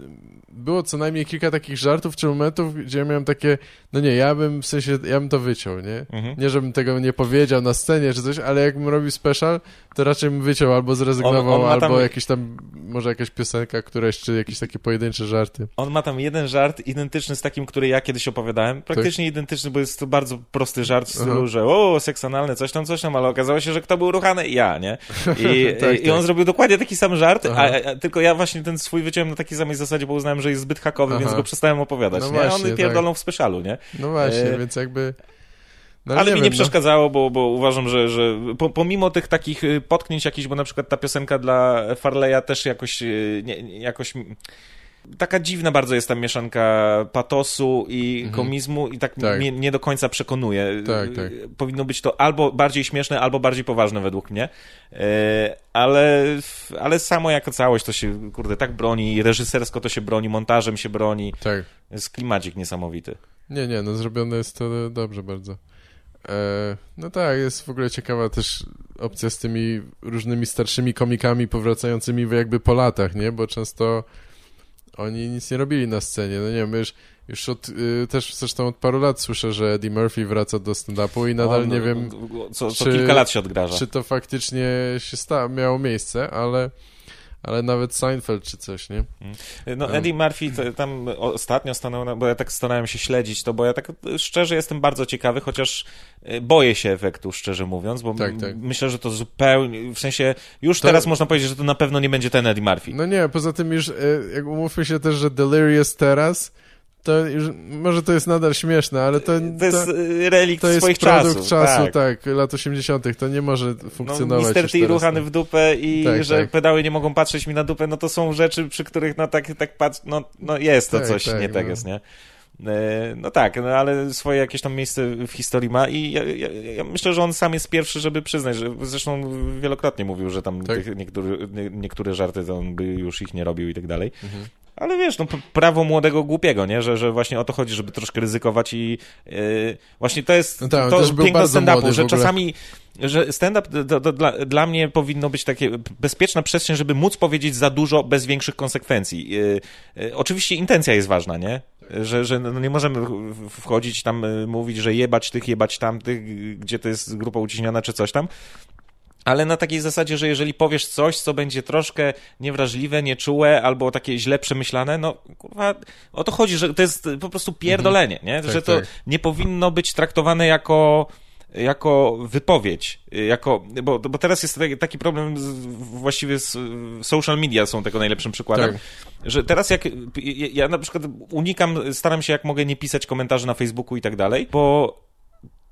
było co najmniej kilka takich żartów czy momentów, gdzie ja miałem takie, no nie, ja bym w sensie, ja bym to wyciął, nie? Mhm. Nie, żebym tego nie powiedział na scenie czy coś, ale jakbym robił special, to raczej bym wyciął albo zrezygnował, on, on albo tam... jakiś tam, może jakaś piosenka, któraś, czy jakieś takie pojedyncze żarty. On ma tam jeden żart identyczny z takim, który ja kiedyś opowiadałem, praktycznie tak? identyczny, bo jest to bardzo prosty żart w stylu, Aha. że o, seks analny, coś tam, coś tam, ale okazało się, że kto był ruchany? Ja, nie? I, tak, i, tak. on zrobił dokładnie taki sam żart, a, a, tylko ja właśnie ten swój wyciąłem na takiej samej zasadzie, bo uznałem, że jest zbyt hakowy, Aha. więc go przestałem opowiadać, no nie? Właśnie, One pierdolą tak. w specialu, nie? No właśnie, e... więc jakby... No, ale nie mi wiem, nie no. przeszkadzało, bo, bo uważam, że, że pomimo tych takich y, potknięć jakichś, bo na przykład ta piosenka dla Farleya też jakoś, y, nie, jakoś taka dziwna bardzo jest ta mieszanka patosu i mhm. komizmu i tak, tak. Mnie nie do końca przekonuje. Tak, tak. Powinno być to albo bardziej śmieszne, albo bardziej poważne według mnie, e, ale, ale samo jako całość to się, kurde, tak broni, reżysersko to się broni, montażem się broni. Tak. Jest klimacik niesamowity. Nie, nie, no zrobione jest to dobrze bardzo. E, no tak, jest w ogóle ciekawa też opcja z tymi różnymi starszymi komikami powracającymi jakby po latach, nie? Bo często oni nic nie robili na scenie. No nie wiem, już, już od, y, też zresztą od paru lat słyszę, że Eddie Murphy wraca do stand-upu i nadal no, nie wiem, co, co czy, kilka lat się odgraża. Czy to faktycznie się sta miało miejsce, ale ale nawet Seinfeld czy coś, nie? Mm. No Eddie Murphy tam ostatnio stanął, bo ja tak starałem się śledzić to, bo ja tak szczerze jestem bardzo ciekawy, chociaż y, boję się efektu, szczerze mówiąc, bo tak, tak. myślę, że to zupełnie, w sensie już to... teraz można powiedzieć, że to na pewno nie będzie ten Eddie Murphy. No nie, poza tym już, y, jak umówmy się też, że Delirious teraz to już, może to jest nadal śmieszne, ale to... To jest to, relikt to jest swoich czasów. czasu, tak. tak, lat 80. To nie może funkcjonować no, Mister T ruchany no. w dupę i tak, że tak. pedały nie mogą patrzeć mi na dupę, no to są rzeczy, przy których no tak, tak patrz, no, no jest to tak, coś tak, nie tak jest, nie? E, no tak, no ale swoje jakieś tam miejsce w historii ma i ja, ja, ja, myślę, że on sam jest pierwszy, żeby przyznać, że zresztą wielokrotnie mówił, że tam tak. niektóry, niektóre żarty to on by już ich nie robił i tak dalej. Mhm. Ale wiesz, no prawo młodego głupiego, nie? Że, że właśnie o to chodzi, żeby troszkę ryzykować i yy, właśnie to jest no tak, to piękno stand-upu, że czasami że stand-up dla, dla mnie powinno być takie bezpieczna przestrzeń, żeby móc powiedzieć za dużo bez większych konsekwencji. Yy, yy, oczywiście intencja jest ważna, nie? Że, że no nie możemy wchodzić tam, y, mówić, że jebać tych, jebać tamtych, gdzie to jest grupa uciśniona czy coś tam, ale na takiej zasadzie, że jeżeli powiesz coś, co będzie troszkę niewrażliwe, nieczułe albo takie źle przemyślane, no kurwa, o to chodzi, że to jest po prostu pierdolenie, nie? Tak, że to tak. nie powinno być traktowane jako jako wypowiedź, jako, bo, bo teraz jest taki problem, z, właściwie z, social media są tego najlepszym przykładem, tak. że teraz jak, ja na przykład unikam, staram się jak mogę nie pisać komentarzy na Facebooku i tak dalej, bo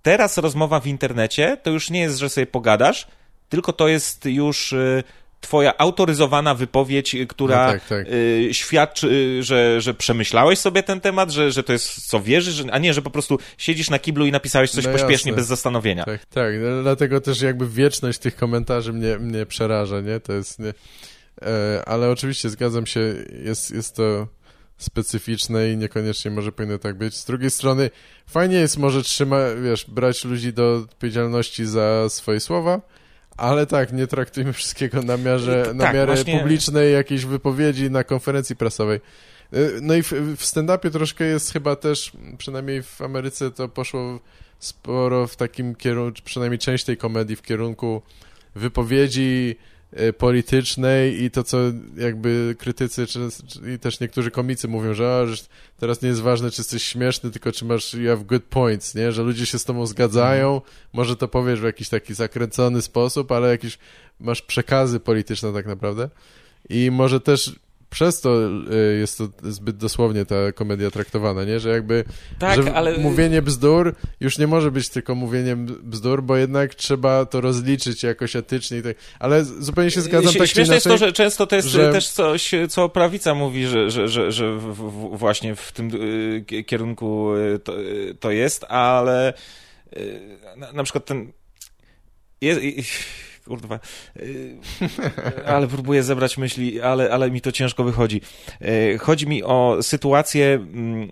teraz rozmowa w internecie to już nie jest, że sobie pogadasz, tylko to jest już y, twoja autoryzowana wypowiedź, y, która no tak, tak. Y, świadczy, że, że przemyślałeś sobie ten temat, że, że to jest co wierzysz, a nie, że po prostu siedzisz na kiblu i napisałeś coś no pośpiesznie, bez zastanowienia. Tak, tak, no, dlatego też jakby wieczność tych komentarzy mnie, mnie przeraża, nie? To jest... Nie... E, ale oczywiście zgadzam się, jest, jest to specyficzne i niekoniecznie może powinno tak być. Z drugiej strony fajnie jest może trzymać, wiesz, brać ludzi do odpowiedzialności za swoje słowa, ale tak, nie traktujmy wszystkiego na, miarze, tak, na miarę właśnie... publicznej jakiejś wypowiedzi na konferencji prasowej. Y, no i w, w stand-upie troszkę jest chyba też, przynajmniej w Ameryce to poszło sporo w takim kierunku, przynajmniej część tej komedii w kierunku wypowiedzi E, politycznej i to, co jakby krytycy, czy, czy, i też niektórzy komicy mówią, że, a, że teraz nie jest ważne, czy jesteś śmieszny, tylko czy masz you have good points, nie? Że ludzie się z tobą zgadzają, mm. może to powiesz w jakiś taki zakręcony sposób, ale jakieś masz przekazy polityczne tak naprawdę i może też przez to y, jest to zbyt dosłownie ta komedia traktowana, nie? Że jakby tak, że ale... mówienie bzdur już nie może być tylko mówieniem bzdur, bo jednak trzeba to rozliczyć jakoś etycznie. Tak. Ale zupełnie się zgadzam. Tak Śmieszne jest to, że często to jest że... też coś, co prawica mówi, że, że, że, że w, właśnie w tym y, kierunku y, to, to jest, ale na, na przykład ten jest, kurwa. Y, ale próbuję zebrać myśli, ale, ale mi to ciężko wychodzi. Y, chodzi mi o sytuację. Mm,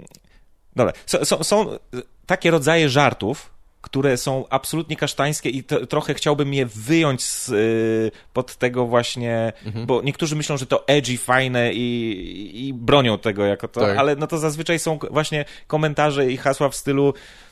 dobra, są, są takie rodzaje żartów, które są absolutnie kasztańskie i to, trochę chciałbym je wyjąć z, y, pod tego właśnie, mhm. bo niektórzy myślą, że to edgy, fajne i, i bronią tego jako to, tak. ale no to zazwyczaj są właśnie komentarze i hasła w stylu E,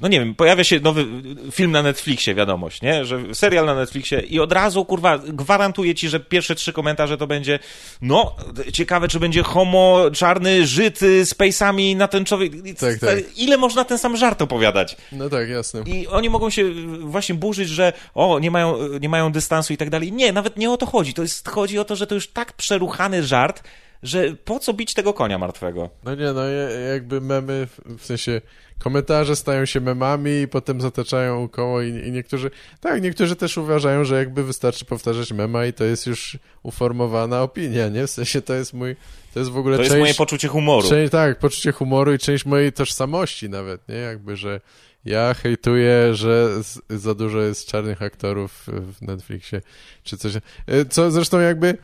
no nie wiem, pojawia się nowy film na Netflixie, wiadomość, nie? Że serial na Netflixie i od razu, kurwa, gwarantuję ci, że pierwsze trzy komentarze to będzie no, ciekawe, czy będzie homo, czarny, żyty, z pejsami natęczowy. Tak, tak. Ile można ten sam żart opowiadać? No tak, jasne. I oni mogą się właśnie burzyć, że o, nie mają, nie mają dystansu i tak dalej. Nie, nawet nie o to chodzi. To jest, chodzi o to, że to już tak przeruchany żart, że po co bić tego konia martwego? No nie, no jakby memy, w sensie komentarze stają się memami i potem zataczają koło i, i, niektórzy, tak, niektórzy też uważają, że jakby wystarczy powtarzać mema i to jest już uformowana opinia, nie? W sensie to jest mój, to jest w ogóle To część, jest moje poczucie humoru. Część, tak, poczucie humoru i część mojej tożsamości nawet, nie? Jakby, że ja hejtuję, że za dużo jest czarnych aktorów w Netflixie, czy coś. E, co zresztą jakby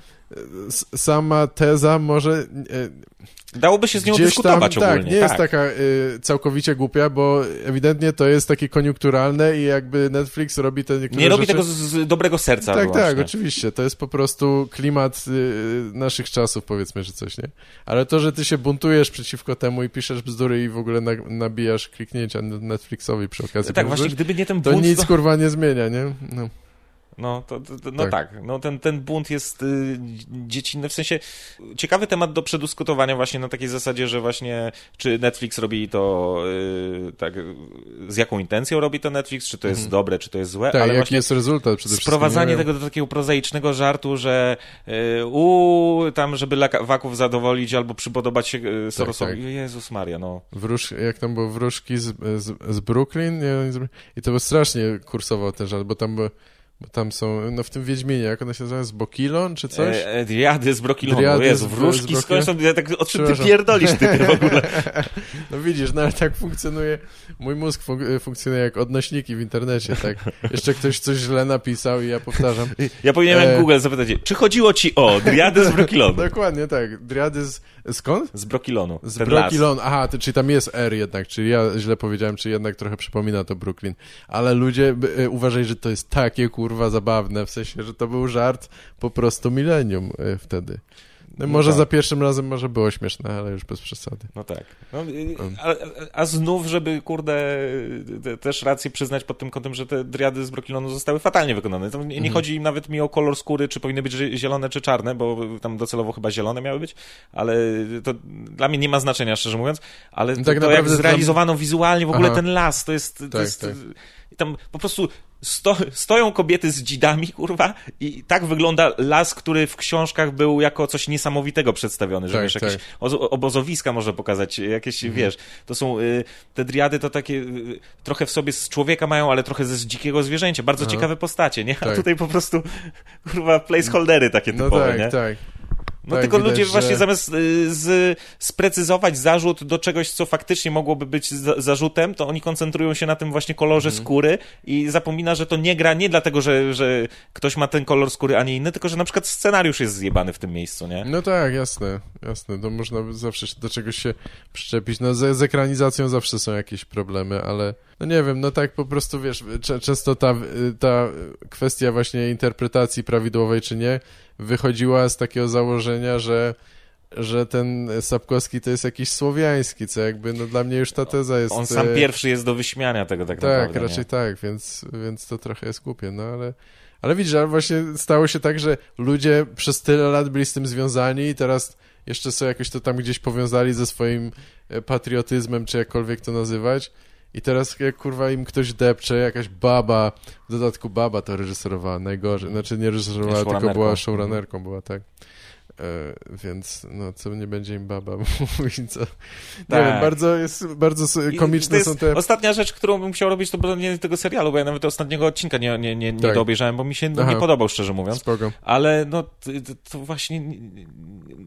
sama teza może e, Dałoby się z nią dyskutować tam, ogólnie. Tak, nie tak. jest taka y, całkowicie głupia, bo ewidentnie to jest takie koniunkturalne i jakby Netflix robi te niektóre Nie robi rzeczy... tego z dobrego serca Tak, właśnie. tak, oczywiście. To jest po prostu klimat y, naszych czasów, powiedzmy, że coś, nie? Ale to, że ty się buntujesz przeciwko temu i piszesz bzdury i w ogóle na, nabijasz kliknięcia Netflixowi przy okazji. Tak, właśnie, gdyby nie ten bunt... To nic, to... kurwa, nie zmienia, nie? No. No, to, to, no tak. tak. no ten, ten bunt jest y, dziecinny, w sensie ciekawy temat do przedyskutowania właśnie na takiej zasadzie, że właśnie czy Netflix robi to y, tak, z jaką intencją robi to Netflix, czy to jest mhm. dobre, czy to jest złe, tak, ale jaki jest rezultat przede wszystkim. Sprowadzanie tego do takiego prozaicznego żartu, że y, u tam, żeby waków zadowolić albo przypodobać się y, Sorosowi. Tak, tak. Jezus Maria, no. Wróż, jak tam było, wróżki z, z, z Brooklyn i to był strasznie kursował ten żart, bo tam były bo tam są, no w tym Wiedźminie, jak one się nazywają, z Bokilon, czy coś? E, e, driady z Brokilonu, Driady Jezu, z, wróżki z skąd są, ja tak, o czym ty pierdolisz ty w ogóle? no widzisz, nawet tak funkcjonuje, mój mózg fun funkcjonuje jak odnośniki w internecie, tak? Jeszcze ktoś coś źle napisał i ja powtarzam. Ja powinienem e... Google zapytać, czy chodziło ci o driady z Brokilonu? Dokładnie, tak. Driady z, skąd? Z Brokilonu. Z Brokilonu, aha, to, czyli tam jest R jednak, czyli ja źle powiedziałem, czy jednak trochę przypomina to Brooklyn. Ale ludzie e, uważaj, że to jest takie kur kurwa zabawne, w sensie, że to był żart po prostu milenium e, wtedy. No, no może tak. za pierwszym razem może było śmieszne, ale już bez przesady. No tak. No, a, a, znów, żeby, kurde, też rację przyznać pod tym kątem, że te driady z Brokilonu zostały fatalnie wykonane. To nie, mhm. chodzi im nawet mi o kolor skóry, czy powinny być zielone, czy czarne, bo tam docelowo chyba zielone miały być, ale to dla mnie nie ma znaczenia, szczerze mówiąc, ale no tak to, to jak zrealizowano tam... wizualnie w ogóle Aha. ten las, to jest... To tak, jest tak. Tam po prostu sto, stoją kobiety z dzidami, kurwa, i tak wygląda las, który w książkach był jako coś niesamowitego przedstawiony, że tak, wiesz, jakieś tak. obozowiska może pokazać, jakieś, mhm. wiesz, to są, y, te driady to takie, y, trochę w sobie z człowieka mają, ale trochę ze dzikiego zwierzęcia, bardzo Aha. ciekawe postacie, nie? A tak. tutaj po prostu, kurwa, placeholdery takie no typowe, tak, nie? tak. No tak, tylko widać, ludzie właśnie zamiast y, z, sprecyzować zarzut do czegoś, co faktycznie mogłoby być za, zarzutem, to oni koncentrują się na tym właśnie kolorze mm. skóry i zapomina, że to nie gra nie dlatego, że, że ktoś ma ten kolor skóry, a nie inny, tylko że na przykład scenariusz jest zjebany w tym miejscu, nie? No tak, jasne, jasne. To można zawsze do czegoś się przyczepić. No z, z ekranizacją zawsze są jakieś problemy, ale no nie wiem, no tak po prostu, wiesz, często ta, ta kwestia właśnie interpretacji prawidłowej czy nie wychodziła z takiego założenia, że że ten Sapkowski to jest jakiś słowiański, co jakby, no dla mnie już ta teza jest... On sam e, pierwszy jest do wyśmiania tego tak, tak naprawdę. Tak, raczej nie? tak, więc, więc to trochę jest głupie, no ale... Ale widzisz, ale właśnie stało się tak, że ludzie przez tyle lat byli z tym związani i teraz jeszcze sobie jakoś to tam gdzieś powiązali ze swoim e, patriotyzmem, czy jakkolwiek to nazywać i teraz jak kurwa im ktoś depcze, jakaś baba, w dodatku baba to reżyserowała najgorzej, znaczy nie reżyserowała, tylko była showrunnerką, była tak. E, więc no, co nie będzie im baba mówić, co... Tak. wiem, bardzo jest, bardzo komiczne są te... Ostatnia rzecz, którą bym chciał robić, to nie tego serialu, bo ja nawet ostatniego odcinka nie, nie, nie, nie tak. doobejrzałem, bo mi się no, nie podobał, szczerze mówiąc. Spoko. Ale no, to, to właśnie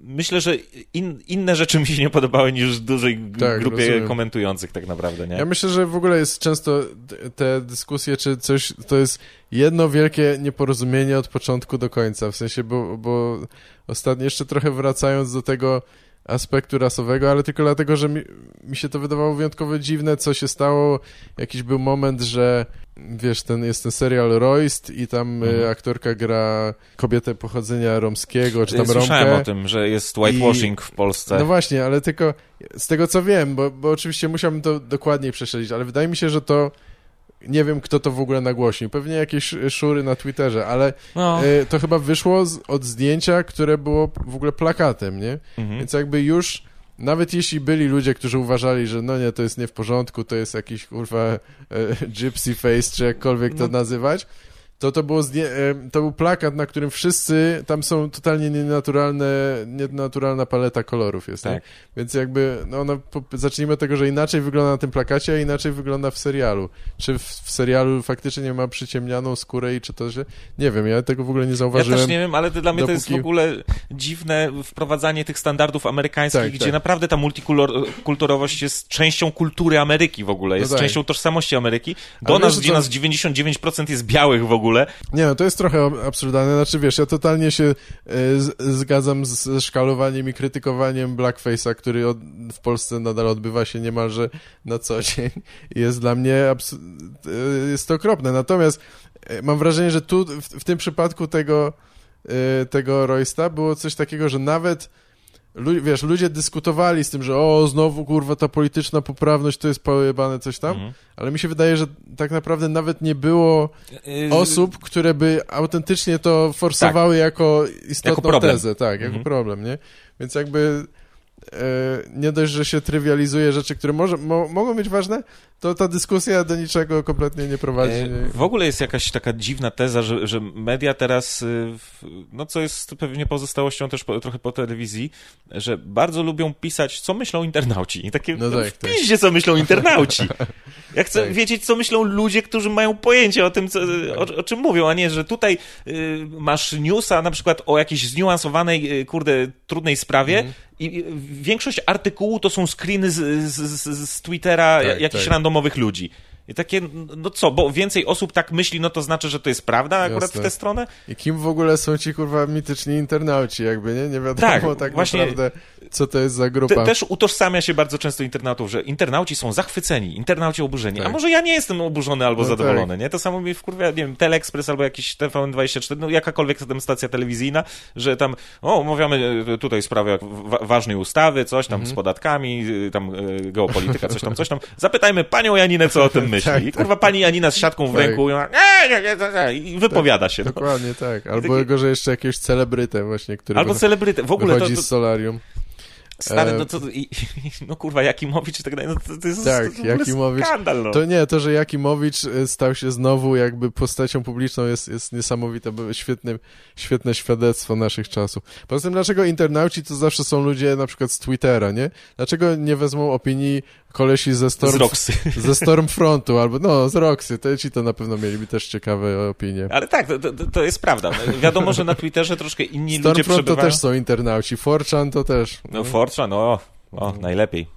myślę, że in, inne rzeczy mi się nie podobały niż dużej tak, grupie rozumiem. komentujących tak naprawdę, nie? Ja myślę, że w ogóle jest często te dyskusje, czy coś, to jest jedno wielkie nieporozumienie od początku do końca, w sensie, bo, bo ostatnio jeszcze trochę wracając do tego aspektu rasowego, ale tylko dlatego, że mi, mi się to wydawało wyjątkowo dziwne, co się stało. Jakiś był moment, że wiesz, ten, jest ten serial Royst i tam y, mhm. aktorka gra kobietę pochodzenia romskiego, czy tam Słyszałem Romkę. o tym, że jest whitewashing I... w Polsce. No właśnie, ale tylko z tego co wiem, bo, bo oczywiście musiałbym to dokładniej prześledzić, ale wydaje mi się, że to nie wiem, kto to w ogóle nagłośnił. Pewnie jakieś szury na Twitterze, ale no. y, to chyba wyszło z, od zdjęcia, które było w ogóle plakatem, nie? Mhm. Więc jakby już, nawet jeśli byli ludzie, którzy uważali, że no nie, to jest nie w porządku, to jest jakiś, kurwa, y, gypsy face, czy jakkolwiek no. to nazywać, to to, było e, to był plakat, na którym wszyscy, tam są totalnie nienaturalne, nienaturalna paleta kolorów jest, tak. Więc jakby, no ona, zacznijmy od tego, że inaczej wygląda na tym plakacie, a inaczej wygląda w serialu. Czy w, w serialu faktycznie nie ma przyciemnianą skórę i czy to, że... Nie wiem, ja tego w ogóle nie zauważyłem. Ja też nie wiem, ale to dla mnie dopóki... to jest w ogóle dziwne wprowadzanie tych standardów amerykańskich, tak, gdzie tak. naprawdę ta multikulturowość jest częścią kultury Ameryki w ogóle, jest no tak. częścią tożsamości Ameryki. Do ale nas, gdzie to... nas 99% jest białych w ogóle. Nie no, to jest trochę absurdalne. Znaczy wiesz, ja totalnie się e, z, zgadzam ze szkalowaniem i krytykowaniem blackface'a, który od, w Polsce nadal odbywa się niemalże na co dzień. Jest dla mnie e, jest to okropne. Natomiast e, mam wrażenie, że tu w, w tym przypadku tego, tego Roysta było coś takiego, że nawet wiesz, ludzie dyskutowali z tym, że o, znowu, kurwa, ta polityczna poprawność to jest pojebane coś tam, mhm. ale mi się wydaje, że tak naprawdę nawet nie było yy, osób, które by autentycznie to forsowały tak. jako istotną jako tezę, tak, jako mhm. problem, nie? Więc jakby nie dość, że się trywializuje rzeczy, które może, mo, mogą być ważne, to ta dyskusja do niczego kompletnie nie prowadzi. E, w ogóle jest jakaś taka dziwna teza, że, że media teraz, y, no co jest pewnie pozostałością też po, trochę po telewizji, że bardzo lubią pisać, co myślą internauci. I takie, no tak, tak. piszcie, co myślą internauci. Ja chcę tak. wiedzieć, co myślą ludzie, którzy mają pojęcie o tym, co, o, o, czym mówią, a nie, że tutaj masz newsa na przykład o jakiejś zniuansowanej, kurde, trudnej sprawie mm. I większość artykułu to są screeny z, z, z Twittera tak, jakichś tak. randomowych ludzi. I takie, no co, bo więcej osób tak myśli, no to znaczy, że to jest prawda akurat Jasne. w tę stronę? I kim w ogóle są ci, kurwa, mityczni internauci, jakby, nie? Nie wiadomo tak, tak właśnie, naprawdę, co to jest za grupa. Te, też utożsamia się bardzo często internautów, że internauci są zachwyceni, internauci oburzeni, tak. a może ja nie jestem oburzony albo no zadowolony, tak. nie? To samo mi wkurwia, nie wiem, Teleexpress albo jakiś TVN24, no jakakolwiek tam stacja telewizyjna, że tam, o, omawiamy e, tutaj sprawę wa ważnej ustawy, coś tam mhm. z podatkami, y, tam e, geopolityka, coś tam, coś tam. Zapytajmy panią Janinę, co o tym myśli. Tak, I tak. kurwa pani Janina z siatką w tak. ręku i wypowiada się. No. Dokładnie tak. Albo taki... że jeszcze jakiegoś celebrytę właśnie, który Albo celebrytę. W ogóle to, to... z solarium. Stary, e, no to, i, no kurwa, Jakimowicz i tak dalej, no to, to jest, tak, to Jakimowicz, skandal, no. To nie, to, że Jakimowicz e, stał się znowu jakby postacią publiczną jest, jest niesamowite, świetne, świetne świadectwo naszych czasów. Poza tym, dlaczego internauci to zawsze są ludzie na przykład z Twittera, nie? Dlaczego nie wezmą opinii kolesi ze Storm, z ze Stormfrontu, albo no, z Roxy, to ci to na pewno mieliby też ciekawe opinie. Ale tak, to, to, to jest prawda. Wiadomo, że na Twitterze troszkę inni ludzie przebywają. to też są internauci, Forchan to też. No, Forchan, no, o, najlepiej.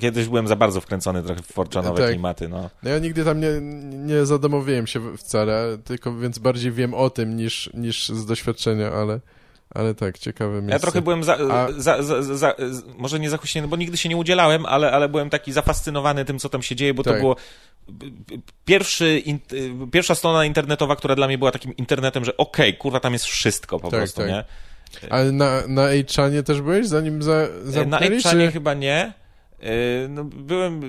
Kiedyś byłem za bardzo wkręcony trochę w forczanowe tak. klimaty, no. no. Ja nigdy tam nie, nie zadomowiłem się wcale, tylko więc bardziej wiem o tym niż, niż z doświadczenia, ale... Ale tak, ciekawe miejsce. Ja trochę byłem za, A... za, za, może nie zachuśnięty, bo nigdy się nie udzielałem, ale, ale byłem taki zafascynowany tym, co tam się dzieje, bo tak. to było pierwszy, in, pierwsza strona internetowa, która dla mnie była takim internetem, że okej, okay, kurwa, tam jest wszystko po tak, prostu, tak. nie? Ale na, na Ejczanie też byłeś, zanim za, Na Ejczanie czy... chyba nie. E, no, byłem.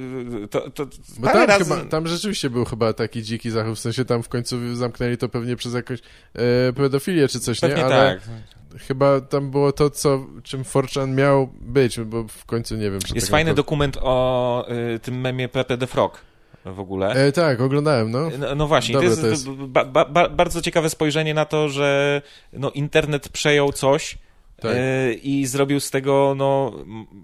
To, to Bo tam, razy... chyba, tam rzeczywiście był chyba taki dziki zachód, w sensie tam w końcu zamknęli to pewnie przez jakąś e, pedofilię czy coś, pewnie nie? Ale tak. Chyba tam było to, co, czym Forchan miał być, bo w końcu nie wiem. Jest fajny to... dokument o y, tym memie Pepe the Frog w ogóle. E, tak, oglądałem, no. No, no właśnie, to jest, to jest... Ba, ba, bardzo ciekawe spojrzenie na to, że no, internet przejął coś, tak. E, i zrobił z tego no,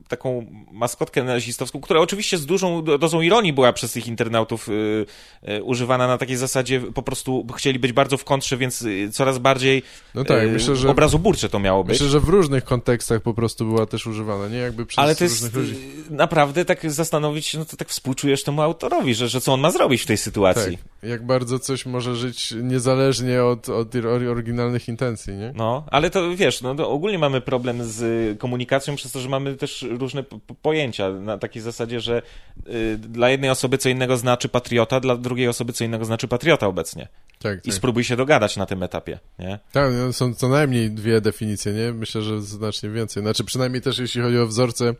taką maskotkę nazistowską, która oczywiście z dużą dozą ironii była przez tych internautów y, y, używana na takiej zasadzie, po prostu chcieli być bardzo w kontrze, więc coraz bardziej no tak, y, myślę, że, obrazoburcze to miało być. Myślę, że w różnych kontekstach po prostu była też używana, nie jakby przez Ale to jest ludzi. naprawdę tak zastanowić się, no to tak współczujesz temu autorowi, że, że co on ma zrobić w tej sytuacji. Tak, jak bardzo coś może żyć niezależnie od, od oryginalnych intencji, nie? No, ale to wiesz, no to ogólnie mamy problem z komunikacją przez to, że mamy też różne pojęcia na takiej zasadzie, że y, dla jednej osoby co innego znaczy patriota, dla drugiej osoby co innego znaczy patriota obecnie. Tak, I tak. spróbuj się dogadać na tym etapie, nie? Tak, no, są co najmniej dwie definicje, nie? Myślę, że znacznie więcej. Znaczy przynajmniej też jeśli chodzi o wzorce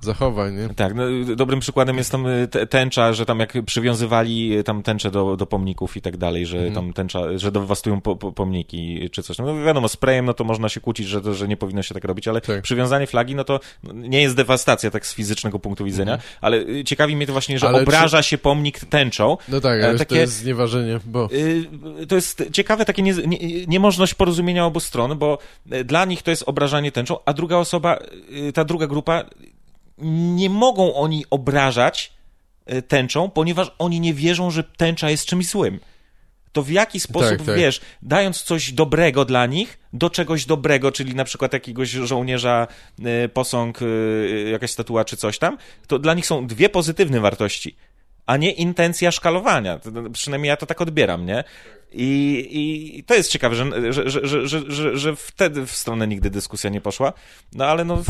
zachowań, nie? Tak, no, dobrym przykładem jest tam y, tęcza, że tam jak przywiązywali y, tam tęczę do, do pomników i tak dalej, że mm. tam tęcza, że dewastują po, po, pomniki czy coś. No wiadomo, sprayem no to można się kłócić, że, że nie powinno się tak robić, ale tak. przywiązanie flagi no to nie jest dewastacja tak z fizycznego punktu widzenia, mm. ale y, ciekawi mnie to właśnie, że ale obraża czy... się pomnik tęczą. No tak, ale takie, to jest znieważenie, bo... To jest ciekawe takie nie, nie, niemożność porozumienia obu stron, bo dla nich to jest obrażanie tęczą, a druga osoba, ta druga grupa nie mogą oni obrażać e, tęczą, ponieważ oni nie wierzą, że tęcza jest czymś złym. To w jaki sposób, tak, tak. wiesz, dając coś dobrego dla nich, do czegoś dobrego, czyli na przykład jakiegoś żołnierza, e, posąg, e, jakaś statua czy coś tam, to dla nich są dwie pozytywne wartości, a nie intencja szkalowania. Przynajmniej ja to tak odbieram, nie? I, i to jest ciekawe, że, że, że, że, że, że wtedy w stronę nigdy dyskusja nie poszła, no ale no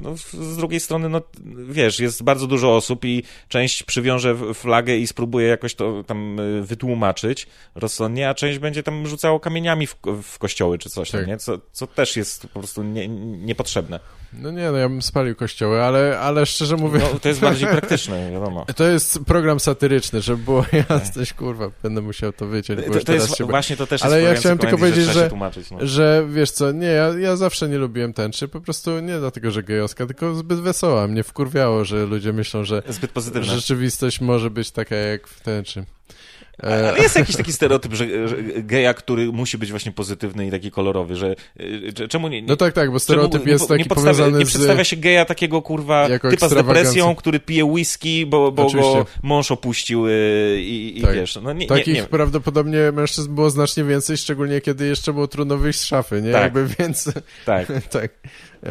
no, z drugiej strony, no wiesz, jest bardzo dużo osób i część przywiąże flagę i spróbuje jakoś to tam y, wytłumaczyć rozsądnie, a część będzie tam rzucało kamieniami w, w kościoły czy coś, tak. nie? Co, co też jest po prostu nie, niepotrzebne. No nie, no ja bym spalił kościoły, ale, ale szczerze mówiąc... No, to jest bardziej praktyczne, wiadomo. To jest program satyryczny, żeby było jasność, kurwa, będę musiał to wyciąć, to, to jest, się... Właśnie to też Ale ja chciałem tylko powiedzieć, że, no. że wiesz co, nie, ja, ja zawsze nie lubiłem tęczy, po prostu nie dlatego, że gejowska, tylko zbyt wesoła. Mnie wkurwiało, że ludzie myślą, że zbyt pozytywna. rzeczywistość może być taka jak w tęczy. E, ale jest jakiś taki stereotyp, że, że geja, który musi być właśnie pozytywny i taki kolorowy, że, że czemu nie, nie, No tak, tak, bo stereotyp czemu, jest taki nie powiązany Nie przedstawia się geja takiego, kurwa, typa z depresją, który pije whisky, bo, bo go mąż opuścił y, i, i tak. wiesz, no nie, Takich nie, nie. prawdopodobnie mężczyzn było znacznie więcej, szczególnie kiedy jeszcze było trudno wyjść z szafy, nie? Tak. Jakby, więc... Tak. tak.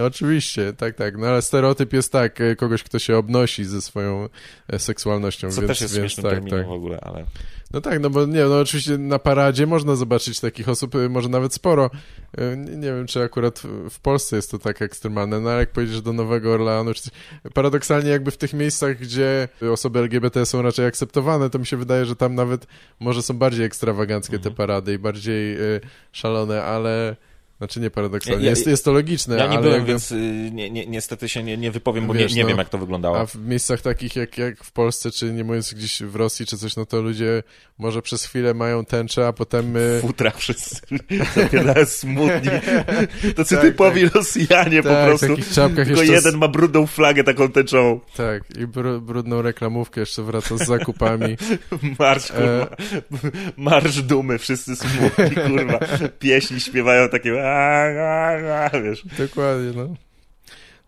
Oczywiście, tak, tak. No ale stereotyp jest tak, e, kogoś, kto się obnosi ze swoją e, seksualnością. Co więc, też jest więc, tak, tak. w ogóle, ale... No tak, no bo nie, no oczywiście na paradzie można zobaczyć takich osób, może nawet sporo. Nie, nie wiem, czy akurat w Polsce jest to tak ekstremalne, no ale jak pojedziesz do Nowego Orleanu, czy... paradoksalnie jakby w tych miejscach, gdzie osoby LGBT są raczej akceptowane, to mi się wydaje, że tam nawet może są bardziej ekstrawaganckie mhm. te parady i bardziej y, szalone, ale znaczy nie paradoksalnie, ja, jest, jest to logiczne. Ja nie ale byłem, jakby... więc y, nie, nie, niestety się nie, nie wypowiem, bo Wiesz, nie, nie no, wiem jak to wyglądało. A w miejscach takich jak, jak w Polsce, czy nie mówiąc gdzieś w Rosji, czy coś, no to ludzie może przez chwilę mają tęczę, a potem... My... Futra wszyscy, smutni. To co tak, typowi tak. Rosjanie tak, po prostu. Tylko jeszcze jeden ma brudną flagę taką tęczą. Tak, i br brudną reklamówkę jeszcze wraca z zakupami. Marsz, kurwa. E... Marsz dumy, wszyscy smutni, kurwa. Pieśni śpiewają takie wiesz. Dokładnie, no.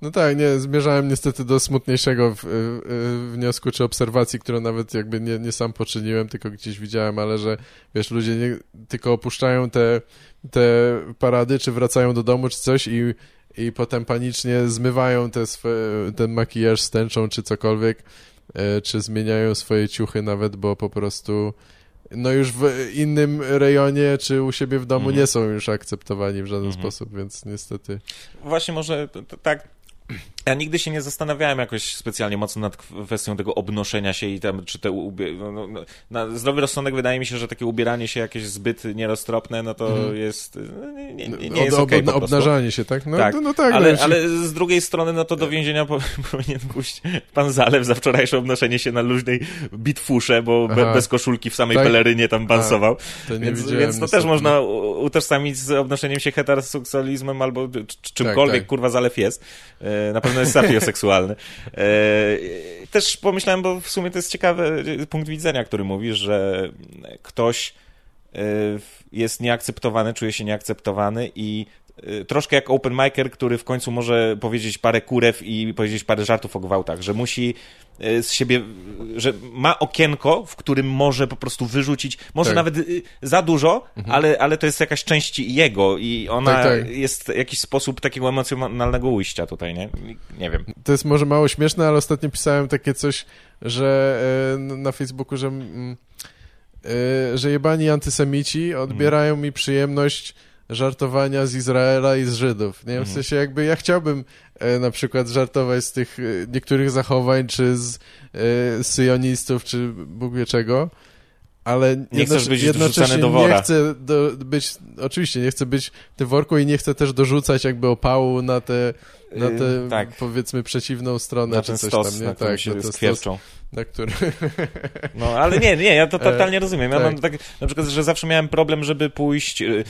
No tak, nie, zmierzałem niestety do smutniejszego w, w, wniosku czy obserwacji, którą nawet jakby nie, nie sam poczyniłem, tylko gdzieś widziałem, ale że wiesz, ludzie nie, tylko opuszczają te, te parady, czy wracają do domu, czy coś i, i potem panicznie zmywają te swe, ten makijaż z tęczą, czy cokolwiek, e, czy zmieniają swoje ciuchy nawet, bo po prostu no już w innym rejonie czy u siebie w domu mm. nie są już akceptowani w żaden mm. sposób, więc niestety. Właśnie może tak ja nigdy się nie zastanawiałem jakoś specjalnie mocno nad kwestią tego obnoszenia się i tam, czy te ubie... no, no, no na zdrowy rozsądek wydaje mi się, że takie ubieranie się jakieś zbyt nieroztropne, no to mm. jest no, nie, nie, nie jest Ob, okay Obnażanie się, tak? No, tak. No, no tak ale, no, ale z drugiej strony, no to do więzienia po, powinien pójść pan Zalew za wczorajsze obnoszenie się na luźnej bitfusze, bo be, bez koszulki w samej tak? pelerynie tam bansował. to więc, więc to też można utożsamić z obnoszeniem się heteroseksualizmem albo czymkolwiek, tak, tak. kurwa, Zalew jest. E, na pewno jest sapioseksualny. E, też pomyślałem, bo w sumie to jest ciekawy punkt widzenia, który mówi, że ktoś e, jest nieakceptowany, czuje się nieakceptowany i troszkę jak open micer, który w końcu może powiedzieć parę kurew i powiedzieć parę żartów o gwałtach, że musi E, z siebie, że ma okienko, w którym może po prostu wyrzucić, może tak. nawet y, za dużo, mhm. ale, ale to jest jakaś część jego i ona tak, tak. jest jakiś sposób takiego emocjonalnego ujścia tutaj, nie? Nie wiem. To jest może mało śmieszne, ale ostatnio pisałem takie coś, że na Facebooku, że, mm, że jebani antysemici odbierają mi przyjemność żartowania z Izraela i z Żydów. Nie? W mhm. sensie jakby ja chciałbym e, na przykład żartować z tych e, niektórych zachowań, czy z e, syjonistów, czy Bóg wie czego, ale nie chcesz być jednocześnie do wora. nie chcę do, być, oczywiście nie chcę być w tym worku i nie chcę też dorzucać jakby opału na te na tę, tak. powiedzmy, przeciwną stronę, na czy coś stos, tam, nie? Na tak, się skwierczą. Na który... No, ale nie, nie, ja to totalnie rozumiem. Ja tak. mam tak, na przykład, że zawsze miałem problem, żeby pójść, y,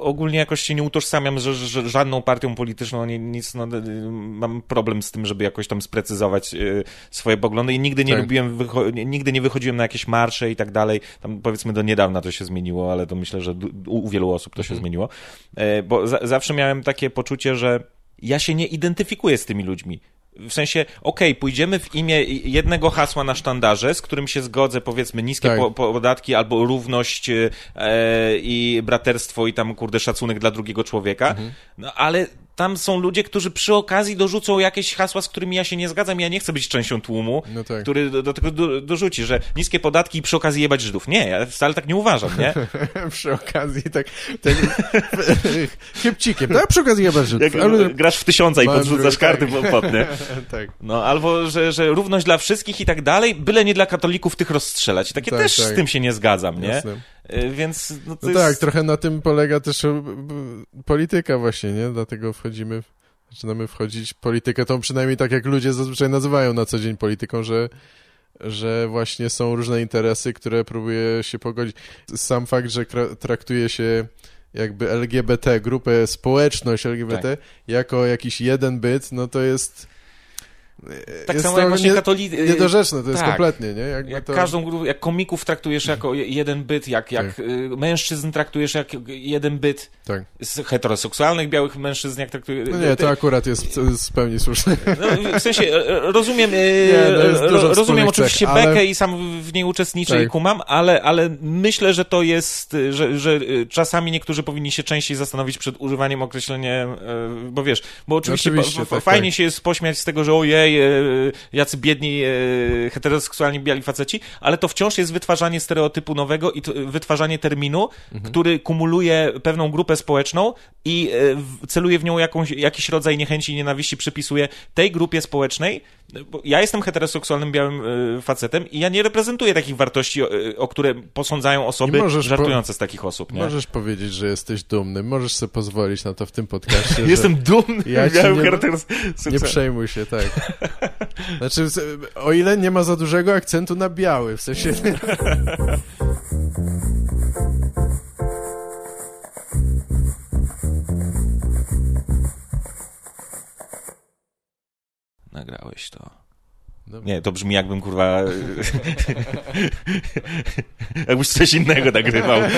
ogólnie jakoś się nie utożsamiam z żadną partią polityczną, nie, nic, no, y, mam problem z tym, żeby jakoś tam sprecyzować y, swoje poglądy i nigdy nie tak. lubiłem, nigdy nie wychodziłem na jakieś marsze i tak dalej. Tam powiedzmy do niedawna to się zmieniło, ale to myślę, że u wielu osób to się mhm. zmieniło. E, bo za, zawsze miałem takie poczucie, że ja się nie identyfikuję z tymi ludźmi. W sensie, okej, okay, pójdziemy w imię jednego hasła na sztandarze, z którym się zgodzę, powiedzmy, niskie tak. po, podatki albo równość e, i braterstwo i tam, kurde, szacunek dla drugiego człowieka, mhm. no ale tam są ludzie, którzy przy okazji dorzucą jakieś hasła, z którymi ja się nie zgadzam. Ja nie chcę być częścią tłumu, no tak. który do, do tego do, dorzuci, że niskie podatki i przy okazji jebać Żydów. Nie, ja wcale tak nie uważam, nie? przy okazji tak, tak chybcikiem, tak? Przy okazji jebać Żydów. Jak ale... grasz w tysiąca i podrzucasz karty tak. pod, nie? tak. No, albo, że, że równość dla wszystkich i tak dalej, byle nie dla katolików tych rozstrzelać. Takie tak, też tak. z tym się nie zgadzam, nie? Jasne. Y, więc no, no jest... tak, trochę na tym polega też polityka właśnie, nie? Dlatego wchodzimy, zaczynamy wchodzić politykę tą przynajmniej tak jak ludzie zazwyczaj nazywają na co dzień polityką, że że właśnie są różne interesy, które próbuje się pogodzić. Sam fakt, że traktuje się jakby LGBT, grupę, społeczność LGBT tak. jako jakiś jeden byt, no to jest tak samo jak właśnie nie, katolicy. Niedorzeczne, to jest tak. kompletnie, nie? Jakby jak to... każdą grupę, jak komików traktujesz jako jeden byt, jak, jak tak. Y, mężczyzn traktujesz jako jeden byt. Tak. Z heteroseksualnych białych mężczyzn, jak traktujesz... No nie, to akurat jest z pełni słuszne. No, w sensie, rozumiem, nie, no rozumiem oczywiście cech, bekę i sam w niej uczestniczę tak. i kumam, ale, ale myślę, że to jest, że, że czasami niektórzy powinni się częściej zastanowić przed używaniem określenia, bo wiesz, bo oczywiście, oczywiście tak, fajnie tak. się jest pośmiać z tego, że ojej, E, jacy biedni e, heteroseksualni biali faceci, ale to wciąż jest wytwarzanie stereotypu nowego i wytwarzanie terminu, mhm. który kumuluje pewną grupę społeczną i e, celuje w nią jakąś, jakiś rodzaj niechęci i nienawiści, przypisuje tej grupie społecznej. Ja jestem heteroseksualnym białym facetem i ja nie reprezentuję takich wartości, o, o które posądzają osoby żartujące z takich osób. Nie? Możesz powiedzieć, że jesteś dumny, możesz sobie pozwolić na to w tym podcaście. Jestem dumny, ja białym nie, nie przejmuj się, tak. Znaczy, o ile nie ma za dużego akcentu na biały, w sensie... Nagrałeś to. Dobra. Nie, to brzmi jakbym kurwa. jakbyś coś innego nagrywał.